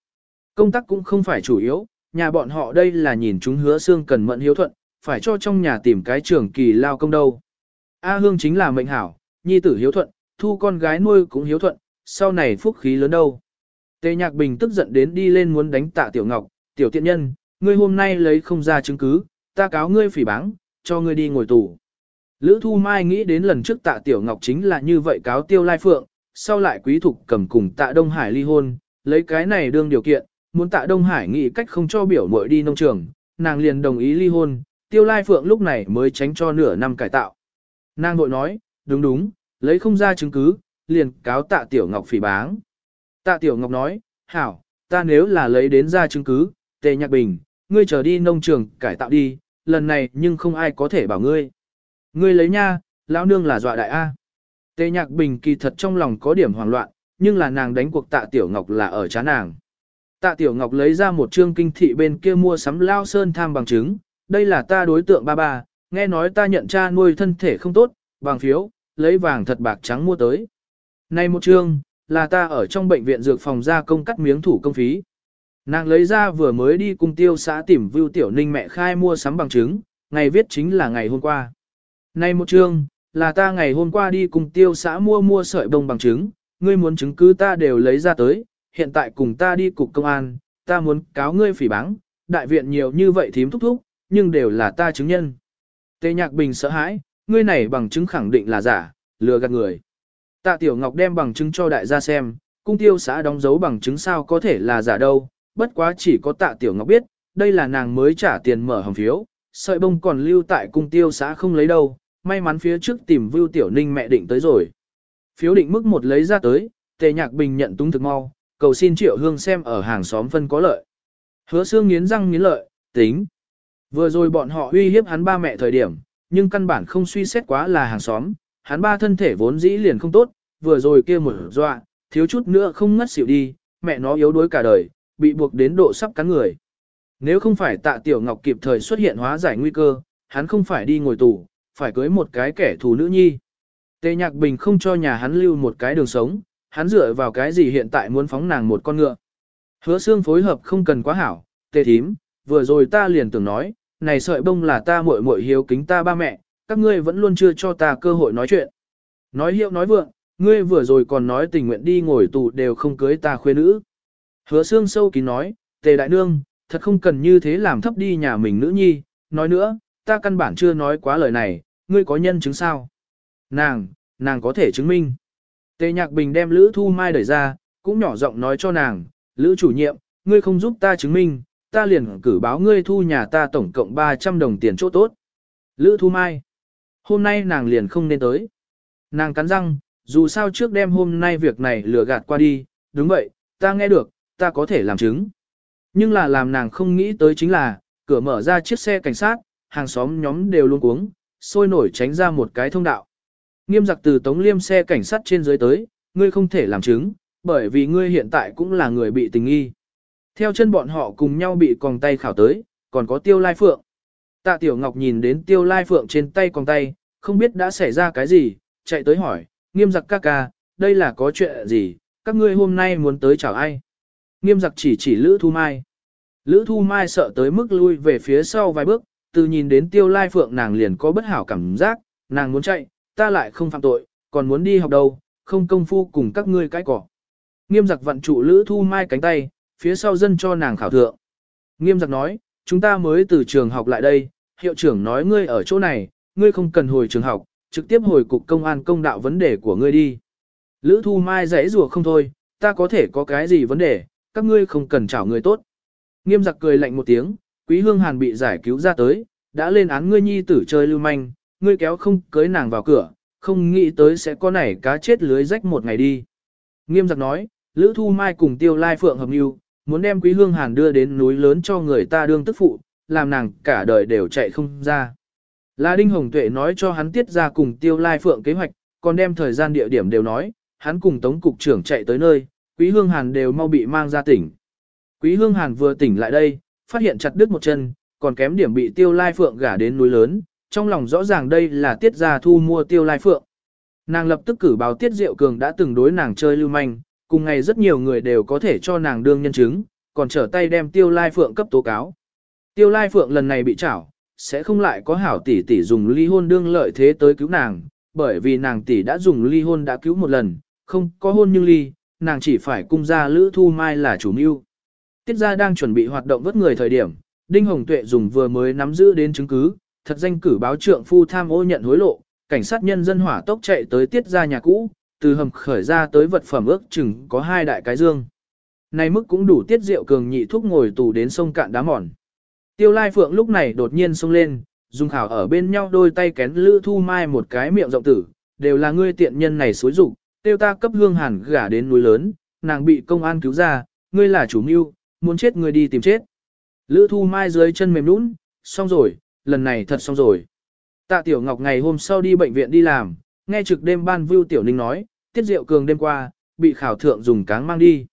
Công tác cũng không phải chủ yếu, nhà bọn họ đây là nhìn chúng hứa xương cần mẫn hiếu thuận, phải cho trong nhà tìm cái trưởng kỳ lao công đâu. A Hương chính là mệnh hảo, nhi tử hiếu thuận, thu con gái nuôi cũng hiếu thuận, sau này phúc khí lớn đâu. Tề Nhạc Bình tức giận đến đi lên muốn đánh tạ Tiểu Ngọc, Tiểu Tiện Nhân, ngươi hôm nay lấy không ra chứng cứ, ta cáo ngươi phỉ báng, cho ngươi đi ngồi tù. Lữ Thu Mai nghĩ đến lần trước tạ Tiểu Ngọc chính là như vậy cáo Tiêu Lai Phượng, sau lại quý thục cầm cùng tạ Đông Hải ly hôn, lấy cái này đương điều kiện, muốn tạ Đông Hải nghĩ cách không cho biểu muội đi nông trường, nàng liền đồng ý ly hôn, Tiêu Lai Phượng lúc này mới tránh cho nửa năm cải tạo. Nàng vội nói, đúng đúng, lấy không ra chứng cứ, liền cáo tạ Tiểu Ngọc phỉ báng. Tạ Tiểu Ngọc nói, hảo, ta nếu là lấy đến ra chứng cứ, tề nhạc bình, ngươi trở đi nông trường cải tạo đi, lần này nhưng không ai có thể bảo ngươi. Ngươi lấy nha, lão nương là dọa đại A. Tề nhạc bình kỳ thật trong lòng có điểm hoảng loạn, nhưng là nàng đánh cuộc tạ tiểu ngọc là ở chán nàng. Tạ tiểu ngọc lấy ra một trương kinh thị bên kia mua sắm lao sơn tham bằng chứng, đây là ta đối tượng ba ba, nghe nói ta nhận cha nuôi thân thể không tốt, bằng phiếu, lấy vàng thật bạc trắng mua tới. Này một trương, là ta ở trong bệnh viện dược phòng gia công cắt miếng thủ công phí. Nàng lấy ra vừa mới đi cùng tiêu xã tìm Vưu Tiểu Ninh mẹ khai mua sắm bằng chứng, ngày viết chính là ngày hôm qua. Này một chương, là ta ngày hôm qua đi cùng tiêu xã mua mua sợi bông bằng chứng, ngươi muốn chứng cứ ta đều lấy ra tới, hiện tại cùng ta đi cục công an, ta muốn cáo ngươi phỉ báng, đại viện nhiều như vậy thím thúc thúc, nhưng đều là ta chứng nhân. Tề Nhạc Bình sợ hãi, ngươi này bằng chứng khẳng định là giả, lừa gạt người. Tạ Tiểu Ngọc đem bằng chứng cho đại gia xem, cung tiêu xã đóng dấu bằng chứng sao có thể là giả đâu, bất quá chỉ có Tạ Tiểu Ngọc biết, đây là nàng mới trả tiền mở hồng phiếu, sợi bông còn lưu tại cung tiêu xã không lấy đâu, may mắn phía trước tìm Vưu Tiểu Ninh mẹ định tới rồi. Phiếu định mức một lấy ra tới, Tề Nhạc Bình nhận túng thực mau, cầu xin Triệu Hương xem ở hàng xóm phân có lợi. Hứa xương nghiến răng nghiến lợi, tính. Vừa rồi bọn họ uy hiếp hắn ba mẹ thời điểm, nhưng căn bản không suy xét quá là hàng xóm, hắn ba thân thể vốn dĩ liền không tốt, vừa rồi kia một dọa, thiếu chút nữa không ngất xỉu đi, mẹ nó yếu đuối cả đời, bị buộc đến độ sắp cắn người. Nếu không phải tạ tiểu ngọc kịp thời xuất hiện hóa giải nguy cơ, hắn không phải đi ngồi tù, phải cưới một cái kẻ thù nữ nhi. Tề nhạc bình không cho nhà hắn lưu một cái đường sống, hắn dựa vào cái gì hiện tại muốn phóng nàng một con ngựa. Hứa xương phối hợp không cần quá hảo, tề thím, vừa rồi ta liền tưởng nói, này sợi bông là ta muội muội hiếu kính ta ba mẹ, các ngươi vẫn luôn chưa cho ta cơ hội nói chuyện. Nói hiệu nói vượng, ngươi vừa rồi còn nói tình nguyện đi ngồi tù đều không cưới ta khuê nữ. Hứa xương sâu kín nói, tề đại nương, thật không cần như thế làm thấp đi nhà mình nữ nhi, nói nữa, ta căn bản chưa nói quá lời này, ngươi có nhân chứng sao? Nàng, nàng có thể chứng minh. Tề Nhạc Bình đem Lữ Thu Mai đẩy ra, cũng nhỏ giọng nói cho nàng, Lữ chủ nhiệm, ngươi không giúp ta chứng minh, ta liền cử báo ngươi thu nhà ta tổng cộng 300 đồng tiền chỗ tốt. Lữ Thu Mai, hôm nay nàng liền không nên tới. Nàng cắn răng, dù sao trước đêm hôm nay việc này lừa gạt qua đi, đúng vậy, ta nghe được, ta có thể làm chứng. Nhưng là làm nàng không nghĩ tới chính là, cửa mở ra chiếc xe cảnh sát, hàng xóm nhóm đều luôn cuống, sôi nổi tránh ra một cái thông đạo. Nghiêm giặc từ tống liêm xe cảnh sát trên dưới tới, ngươi không thể làm chứng, bởi vì ngươi hiện tại cũng là người bị tình nghi. Theo chân bọn họ cùng nhau bị còng tay khảo tới, còn có tiêu lai phượng. Tạ Tiểu Ngọc nhìn đến tiêu lai phượng trên tay còng tay, không biết đã xảy ra cái gì, chạy tới hỏi, nghiêm giặc ca ca, đây là có chuyện gì, các ngươi hôm nay muốn tới chào ai. Nghiêm giặc chỉ chỉ Lữ Thu Mai. Lữ Thu Mai sợ tới mức lui về phía sau vài bước, từ nhìn đến tiêu lai phượng nàng liền có bất hảo cảm giác, nàng muốn chạy, ta lại không phạm tội, còn muốn đi học đâu, không công phu cùng các ngươi cái cỏ. Nghiêm giặc vận trụ Lữ Thu Mai cánh tay, phía sau dân cho nàng khảo thượng. Nghiêm giặc nói, chúng ta mới từ trường học lại đây, hiệu trưởng nói ngươi ở chỗ này, ngươi không cần hồi trường học, trực tiếp hồi cục công an công đạo vấn đề của ngươi đi. Lữ Thu Mai dãy rùa không thôi, ta có thể có cái gì vấn đề, các ngươi không cần chảo người tốt. Nghiêm giặc cười lạnh một tiếng, Quý Hương Hàn bị giải cứu ra tới, đã lên án ngươi nhi tử chơi lưu manh, ngươi kéo không cưới nàng vào cửa, không nghĩ tới sẽ có nảy cá chết lưới rách một ngày đi. Nghiêm giặc nói, Lữ Thu Mai cùng Tiêu Lai Phượng hợp mưu, muốn đem Quý Hương Hàn đưa đến núi lớn cho người ta đương tức phụ, làm nàng cả đời đều chạy không ra. La Đinh Hồng Tuệ nói cho hắn tiết ra cùng Tiêu Lai Phượng kế hoạch, còn đem thời gian địa điểm đều nói, hắn cùng Tống Cục trưởng chạy tới nơi, Quý Hương Hàn đều mau bị mang ra tỉnh. Quý Hương Hàn vừa tỉnh lại đây, phát hiện chặt đứt một chân, còn kém điểm bị Tiêu Lai Phượng gả đến núi lớn, trong lòng rõ ràng đây là tiết gia thu mua Tiêu Lai Phượng. Nàng lập tức cử báo Tiết Diệu Cường đã từng đối nàng chơi lưu manh, cùng ngày rất nhiều người đều có thể cho nàng đương nhân chứng, còn trở tay đem Tiêu Lai Phượng cấp tố cáo. Tiêu Lai Phượng lần này bị trảo, sẽ không lại có hảo tỷ tỷ dùng ly hôn đương lợi thế tới cứu nàng, bởi vì nàng tỷ đã dùng ly hôn đã cứu một lần, không có hôn nhưng ly, nàng chỉ phải cung ra Lữ Thu Mai là chủ mưu. Tiết gia đang chuẩn bị hoạt động vớt người thời điểm, Đinh Hồng Tuệ dùng vừa mới nắm giữ đến chứng cứ, thật danh cử báo trượng phu tham ô nhận hối lộ, cảnh sát nhân dân hỏa tốc chạy tới tiết ra nhà cũ, từ hầm khởi ra tới vật phẩm ước chừng có hai đại cái dương. Này mức cũng đủ tiết rượu cường nhị thuốc ngồi tù đến sông cạn đá mòn. Tiêu Lai Phượng lúc này đột nhiên xông lên, dùng khảo ở bên nhau đôi tay kén lữ thu mai một cái miệng rộng tử, đều là ngươi tiện nhân này xối rụng, tiêu ta cấp hương hàn gả đến núi lớn, nàng bị công an cứu ra, ngươi là chủ mưu, muốn chết ngươi đi tìm chết. Lữ thu mai dưới chân mềm nũng, xong rồi, lần này thật xong rồi. Tạ Tiểu Ngọc ngày hôm sau đi bệnh viện đi làm, nghe trực đêm ban Vưu Tiểu Ninh nói, Tiết Diệu Cường đêm qua, bị khảo thượng dùng cáng mang đi.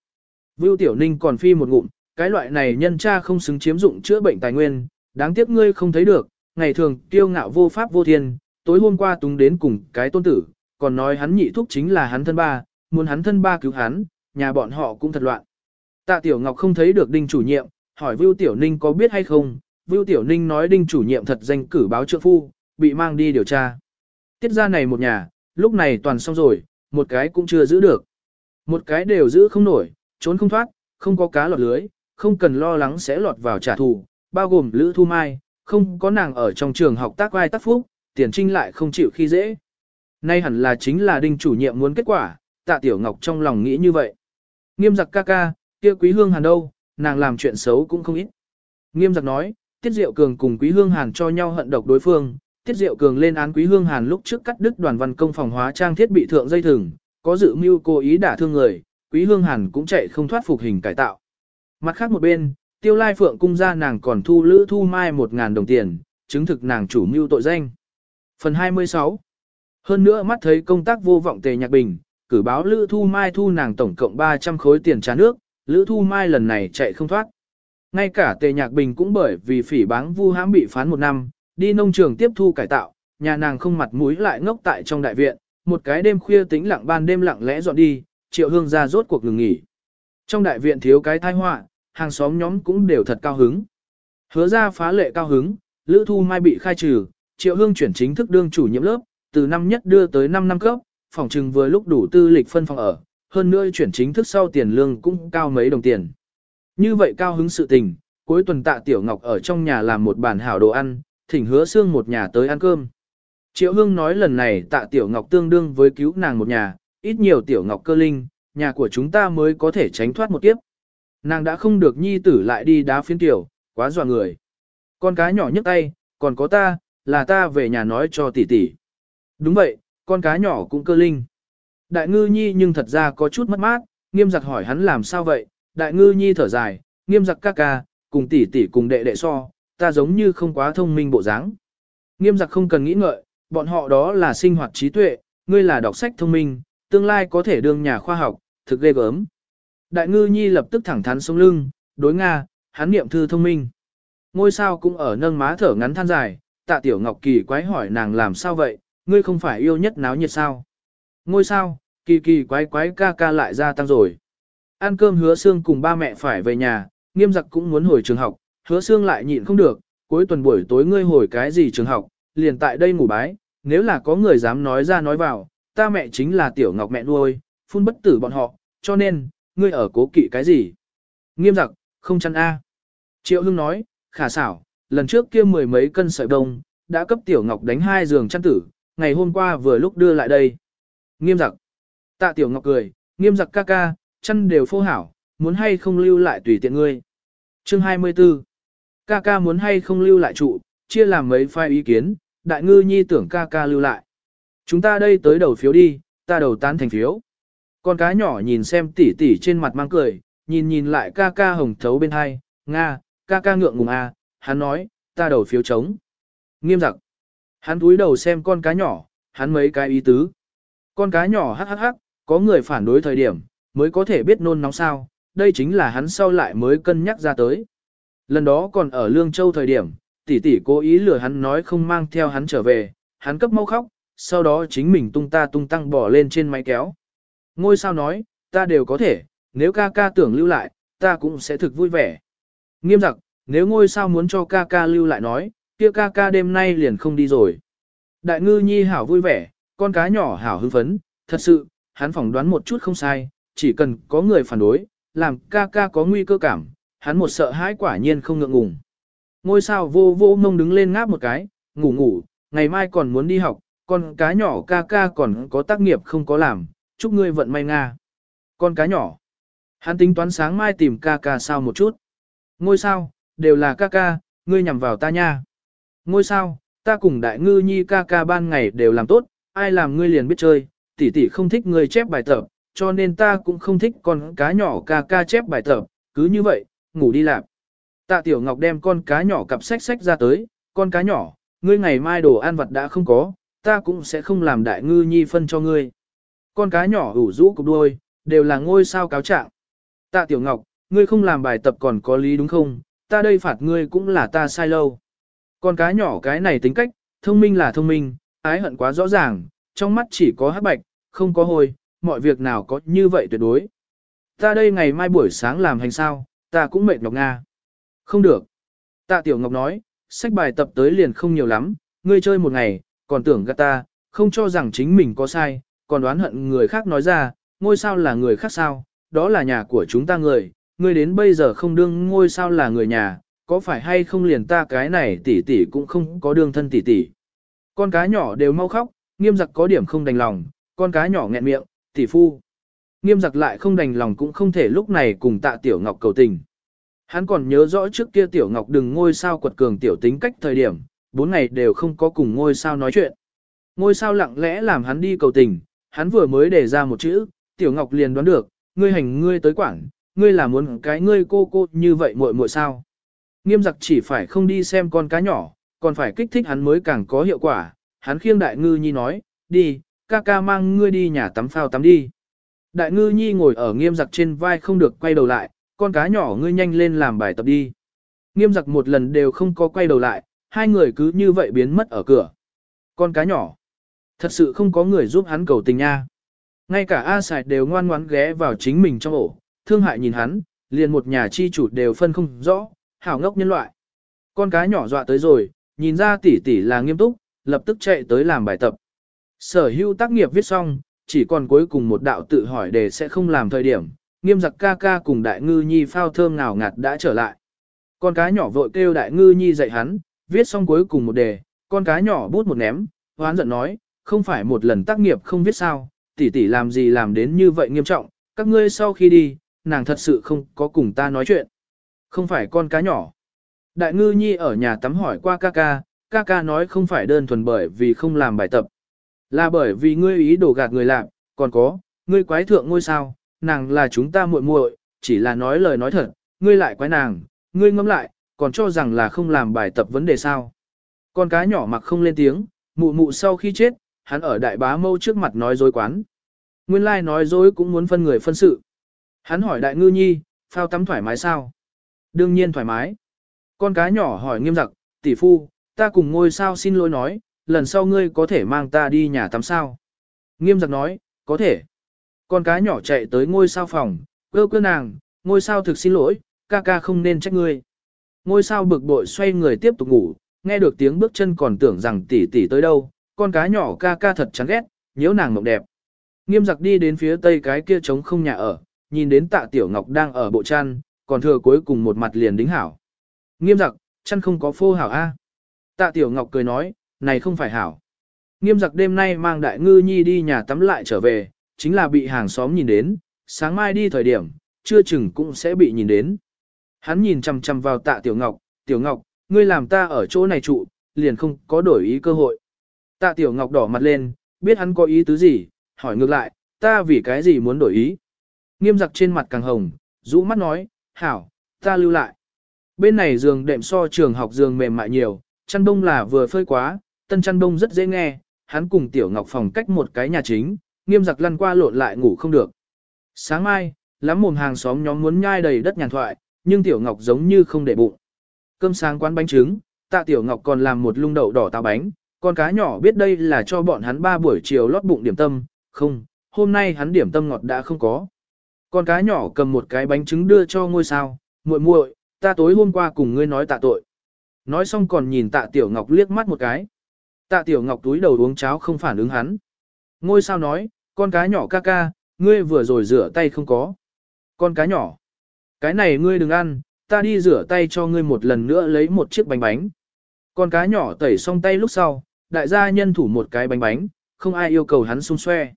Vưu Tiểu Ninh còn phi một ngụm, cái loại này nhân cha không xứng chiếm dụng chữa bệnh tài nguyên, đáng tiếc ngươi không thấy được, ngày thường kiêu ngạo vô pháp vô thiên, tối hôm qua túng đến cùng cái tôn tử, còn nói hắn nhị thúc chính là hắn thân ba, muốn hắn thân ba cứu hắn, nhà bọn họ cũng thật loạn. Tạ Tiểu Ngọc không thấy được Đinh chủ nhiệm, hỏi Vưu Tiểu Ninh có biết hay không, Vưu Tiểu Ninh nói Đinh chủ nhiệm thật danh cử báo trượng phu, bị mang đi điều tra. Tiết ra này một nhà, lúc này toàn xong rồi, một cái cũng chưa giữ được. Một cái đều giữ không nổi, trốn không thoát, không có cá lọt lưới, không cần lo lắng sẽ lọt vào trả thù, bao gồm Lữ Thu Mai, không có nàng ở trong trường học tác vai tác phúc, tiền trinh lại không chịu khi dễ. Nay hẳn là chính là đinh chủ nhiệm muốn kết quả, tạ tiểu ngọc trong lòng nghĩ như vậy. Nghiêm giặc ca ca, kia quý hương hàn đâu, nàng làm chuyện xấu cũng không ít. Nghiêm giặc nói, tiết diệu cường cùng quý hương hàn cho nhau hận độc đối phương, tiết diệu cường lên án quý hương hàn lúc trước cắt đứt đoàn văn công phòng hóa trang thiết bị thượng dây thừng, có dự mưu cố ý đả thương người, quý hương hàn cũng chạy không thoát phục hình cải tạo. Mặt khác một bên, tiêu lai phượng cung ra nàng còn thu lữ thu mai một ngàn đồng tiền, chứng thực nàng chủ mưu tội danh. Phần 26 Hơn nữa mắt thấy công tác vô vọng tề nhạc bình, cử báo lữ thu mai thu nàng tổng cộng 300 khối tiền trả nước, lữ thu mai lần này chạy không thoát. Ngay cả tề nhạc bình cũng bởi vì phỉ báng vu hãm bị phán một năm, đi nông trường tiếp thu cải tạo, nhà nàng không mặt mũi lại ngốc tại trong đại viện, một cái đêm khuya tĩnh lặng ban đêm lặng lẽ dọn đi, triệu hương ra rốt cuộc ngừng nghỉ. Trong đại viện thiếu cái tai họa, hàng xóm nhóm cũng đều thật cao hứng. Hứa ra phá lệ cao hứng, Lữ Thu Mai bị khai trừ, Triệu Hương chuyển chính thức đương chủ nhiệm lớp, từ năm nhất đưa tới 5 năm cấp, phòng trừng vừa lúc đủ tư lịch phân phòng ở, hơn nữa chuyển chính thức sau tiền lương cũng cao mấy đồng tiền. Như vậy cao hứng sự tình, cuối tuần tạ Tiểu Ngọc ở trong nhà làm một bàn hảo đồ ăn, thỉnh hứa xương một nhà tới ăn cơm. Triệu Hương nói lần này tạ Tiểu Ngọc tương đương với cứu nàng một nhà, ít nhiều Tiểu Ngọc cơ linh, nhà của chúng ta mới có thể tránh thoát một kiếp. Nàng đã không được nhi tử lại đi đá phiến tiểu, quá dọa người. Con cá nhỏ nhấc tay, còn có ta, là ta về nhà nói cho tỷ tỷ. Đúng vậy, con cá nhỏ cũng cơ linh. Đại ngư nhi nhưng thật ra có chút mất mát, nghiêm giặt hỏi hắn làm sao vậy, đại ngư nhi thở dài, nghiêm giặc ca ca, cùng tỷ tỷ cùng đệ đệ so, ta giống như không quá thông minh bộ dáng. Nghiêm giặc không cần nghĩ ngợi, bọn họ đó là sinh hoạt trí tuệ, ngươi là đọc sách thông minh, tương lai có thể đương nhà khoa học, thực ghê gớm. Đại ngư nhi lập tức thẳng thắn sống lưng, đối Nga, hắn niệm thư thông minh. Ngôi sao cũng ở nâng má thở ngắn than dài, tạ tiểu ngọc kỳ quái hỏi nàng làm sao vậy, ngươi không phải yêu nhất náo nhiệt sao. Ngôi sao, kỳ kỳ quái quái ca ca lại ra tăng rồi. Ăn cơm hứa xương cùng ba mẹ phải về nhà, nghiêm giặc cũng muốn hồi trường học, hứa xương lại nhịn không được, cuối tuần buổi tối ngươi hồi cái gì trường học, liền tại đây ngủ bái, nếu là có người dám nói ra nói vào, ta mẹ chính là tiểu ngọc mẹ nuôi, phun bất tử bọn họ, cho nên, ngươi ở cố kỵ cái gì? Nghiêm giặc, không chăn A. Triệu Hưng nói, khả xảo, lần trước kia mười mấy cân sợi đông, đã cấp Tiểu Ngọc đánh hai giường chăn tử, ngày hôm qua vừa lúc đưa lại đây. Nghiêm giặc. Tạ Tiểu Ngọc cười, nghiêm giặc ca ca, chân đều phô hảo, muốn hay không lưu lại tùy tiện ngươi. Chương 24. Ca ca muốn hay không lưu lại trụ, chia làm mấy phai ý kiến, đại ngư nhi tưởng ca ca lưu lại. Chúng ta đây tới đầu phiếu đi, ta đầu tán thành phiếu. Con cá nhỏ nhìn xem tỉ tỉ trên mặt mang cười, nhìn nhìn lại ca ca hồng thấu bên hai, Nga, ca ca ngượng ngùng à, hắn nói, ta đầu phiếu trống. Nghiêm giặc. Hắn túi đầu xem con cá nhỏ, hắn mấy cái ý tứ. Con cá nhỏ hắc hắc hắc, có người phản đối thời điểm, mới có thể biết nôn nóng sao, đây chính là hắn sau lại mới cân nhắc ra tới. Lần đó còn ở Lương Châu thời điểm, tỷ tỷ cố ý lừa hắn nói không mang theo hắn trở về, hắn cấp mau khóc, sau đó chính mình tung ta tung tăng bỏ lên trên máy kéo. Ngôi sao nói, ta đều có thể, nếu ca ca tưởng lưu lại, ta cũng sẽ thực vui vẻ. Nghiêm giặc, nếu ngôi sao muốn cho ca ca lưu lại nói, kia ca ca đêm nay liền không đi rồi. Đại ngư nhi hảo vui vẻ, con cá nhỏ hảo hưng phấn, thật sự, hắn phỏng đoán một chút không sai, chỉ cần có người phản đối, làm ca ca có nguy cơ cảm, hắn một sợ hãi quả nhiên không ngượng ngùng. Ngôi sao vô vô mông đứng lên ngáp một cái, ngủ ngủ, ngày mai còn muốn đi học, con cá nhỏ ca ca còn có tác nghiệp không có làm, chúc ngươi vận may Nga. Con cá nhỏ. Hắn tính toán sáng mai tìm ca ca sao một chút. Ngôi sao, đều là ca ca, ngươi nhằm vào ta nha. Ngôi sao, ta cùng đại ngư nhi ca ca ban ngày đều làm tốt, ai làm ngươi liền biết chơi, tỷ tỷ không thích ngươi chép bài tập, cho nên ta cũng không thích con cá nhỏ ca ca chép bài tập, cứ như vậy, ngủ đi làm. Tạ Tiểu Ngọc đem con cá nhỏ cặp sách sách ra tới, con cá nhỏ, ngươi ngày mai đồ ăn vặt đã không có, ta cũng sẽ không làm đại ngư nhi phân cho ngươi. Con cá nhỏ ủ rũ cục đuôi, đều là ngôi sao cáo trạng. Tạ Tiểu Ngọc, ngươi không làm bài tập còn có lý đúng không? Ta đây phạt ngươi cũng là ta sai lâu. Con cá nhỏ cái này tính cách, thông minh là thông minh, ái hận quá rõ ràng, trong mắt chỉ có hắc bạch, không có hồi, mọi việc nào có như vậy tuyệt đối. Ta đây ngày mai buổi sáng làm hành sao, ta cũng mệt nhọc Nga. Không được. Tạ Tiểu Ngọc nói, sách bài tập tới liền không nhiều lắm, ngươi chơi một ngày, còn tưởng gạt ta, không cho rằng chính mình có sai, còn đoán hận người khác nói ra, ngôi sao là người khác sao, đó là nhà của chúng ta người, ngươi đến bây giờ không đương ngôi sao là người nhà, có phải hay không liền ta cái này tỷ tỷ cũng không có đương thân tỷ tỷ. Con cá nhỏ đều mau khóc, nghiêm giặc có điểm không đành lòng, con cá nhỏ nghẹn miệng, tỷ phu. Nghiêm giặc lại không đành lòng cũng không thể lúc này cùng tạ tiểu ngọc cầu tình. Hắn còn nhớ rõ trước kia tiểu ngọc đừng ngôi sao quật cường tiểu tính cách thời điểm, bốn ngày đều không có cùng ngôi sao nói chuyện. Ngôi sao lặng lẽ làm hắn đi cầu tình, hắn vừa mới đề ra một chữ, tiểu ngọc liền đoán được, ngươi hành ngươi tới quảng, ngươi là muốn cái ngươi cô cô như vậy muội muội sao. Nghiêm giặc chỉ phải không đi xem con cá nhỏ, còn phải kích thích hắn mới càng có hiệu quả, hắn khiêng đại ngư nhi nói, đi, ca ca mang ngươi đi nhà tắm phao tắm đi. Đại ngư nhi ngồi ở nghiêm giặc trên vai không được quay đầu lại, con cá nhỏ ngươi nhanh lên làm bài tập đi. Nghiêm giặc một lần đều không có quay đầu lại, hai người cứ như vậy biến mất ở cửa. Con cá nhỏ, thật sự không có người giúp hắn cầu tình nha. Ngay cả A Sài đều ngoan ngoãn ghé vào chính mình trong ổ, thương hại nhìn hắn, liền một nhà chi chủ đều phân không rõ, hảo ngốc nhân loại. Con cá nhỏ dọa tới rồi, nhìn ra tỷ tỷ là nghiêm túc, lập tức chạy tới làm bài tập. Sở hữu tác nghiệp viết xong, chỉ còn cuối cùng một đạo tự hỏi đề sẽ không làm thời điểm, nghiêm giặc ca ca cùng đại ngư nhi phao thơm ngào ngạt đã trở lại. Con cá nhỏ vội kêu đại ngư nhi dạy hắn, viết xong cuối cùng một đề, con cá nhỏ bút một ném, hoán giận nói, không phải một lần tác nghiệp không viết sao, tỷ tỷ làm gì làm đến như vậy nghiêm trọng, các ngươi sau khi đi, nàng thật sự không có cùng ta nói chuyện. Không phải con cá nhỏ. Đại ngư nhi ở nhà tắm hỏi qua ca ca, ca ca nói không phải đơn thuần bởi vì không làm bài tập. Là bởi vì ngươi ý đồ gạt người làm, còn có, ngươi quái thượng ngôi sao, nàng là chúng ta muội muội, chỉ là nói lời nói thật, ngươi lại quái nàng, ngươi ngẫm lại, còn cho rằng là không làm bài tập vấn đề sao. Con cá nhỏ mặc không lên tiếng, mụ mụ sau khi chết, hắn ở đại bá mâu trước mặt nói dối quán. Nguyên lai like nói dối cũng muốn phân người phân sự. Hắn hỏi đại ngư nhi, phao tắm thoải mái sao? Đương nhiên thoải mái. Con cá nhỏ hỏi nghiêm giặc, tỷ phu, ta cùng ngôi sao xin lỗi nói, lần sau ngươi có thể mang ta đi nhà tắm sao? Nghiêm giặc nói, có thể. Con cá nhỏ chạy tới ngôi sao phòng, cơ cơ nàng, ngôi sao thực xin lỗi, ca ca không nên trách ngươi. Ngôi sao bực bội xoay người tiếp tục ngủ, nghe được tiếng bước chân còn tưởng rằng tỷ tỷ tới đâu, con cá nhỏ ca ca thật chán ghét, nhiễu nàng mộng đẹp. Nghiêm giặc đi đến phía tây cái kia trống không nhà ở, nhìn đến tạ tiểu ngọc đang ở bộ chăn, còn thừa cuối cùng một mặt liền đính hảo. Nghiêm giặc, chăn không có phô hảo A. Tạ tiểu ngọc cười nói, này không phải hảo. Nghiêm giặc đêm nay mang đại ngư nhi đi nhà tắm lại trở về, chính là bị hàng xóm nhìn đến, sáng mai đi thời điểm, chưa chừng cũng sẽ bị nhìn đến. Hắn nhìn chằm chằm vào tạ tiểu ngọc, tiểu ngọc, ngươi làm ta ở chỗ này trụ, liền không có đổi ý cơ hội. Tạ tiểu ngọc đỏ mặt lên, biết hắn có ý tứ gì, hỏi ngược lại, ta vì cái gì muốn đổi ý. Nghiêm giặc trên mặt càng hồng, rũ mắt nói, hảo, ta lưu lại. Bên này giường đệm so trường học giường mềm mại nhiều, chăn đông là vừa phơi quá, tân chăn đông rất dễ nghe, hắn cùng tiểu ngọc phòng cách một cái nhà chính, nghiêm giặc lăn qua lộn lại ngủ không được. Sáng mai, lắm mồm hàng xóm nhóm muốn nhai đầy đất nhàn thoại, nhưng tiểu ngọc giống như không để bụng. Cơm sáng quán bánh trứng, tạ tiểu ngọc còn làm một lung đậu đỏ táo bánh, con cá nhỏ biết đây là cho bọn hắn ba buổi chiều lót bụng điểm tâm, không, hôm nay hắn điểm tâm ngọt đã không có. Con cá nhỏ cầm một cái bánh trứng đưa cho ngôi sao, muội muội, ta tối hôm qua cùng ngươi nói tạ tội. Nói xong còn nhìn tạ tiểu ngọc liếc mắt một cái. Tạ tiểu ngọc túi đầu uống cháo không phản ứng hắn. Ngôi sao nói, con cá nhỏ ca ca, ngươi vừa rồi rửa tay không có. Con cá nhỏ, cái này ngươi đừng ăn, ta đi rửa tay cho ngươi một lần nữa lấy một chiếc bánh bánh. Con cá nhỏ tẩy xong tay lúc sau, đại gia nhân thủ một cái bánh bánh, không ai yêu cầu hắn xung xoe.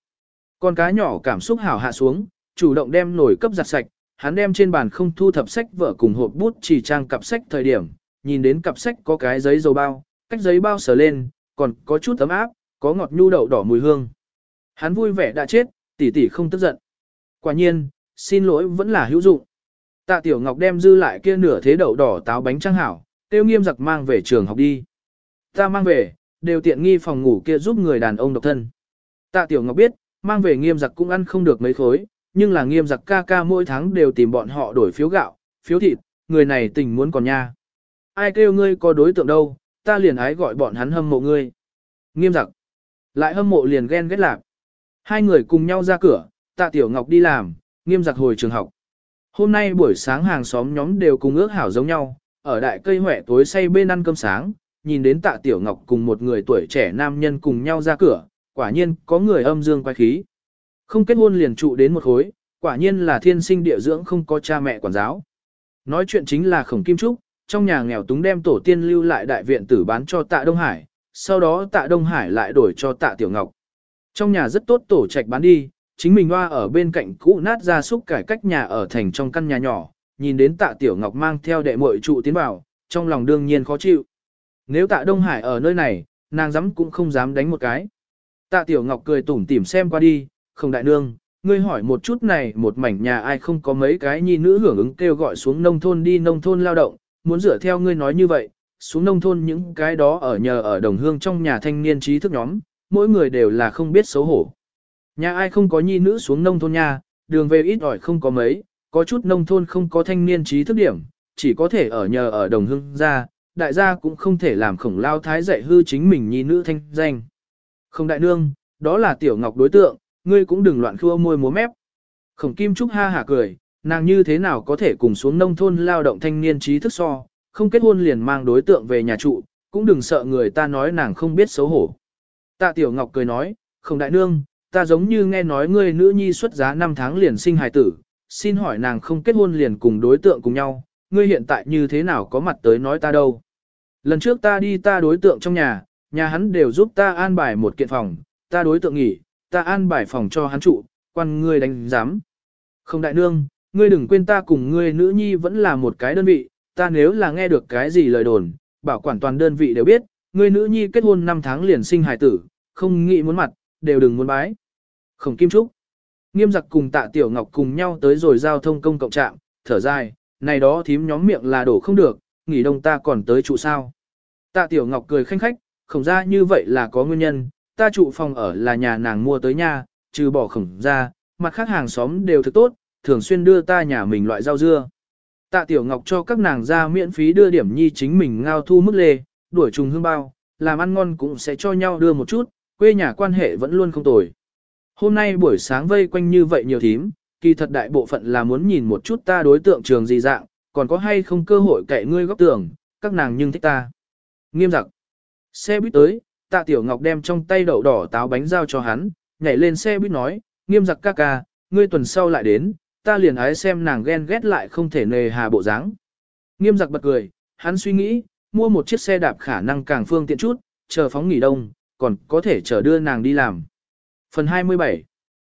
Con cá nhỏ cảm xúc hảo hạ xuống, chủ động đem nồi cấp giặt sạch, hắn đem trên bàn không thu thập sách vở cùng hộp bút chỉ trang cặp sách thời điểm, nhìn đến cặp sách có cái giấy dầu bao, cách giấy bao sờ lên, còn có chút ấm áp, có ngọt nhu đậu đỏ mùi hương. Hắn vui vẻ đã chết, tỷ tỷ không tức giận. Quả nhiên, xin lỗi vẫn là hữu dụng. Tạ Tiểu Ngọc đem dư lại kia nửa thế đậu đỏ táo bánh trăng hảo, tiêu nghiêm giặc mang về trường học đi. Ta mang về, đều tiện nghi phòng ngủ kia giúp người đàn ông độc thân. Tạ Tiểu Ngọc biết, mang về nghiêm giặc cũng ăn không được mấy khối, nhưng là nghiêm giặc ca ca mỗi tháng đều tìm bọn họ đổi phiếu gạo, phiếu thịt, người này tình muốn còn nha. Ai kêu ngươi có đối tượng đâu, ta liền ái gọi bọn hắn hâm mộ ngươi. Nghiêm giặc. Lại hâm mộ liền ghen ghét lạc. Hai người cùng nhau ra cửa, tạ Tiểu Ngọc đi làm, nghiêm giặc hồi trường học. Hôm nay buổi sáng hàng xóm nhóm đều cùng ước hảo giống nhau, ở đại cây huệ tối say bên ăn cơm sáng, nhìn đến tạ Tiểu Ngọc cùng một người tuổi trẻ nam nhân cùng nhau ra cửa, quả nhiên có người âm dương quay khí. Không kết hôn liền trụ đến một khối, quả nhiên là thiên sinh địa dưỡng không có cha mẹ quản giáo. Nói chuyện chính là khổng kim trúc, trong nhà nghèo túng đem tổ tiên lưu lại đại viện tử bán cho tạ Đông Hải, sau đó tạ Đông Hải lại đổi cho tạ Tiểu Ngọc. Trong nhà rất tốt tổ trạch bán đi, chính mình hoa ở bên cạnh cũ nát ra súc cải cách nhà ở thành trong căn nhà nhỏ, nhìn đến tạ Tiểu Ngọc mang theo đệ muội trụ tiến vào, trong lòng đương nhiên khó chịu. Nếu tạ Đông Hải ở nơi này, nàng dám cũng không dám đánh một cái. Tạ Tiểu Ngọc cười tủm tỉm xem qua đi, không đại nương, ngươi hỏi một chút này một mảnh nhà ai không có mấy cái nhi nữ hưởng ứng kêu gọi xuống nông thôn đi nông thôn lao động, muốn dựa theo ngươi nói như vậy, xuống nông thôn những cái đó ở nhờ ở đồng hương trong nhà thanh niên trí thức nhóm, mỗi người đều là không biết xấu hổ. Nhà ai không có nhi nữ xuống nông thôn nha, đường về ít ỏi không có mấy, có chút nông thôn không có thanh niên trí thức điểm, chỉ có thể ở nhờ ở đồng hương ra, đại gia cũng không thể làm khổng lao thái dạy hư chính mình nhi nữ thanh danh. Không đại nương, đó là tiểu ngọc đối tượng, ngươi cũng đừng loạn khua môi múa mép. Khổng kim trúc ha hả cười, nàng như thế nào có thể cùng xuống nông thôn lao động thanh niên trí thức so, không kết hôn liền mang đối tượng về nhà trụ, cũng đừng sợ người ta nói nàng không biết xấu hổ. Tạ Tiểu Ngọc cười nói, không đại nương, ta giống như nghe nói ngươi nữ nhi xuất giá 5 tháng liền sinh hài tử, xin hỏi nàng không kết hôn liền cùng đối tượng cùng nhau, ngươi hiện tại như thế nào có mặt tới nói ta đâu. Lần trước ta đi ta đối tượng trong nhà, nhà hắn đều giúp ta an bài một kiện phòng, ta đối tượng nghỉ, ta an bài phòng cho hắn trụ, quan ngươi đánh giám. Không đại nương, ngươi đừng quên ta cùng ngươi nữ nhi vẫn là một cái đơn vị, ta nếu là nghe được cái gì lời đồn, bảo quản toàn đơn vị đều biết, ngươi nữ nhi kết hôn 5 tháng liền sinh hài tử, không nghĩ muốn mặt, đều đừng muốn bái. Khổng Kim Trúc. Nghiêm giặc cùng tạ Tiểu Ngọc cùng nhau tới rồi giao thông công cộng trạm, thở dài, này đó thím nhóm miệng là đổ không được, nghỉ đông ta còn tới trụ sao. Tạ Tiểu Ngọc cười khanh khách, khổng ra như vậy là có nguyên nhân, ta trụ phòng ở là nhà nàng mua tới nhà, trừ bỏ khổng ra, mặt khác hàng xóm đều thực tốt, thường xuyên đưa ta nhà mình loại rau dưa. Tạ Tiểu Ngọc cho các nàng ra miễn phí đưa điểm nhi chính mình ngao thu mức lê, đuổi trùng hương bao, làm ăn ngon cũng sẽ cho nhau đưa một chút, quê nhà quan hệ vẫn luôn không tồi. Hôm nay buổi sáng vây quanh như vậy nhiều thím, kỳ thật đại bộ phận là muốn nhìn một chút ta đối tượng trường gì dạng, còn có hay không cơ hội cậy ngươi góc tưởng, các nàng nhưng thích ta. Nghiêm giặc. Xe buýt tới, tạ tiểu ngọc đem trong tay đậu đỏ táo bánh giao cho hắn, nhảy lên xe buýt nói, nghiêm giặc ca ca, ngươi tuần sau lại đến, ta liền ái xem nàng ghen ghét lại không thể nề hà bộ dáng. Nghiêm giặc bật cười, hắn suy nghĩ, mua một chiếc xe đạp khả năng càng phương tiện chút, chờ phóng nghỉ đông, còn có thể chờ đưa nàng đi làm. Phần 27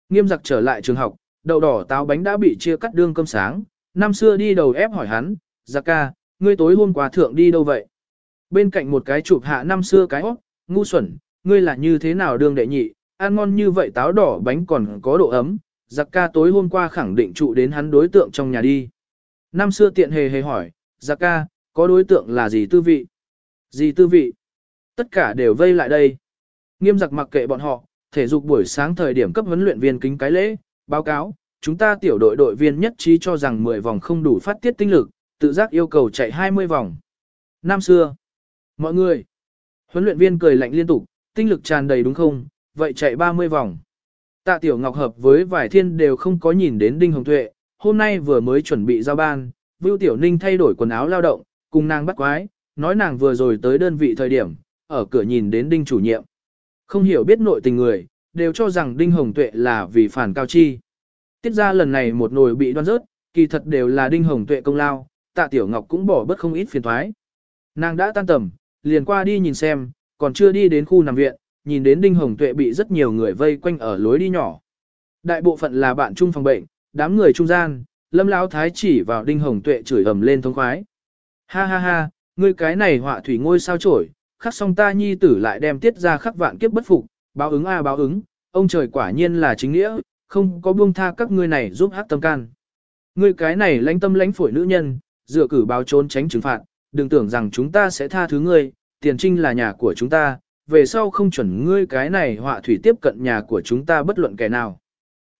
Nghiêm giặc trở lại trường học, đậu đỏ táo bánh đã bị chia cắt đương cơm sáng, năm xưa đi đầu ép hỏi hắn, giặc ca, ngươi tối hôm qua thượng đi đâu vậy? Bên cạnh một cái chụp hạ năm xưa cái óc, ngu xuẩn, ngươi là như thế nào đương đệ nhị, ăn ngon như vậy táo đỏ bánh còn có độ ấm, giặc ca tối hôm qua khẳng định trụ đến hắn đối tượng trong nhà đi. Năm xưa tiện hề hề hỏi, giặc ca, có đối tượng là gì tư vị? Gì tư vị? Tất cả đều vây lại đây. Nghiêm giặc mặc kệ bọn họ, thể dục buổi sáng thời điểm cấp huấn luyện viên kính cái lễ, báo cáo, chúng ta tiểu đội đội viên nhất trí cho rằng 10 vòng không đủ phát tiết tinh lực, tự giác yêu cầu chạy 20 vòng. Năm xưa, mọi người, huấn luyện viên cười lạnh liên tục, tinh lực tràn đầy đúng không, vậy chạy 30 vòng. Tạ Tiểu Ngọc hợp với vài thiên đều không có nhìn đến Đinh Hồng Tuệ, hôm nay vừa mới chuẩn bị giao ban, Vưu Tiểu Ninh thay đổi quần áo lao động, cùng nàng bắt quái, nói nàng vừa rồi tới đơn vị thời điểm, ở cửa nhìn đến Đinh chủ nhiệm. Không hiểu biết nội tình người, đều cho rằng Đinh Hồng Tuệ là vì phản cao chi. Tiết ra lần này một nồi bị đoan rớt, kỳ thật đều là Đinh Hồng Tuệ công lao, tạ Tiểu Ngọc cũng bỏ bớt không ít phiền thoái. Nàng đã tan tầm, liền qua đi nhìn xem, còn chưa đi đến khu nằm viện, nhìn đến Đinh Hồng Tuệ bị rất nhiều người vây quanh ở lối đi nhỏ. Đại bộ phận là bạn chung phòng bệnh, đám người trung gian, Lâm Lão Thái chỉ vào Đinh Hồng Tuệ chửi ầm lên thông khoái. Ha ha ha, ngươi cái này họa thủy ngôi sao chổi, khắc xong ta nhi tử lại đem tiết ra khắc vạn kiếp bất phục, báo ứng a báo ứng, ông trời quả nhiên là chính nghĩa, không có buông tha các ngươi này giúp hát tâm can. Ngươi cái này lãnh tâm lãnh phổi nữ nhân, dựa cử báo trốn tránh trừng phạt, đừng tưởng rằng chúng ta sẽ tha thứ ngươi, tiền trinh là nhà của chúng ta, về sau không chuẩn ngươi cái này họa thủy tiếp cận nhà của chúng ta bất luận kẻ nào.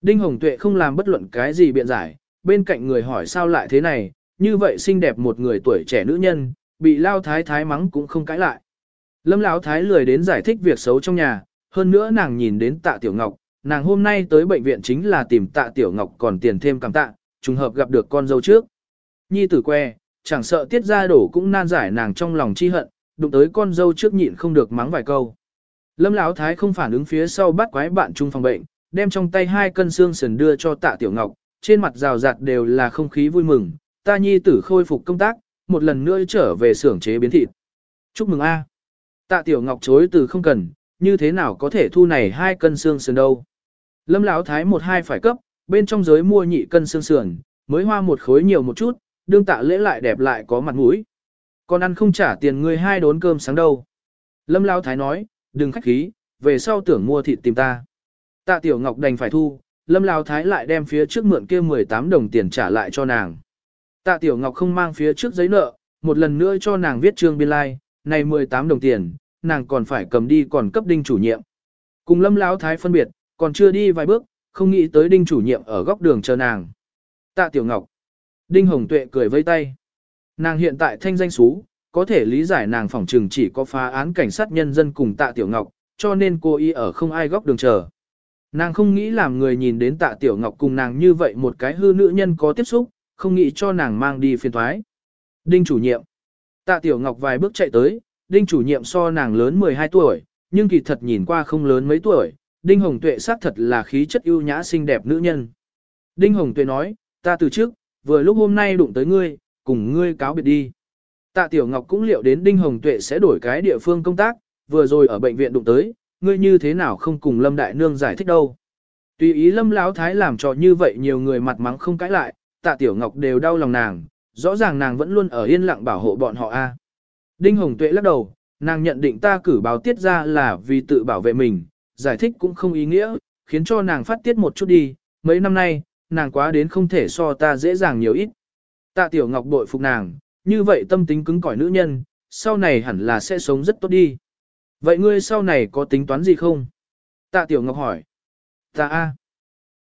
Đinh Hồng Tuệ không làm bất luận cái gì biện giải, bên cạnh người hỏi sao lại thế này, như vậy xinh đẹp một người tuổi trẻ nữ nhân, bị lao thái thái mắng cũng không cãi lại. Lâm Lão thái lười đến giải thích việc xấu trong nhà, hơn nữa nàng nhìn đến tạ Tiểu Ngọc, nàng hôm nay tới bệnh viện chính là tìm tạ Tiểu Ngọc còn tiền thêm cảm tạ, trùng hợp gặp được con dâu trước. Nhi tử que, chẳng sợ tiết ra đổ cũng nan giải nàng trong lòng chi hận, đụng tới con dâu trước nhịn không được mắng vài câu. Lâm Lão thái không phản ứng phía sau bắt quái bạn chung phòng bệnh, đem trong tay hai cân xương sườn đưa cho tạ Tiểu Ngọc, trên mặt rào rạt đều là không khí vui mừng, ta nhi tử khôi phục công tác, một lần nữa trở về xưởng chế biến thịt. Chúc mừng a. Tạ Tiểu Ngọc chối từ không cần, như thế nào có thể thu này hai cân xương sườn đâu. Lâm Lão thái một hai phải cấp, bên trong giới mua nhị cân xương sườn, mới hoa một khối nhiều một chút, đương tạ lễ lại đẹp lại có mặt mũi. Còn ăn không trả tiền người hai đốn cơm sáng đâu. Lâm Lão thái nói, đừng khách khí, về sau tưởng mua thịt tìm ta. Tạ Tiểu Ngọc đành phải thu, Lâm Lão thái lại đem phía trước mượn kia 18 đồng tiền trả lại cho nàng. Tạ Tiểu Ngọc không mang phía trước giấy nợ, một lần nữa cho nàng viết trương biên lai, like, này 18 đồng tiền, nàng còn phải cầm đi còn cấp đinh chủ nhiệm. Cùng lâm lão thái phân biệt, còn chưa đi vài bước, không nghĩ tới đinh chủ nhiệm ở góc đường chờ nàng. Tạ Tiểu Ngọc. Đinh Hồng Tuệ cười vây tay. Nàng hiện tại thanh danh xú, có thể lý giải nàng phỏng trừng chỉ có phá án cảnh sát nhân dân cùng Tạ Tiểu Ngọc, cho nên cô y ở không ai góc đường chờ. Nàng không nghĩ làm người nhìn đến Tạ Tiểu Ngọc cùng nàng như vậy một cái hư nữ nhân có tiếp xúc, không nghĩ cho nàng mang đi phiền thoái. Đinh chủ nhiệm. Tạ Tiểu Ngọc vài bước chạy tới, Đinh chủ nhiệm so nàng lớn 12 tuổi, nhưng kỳ thật nhìn qua không lớn mấy tuổi, Đinh Hồng Tuệ xác thật là khí chất ưu nhã xinh đẹp nữ nhân. Đinh Hồng Tuệ nói, ta từ trước, vừa lúc hôm nay đụng tới ngươi, cùng ngươi cáo biệt đi. Tạ Tiểu Ngọc cũng liệu đến Đinh Hồng Tuệ sẽ đổi cái địa phương công tác, vừa rồi ở bệnh viện đụng tới, ngươi như thế nào không cùng Lâm Đại Nương giải thích đâu. Tùy ý Lâm Lão Thái làm cho như vậy nhiều người mặt mắng không cãi lại, Tạ Tiểu Ngọc đều đau lòng nàng, rõ ràng nàng vẫn luôn ở yên lặng bảo hộ bọn họ a. Đinh Hồng Tuệ lắc đầu, nàng nhận định ta cử báo tiết ra là vì tự bảo vệ mình, giải thích cũng không ý nghĩa, khiến cho nàng phát tiết một chút đi, mấy năm nay, nàng quá đến không thể so ta dễ dàng nhiều ít. Tạ Tiểu Ngọc bội phục nàng, như vậy tâm tính cứng cỏi nữ nhân, sau này hẳn là sẽ sống rất tốt đi. Vậy ngươi sau này có tính toán gì không? Tạ Tiểu Ngọc hỏi. Tạ a,